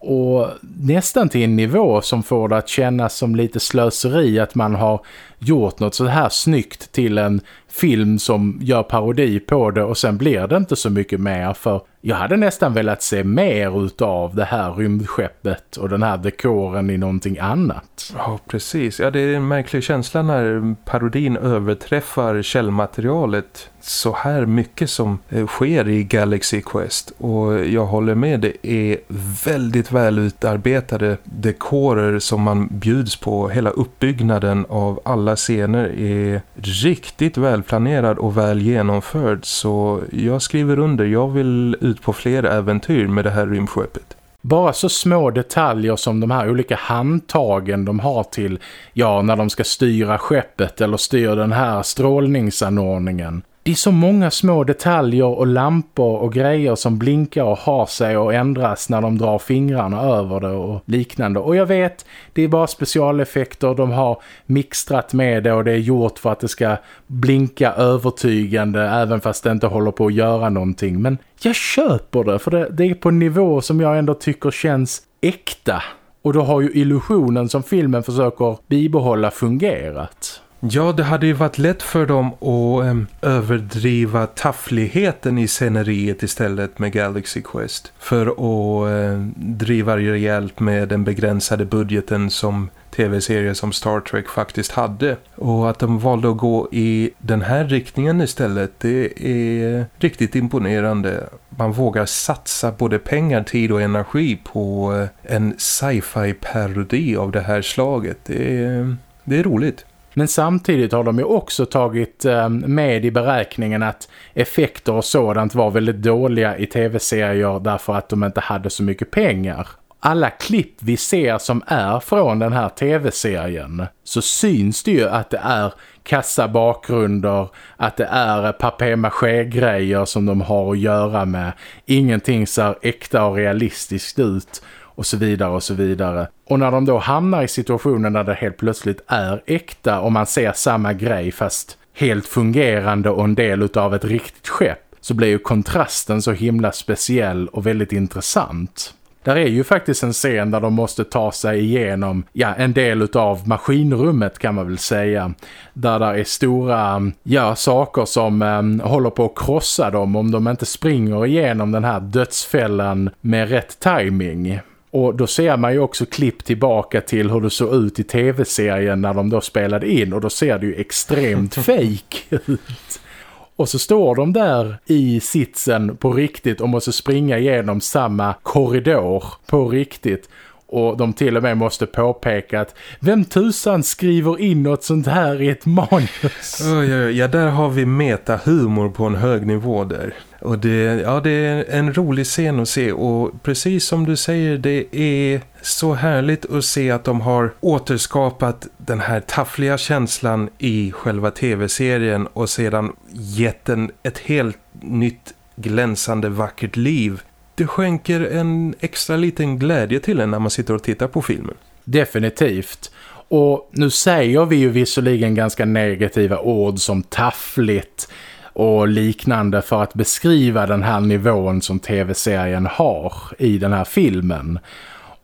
A: och nästan till en nivå som får det att kännas som lite slöseri att man har gjort något så här snyggt till en film som gör parodi på det och sen blir det inte så mycket mer för jag hade nästan velat se mer utav det här rymdskeppet och den här dekoren i någonting annat.
B: Ja, precis. Ja, det är en märklig känsla när parodin överträffar källmaterialet så här mycket som eh, sker i Galaxy Quest. Och jag håller med, det är väldigt välutarbetade dekorer som man bjuds på. Hela uppbyggnaden av alla alla scener är riktigt välplanerad och väl genomförd så jag skriver under, jag vill ut på fler äventyr med det här rymdskeppet.
A: Bara så små detaljer som de här olika handtagen de har till, ja, när de ska styra skeppet eller styra den här strålningsanordningen. Det är så många små detaljer och lampor och grejer som blinkar och har sig och ändras när de drar fingrarna över det och liknande. Och jag vet, det är bara specialeffekter de har mixtrat med det och det är gjort för att det ska blinka övertygande även fast det inte håller på att göra någonting. Men jag köper det för det, det är på en nivå som jag ändå tycker känns äkta. Och då har ju illusionen som filmen försöker bibehålla fungerat.
B: Ja, det hade ju varit lätt för dem att äm, överdriva taffligheten i sceneriet istället med Galaxy Quest. För att äh, driva rejält med den begränsade budgeten som tv-serier som Star Trek faktiskt hade. Och att de valde att gå i den här riktningen istället, det är riktigt imponerande. Man vågar satsa både pengar, tid och energi på eh, en sci-fi parodi av det här slaget. Det är, det är roligt.
A: Men samtidigt har de ju också tagit eh, med i beräkningen att effekter och sådant var väldigt dåliga i tv-serier därför att de inte hade så mycket pengar. Alla klipp vi ser som är från den här tv-serien så syns det ju att det är kassa bakgrunder, att det är papier-maché-grejer som de har att göra med. Ingenting ser äkta och realistiskt ut och så vidare och så vidare. Och när de då hamnar i situationen där det helt plötsligt är äkta och man ser samma grej fast helt fungerande och en del av ett riktigt skepp så blir ju kontrasten så himla speciell och väldigt intressant. Där är ju faktiskt en scen där de måste ta sig igenom ja, en del av maskinrummet kan man väl säga. Där det är stora ja, saker som eh, håller på att krossa dem om de inte springer igenom den här dödsfällan med rätt timing. Och då ser man ju också klipp tillbaka till hur det såg ut i tv-serien när de då spelade in. Och då ser det ju extremt fake ut. Och så står de där i sitsen på riktigt och måste springa igenom samma korridor på riktigt. Och de till och med måste påpeka att vem tusan skriver in något sånt här i ett manus?
B: Ja, ja, där har vi meta-humor på en hög nivå där. Och det, ja, det är en rolig scen att se och precis som du säger, det är så härligt att se att de har återskapat den här taffliga känslan i själva tv-serien och sedan gett den ett helt nytt glänsande vackert liv. Det skänker en extra liten glädje till en när man sitter och tittar på filmen.
A: Definitivt. Och nu säger vi ju visserligen ganska negativa ord som taffligt och liknande för att beskriva den här nivån som tv-serien har i den här filmen.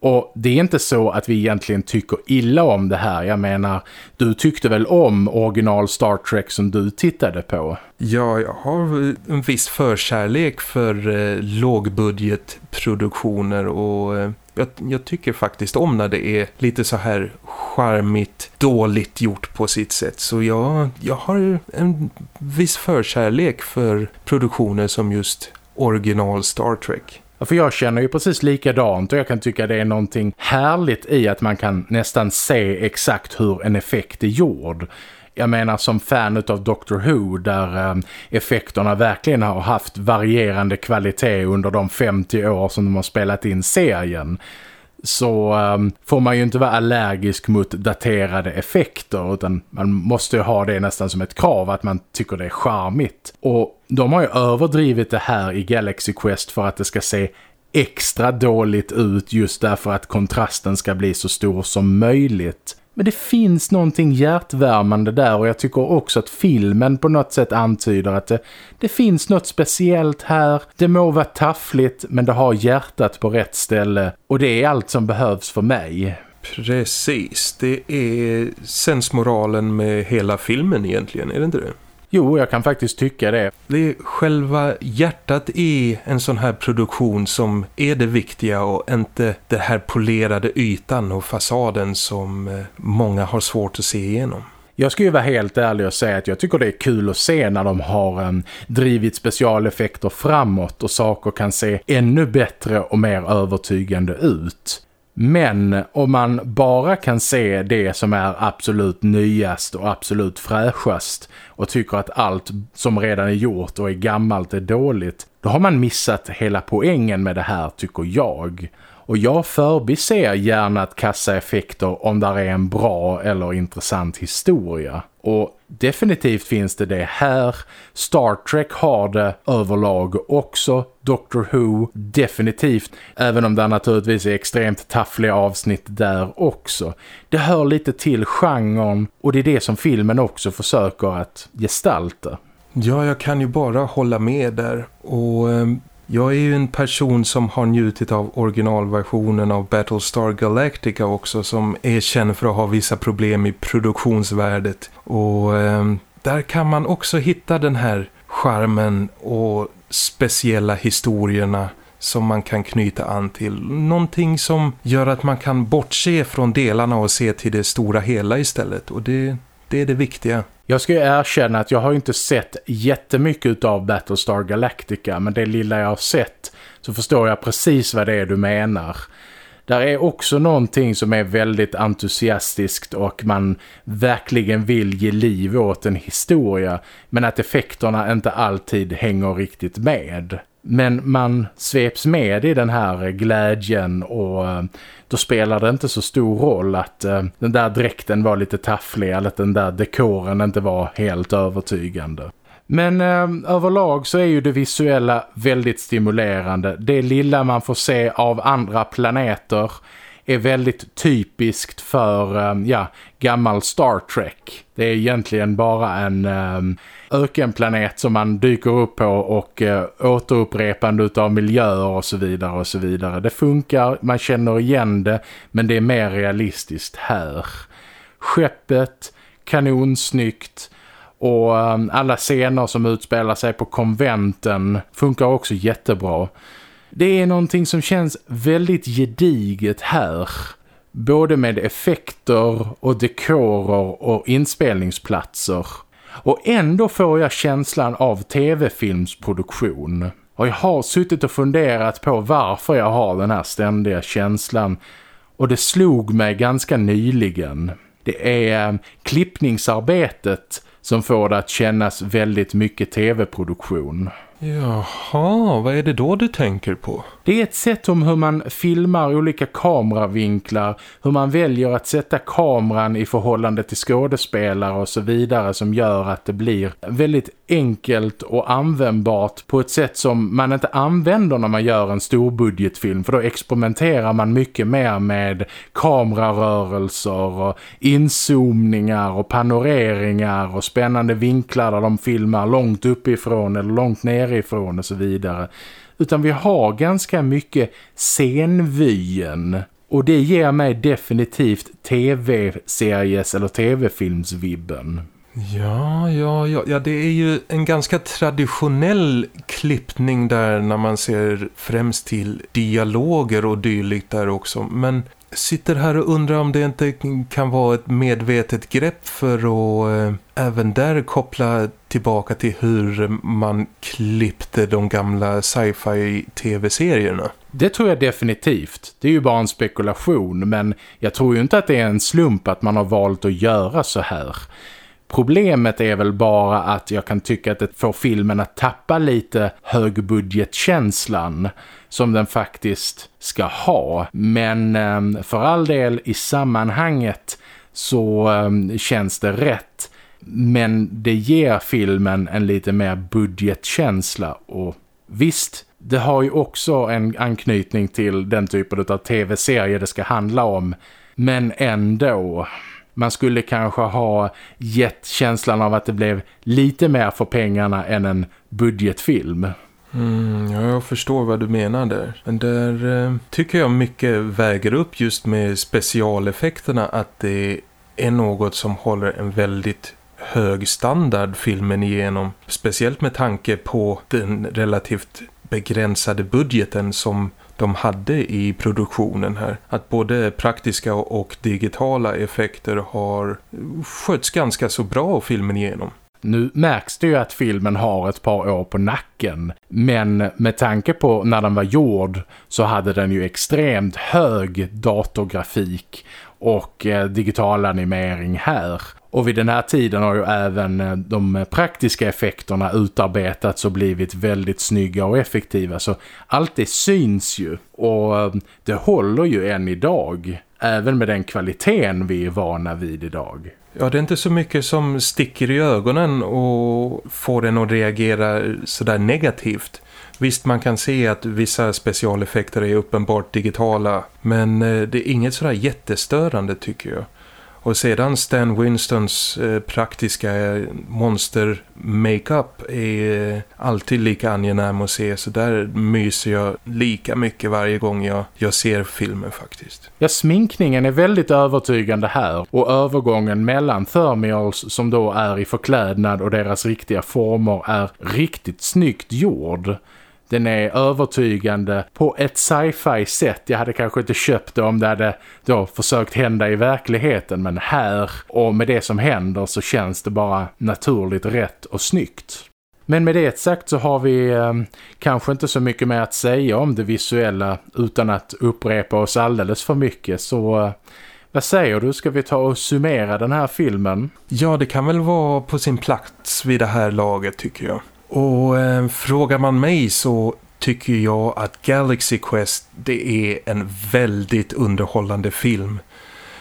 A: Och det är inte så att vi egentligen tycker illa om det här. Jag menar, du tyckte väl om original Star Trek som du tittade på?
B: Ja, jag har en viss förkärlek för eh, lågbudgetproduktioner och eh, jag, jag, tycker faktiskt om när det är lite så här charmigt, dåligt gjort på sitt sätt. Så jag, jag har en viss förkärlek för produktioner som just original Star Trek.
A: För jag känner ju precis likadant och jag kan tycka det är någonting härligt i att man kan nästan se exakt hur en effekt är gjord. Jag menar som fan av Doctor Who där eh, effekterna verkligen har haft varierande kvalitet under de 50 år som de har spelat in serien så um, får man ju inte vara allergisk mot daterade effekter utan man måste ju ha det nästan som ett krav att man tycker det är charmigt. Och de har ju överdrivit det här i Galaxy Quest för att det ska se extra dåligt ut just därför att kontrasten ska bli så stor som möjligt. Men det finns någonting hjärtvärmande där och jag tycker också att filmen på något sätt antyder att det, det finns något speciellt här. Det må vara taffligt men det har hjärtat på rätt ställe och det är allt som behövs för mig.
B: Precis, det är sensmoralen med hela filmen egentligen, är det inte det?
A: Jo, jag kan faktiskt tycka det.
B: Det är själva hjärtat i en sån här produktion som är det viktiga och inte den här polerade ytan och fasaden som eh, många har svårt att se igenom.
A: Jag ska ju vara helt ärlig och säga att jag tycker det är kul att se när de har um, drivit specialeffekter framåt och saker kan se ännu bättre och mer övertygande ut. Men om man bara kan se det som är absolut nyast och absolut fräschast och tycker att allt som redan är gjort och är gammalt är dåligt, då har man missat hela poängen med det här tycker jag. Och jag förbiser gärna att kassaeffekter om där är en bra eller intressant historia. Och definitivt finns det det här. Star Trek har det överlag också. Doctor Who definitivt. Även om det naturligtvis är extremt taffliga avsnitt där också. Det hör lite till genren och det är det som filmen också försöker att gestalta.
B: Ja, jag kan ju bara hålla med där. Och eh, jag är ju en person som har njutit av originalversionen av Battlestar Galactica också som är känd för att ha vissa problem i produktionsvärdet. Och eh, där kan man också hitta den här charmen och speciella historierna som man kan knyta an till. Någonting som gör att man kan bortse från delarna och se till det stora hela istället. Och det, det är det viktiga.
A: Jag ska erkänna att jag har inte sett jättemycket av Battlestar Galactica men det lilla jag har sett så förstår jag precis vad det är du menar. Där är också någonting som är väldigt entusiastiskt och man verkligen vill ge liv åt en historia men att effekterna inte alltid hänger riktigt med. Men man sveps med i den här glädjen och eh, då spelar det inte så stor roll att eh, den där dräkten var lite tafflig eller att den där dekoren inte var helt övertygande. Men eh, överlag så är ju det visuella väldigt stimulerande. Det lilla man får se av andra planeter är väldigt typiskt för eh, ja, gammal Star Trek. Det är egentligen bara en Eh, ökenplanet som man dyker upp på och eh, återupprepande av miljöer och så vidare och så vidare. Det funkar, man känner igen det men det är mer realistiskt här. Skeppet, kanonsnyggt och eh, alla scener som utspelar sig på konventen funkar också jättebra. Det är någonting som känns väldigt gediget här. Både med effekter och dekorer och inspelningsplatser. Och ändå får jag känslan av tv-filmsproduktion. Och jag har suttit och funderat på varför jag har den här ständiga känslan. Och det slog mig ganska nyligen. Det är eh, klippningsarbetet som får det att kännas väldigt mycket tv-produktion.
B: Jaha, vad är det då du tänker på?
A: Det är ett sätt om hur man filmar olika kameravinklar, hur man väljer att sätta kameran i förhållande till skådespelare och så vidare som gör att det blir väldigt enkelt och användbart på ett sätt som man inte använder när man gör en storbudgetfilm för då experimenterar man mycket mer med kamerarörelser och inzoomningar och panoreringar och spännande vinklar där de filmar långt uppifrån eller långt nerifrån och så vidare utan vi har ganska mycket scenvyen och det ger mig definitivt tv-series eller tv-filmsvibben.
B: Ja, ja, ja, ja, det är ju en ganska traditionell klippning där när man ser främst till dialoger och dylikt där också. Men sitter här och undrar om det inte kan vara ett medvetet grepp för att eh, även där koppla tillbaka till hur man klippte de gamla sci-fi tv-serierna.
A: Det tror jag definitivt. Det är ju bara en spekulation men jag tror ju inte att det är en slump att man har valt att göra så här. Problemet är väl bara att jag kan tycka att det får filmen att tappa lite högbudgetkänslan som den faktiskt ska ha. Men ehm, för all del i sammanhanget så ehm, känns det rätt. Men det ger filmen en lite mer budgetkänsla och visst, det har ju också en anknytning till den typen av tv-serier det ska handla om. Men ändå man skulle kanske ha gett känslan av att det blev lite mer för pengarna än en budgetfilm.
B: Mm, ja, jag förstår vad du menar där. Men där eh, tycker jag mycket väger upp just med specialeffekterna att det är något som håller en väldigt hög standard filmen igenom. Speciellt med tanke på den relativt begränsade budgeten som de hade i produktionen här. Att både praktiska och digitala effekter har skötts ganska så bra filmen igenom.
A: Nu märks det ju att filmen har ett par år på nacken. Men med tanke på när den var gjord så hade den ju extremt hög datorgrafik och eh, digital animering här. Och vid den här tiden har ju även eh, de praktiska effekterna utarbetats och blivit väldigt snygga och effektiva. Så allt det syns ju och eh, det håller ju än idag. Även med den kvaliteten vi är vana vid idag.
B: Ja, det är inte så mycket som sticker i ögonen och får en att reagera sådär negativt. Visst, man kan se att vissa specialeffekter är uppenbart digitala, men eh, det är inget sådär jättestörande tycker jag. Och sedan Stan Winstons eh, praktiska eh, monster makeup är eh, alltid lika angenäm att se. Så där myser jag lika mycket varje gång jag, jag ser filmen faktiskt.
A: Ja, sminkningen är väldigt övertygande här. Och övergången mellan Thermials som då är i förklädnad och deras riktiga former är riktigt snyggt gjord. Den är övertygande på ett sci-fi sätt. Jag hade kanske inte köpt det om det hade då försökt hända i verkligheten. Men här och med det som händer så känns det bara naturligt rätt och snyggt. Men med det sagt så har vi eh, kanske inte så mycket mer att säga om det visuella utan att upprepa oss alldeles för mycket. Så eh, vad säger du? Ska vi ta och summera den här filmen?
B: Ja, det kan väl vara på sin plats vid det här laget tycker jag. Och eh, frågar man mig så tycker jag att Galaxy Quest det är en väldigt underhållande film.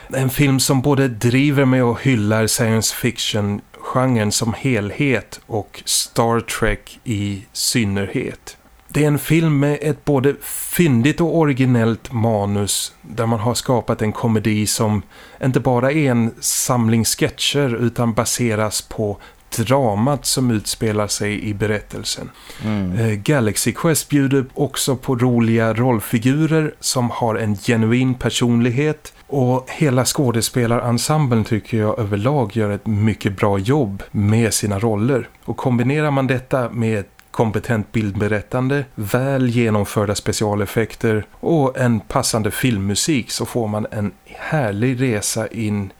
B: En film som både driver mig och hyllar science fiction genren som helhet och Star Trek i synnerhet. Det är en film med ett både fyndigt och originellt manus där man har skapat en komedi som inte bara är en samling sketcher utan baseras på dramat som utspelar sig i berättelsen. Mm. Eh, Galaxy Quest bjuder också på roliga rollfigurer som har en genuin personlighet och hela skådespelarensemblen tycker jag överlag gör ett mycket bra jobb med sina roller. Och kombinerar man detta med kompetent bildberättande, väl genomförda specialeffekter och en passande filmmusik så får man en härlig resa in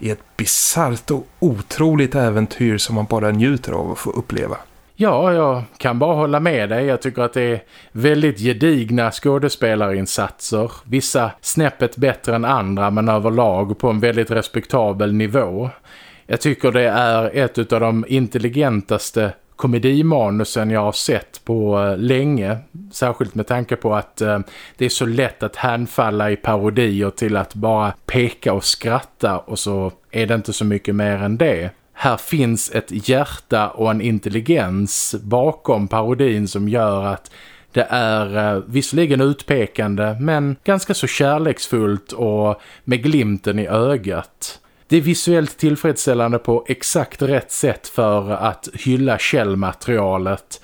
B: i ett bizarrt och otroligt äventyr som man bara njuter av att få uppleva.
A: Ja, jag kan bara hålla med dig. Jag tycker att det är väldigt gedigna skådespelarinsatser. Vissa snäppet bättre än andra men överlag på en väldigt respektabel nivå. Jag tycker det är ett av de intelligentaste komedimanusen jag har sett på eh, länge. Särskilt med tanke på att eh, det är så lätt att hänfalla i parodier till att bara peka och skratta och så är det inte så mycket mer än det. Här finns ett hjärta och en intelligens bakom parodin som gör att det är eh, visserligen utpekande men ganska så kärleksfullt och med glimten i ögat. Det är visuellt tillfredsställande på exakt rätt sätt för att hylla källmaterialet.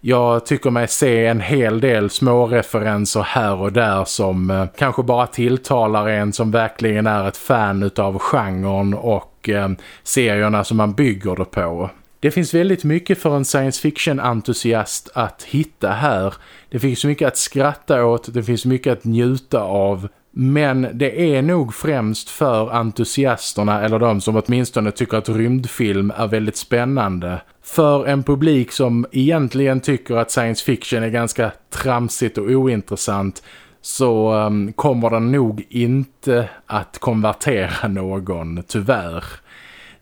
A: Jag tycker mig se en hel del små referenser här och där som eh, kanske bara tilltalar en som verkligen är ett fan av genren och eh, serierna som man bygger det på. Det finns väldigt mycket för en science fiction-entusiast att hitta här. Det finns mycket att skratta åt, det finns mycket att njuta av men det är nog främst för entusiasterna eller de som åtminstone tycker att rymdfilm är väldigt spännande. För en publik som egentligen tycker att science fiction är ganska tramsigt och ointressant så um, kommer den nog inte att konvertera någon, tyvärr.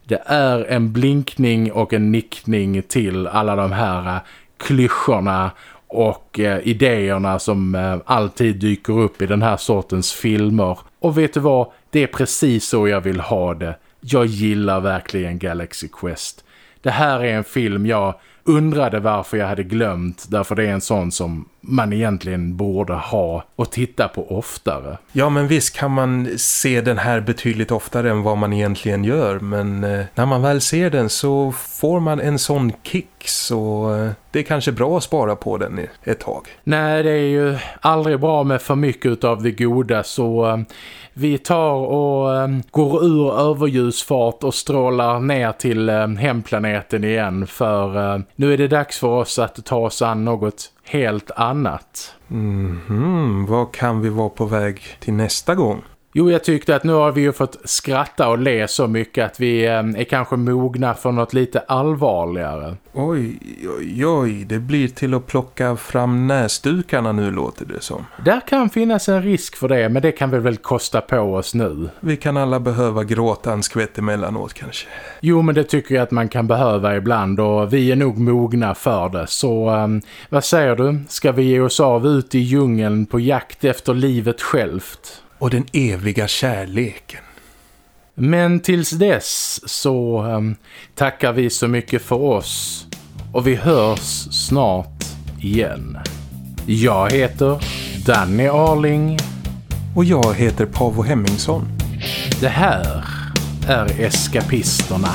A: Det är en blinkning och en nickning till alla de här eh, klyschorna och eh, idéerna som eh, alltid dyker upp i den här sortens filmer. Och vet du vad? Det är precis så jag vill ha det. Jag gillar verkligen Galaxy Quest. Det här är en film jag undrade varför jag hade glömt därför det är en sån som man egentligen borde ha och titta på oftare.
B: Ja men visst kan man se den här betydligt oftare än vad man egentligen gör men eh, när man väl ser den så får man en sån kick så eh, det är kanske bra att spara på den ett tag.
A: Nej det är ju aldrig bra med för mycket av det goda så eh, vi tar och går ur överljusfart och strålar ner till hemplaneten igen för nu är det dags för oss att ta oss an något helt annat.
B: Mm -hmm. Vad kan vi vara på väg till nästa gång?
A: Jo, jag tyckte att nu har vi ju fått skratta och le så mycket att vi eh, är kanske mogna för något lite allvarligare.
B: Oj, oj, oj. Det blir till att plocka fram näsdukarna nu låter det som.
A: Där kan finnas en risk för det, men det kan vi väl kosta på oss nu.
B: Vi kan alla behöva gråta en skvätt emellanåt kanske.
A: Jo, men det tycker jag att man kan behöva ibland och vi är nog mogna för det. Så um, vad säger du? Ska vi ge oss av ut i djungeln på jakt efter livet självt?
B: Och den eviga kärleken.
A: Men tills dess så um, tackar vi så mycket för oss och vi hörs snart igen. Jag heter Danny Arling.
B: Och jag heter Pavo Hemmingsson.
A: Det här är Eskapisterna.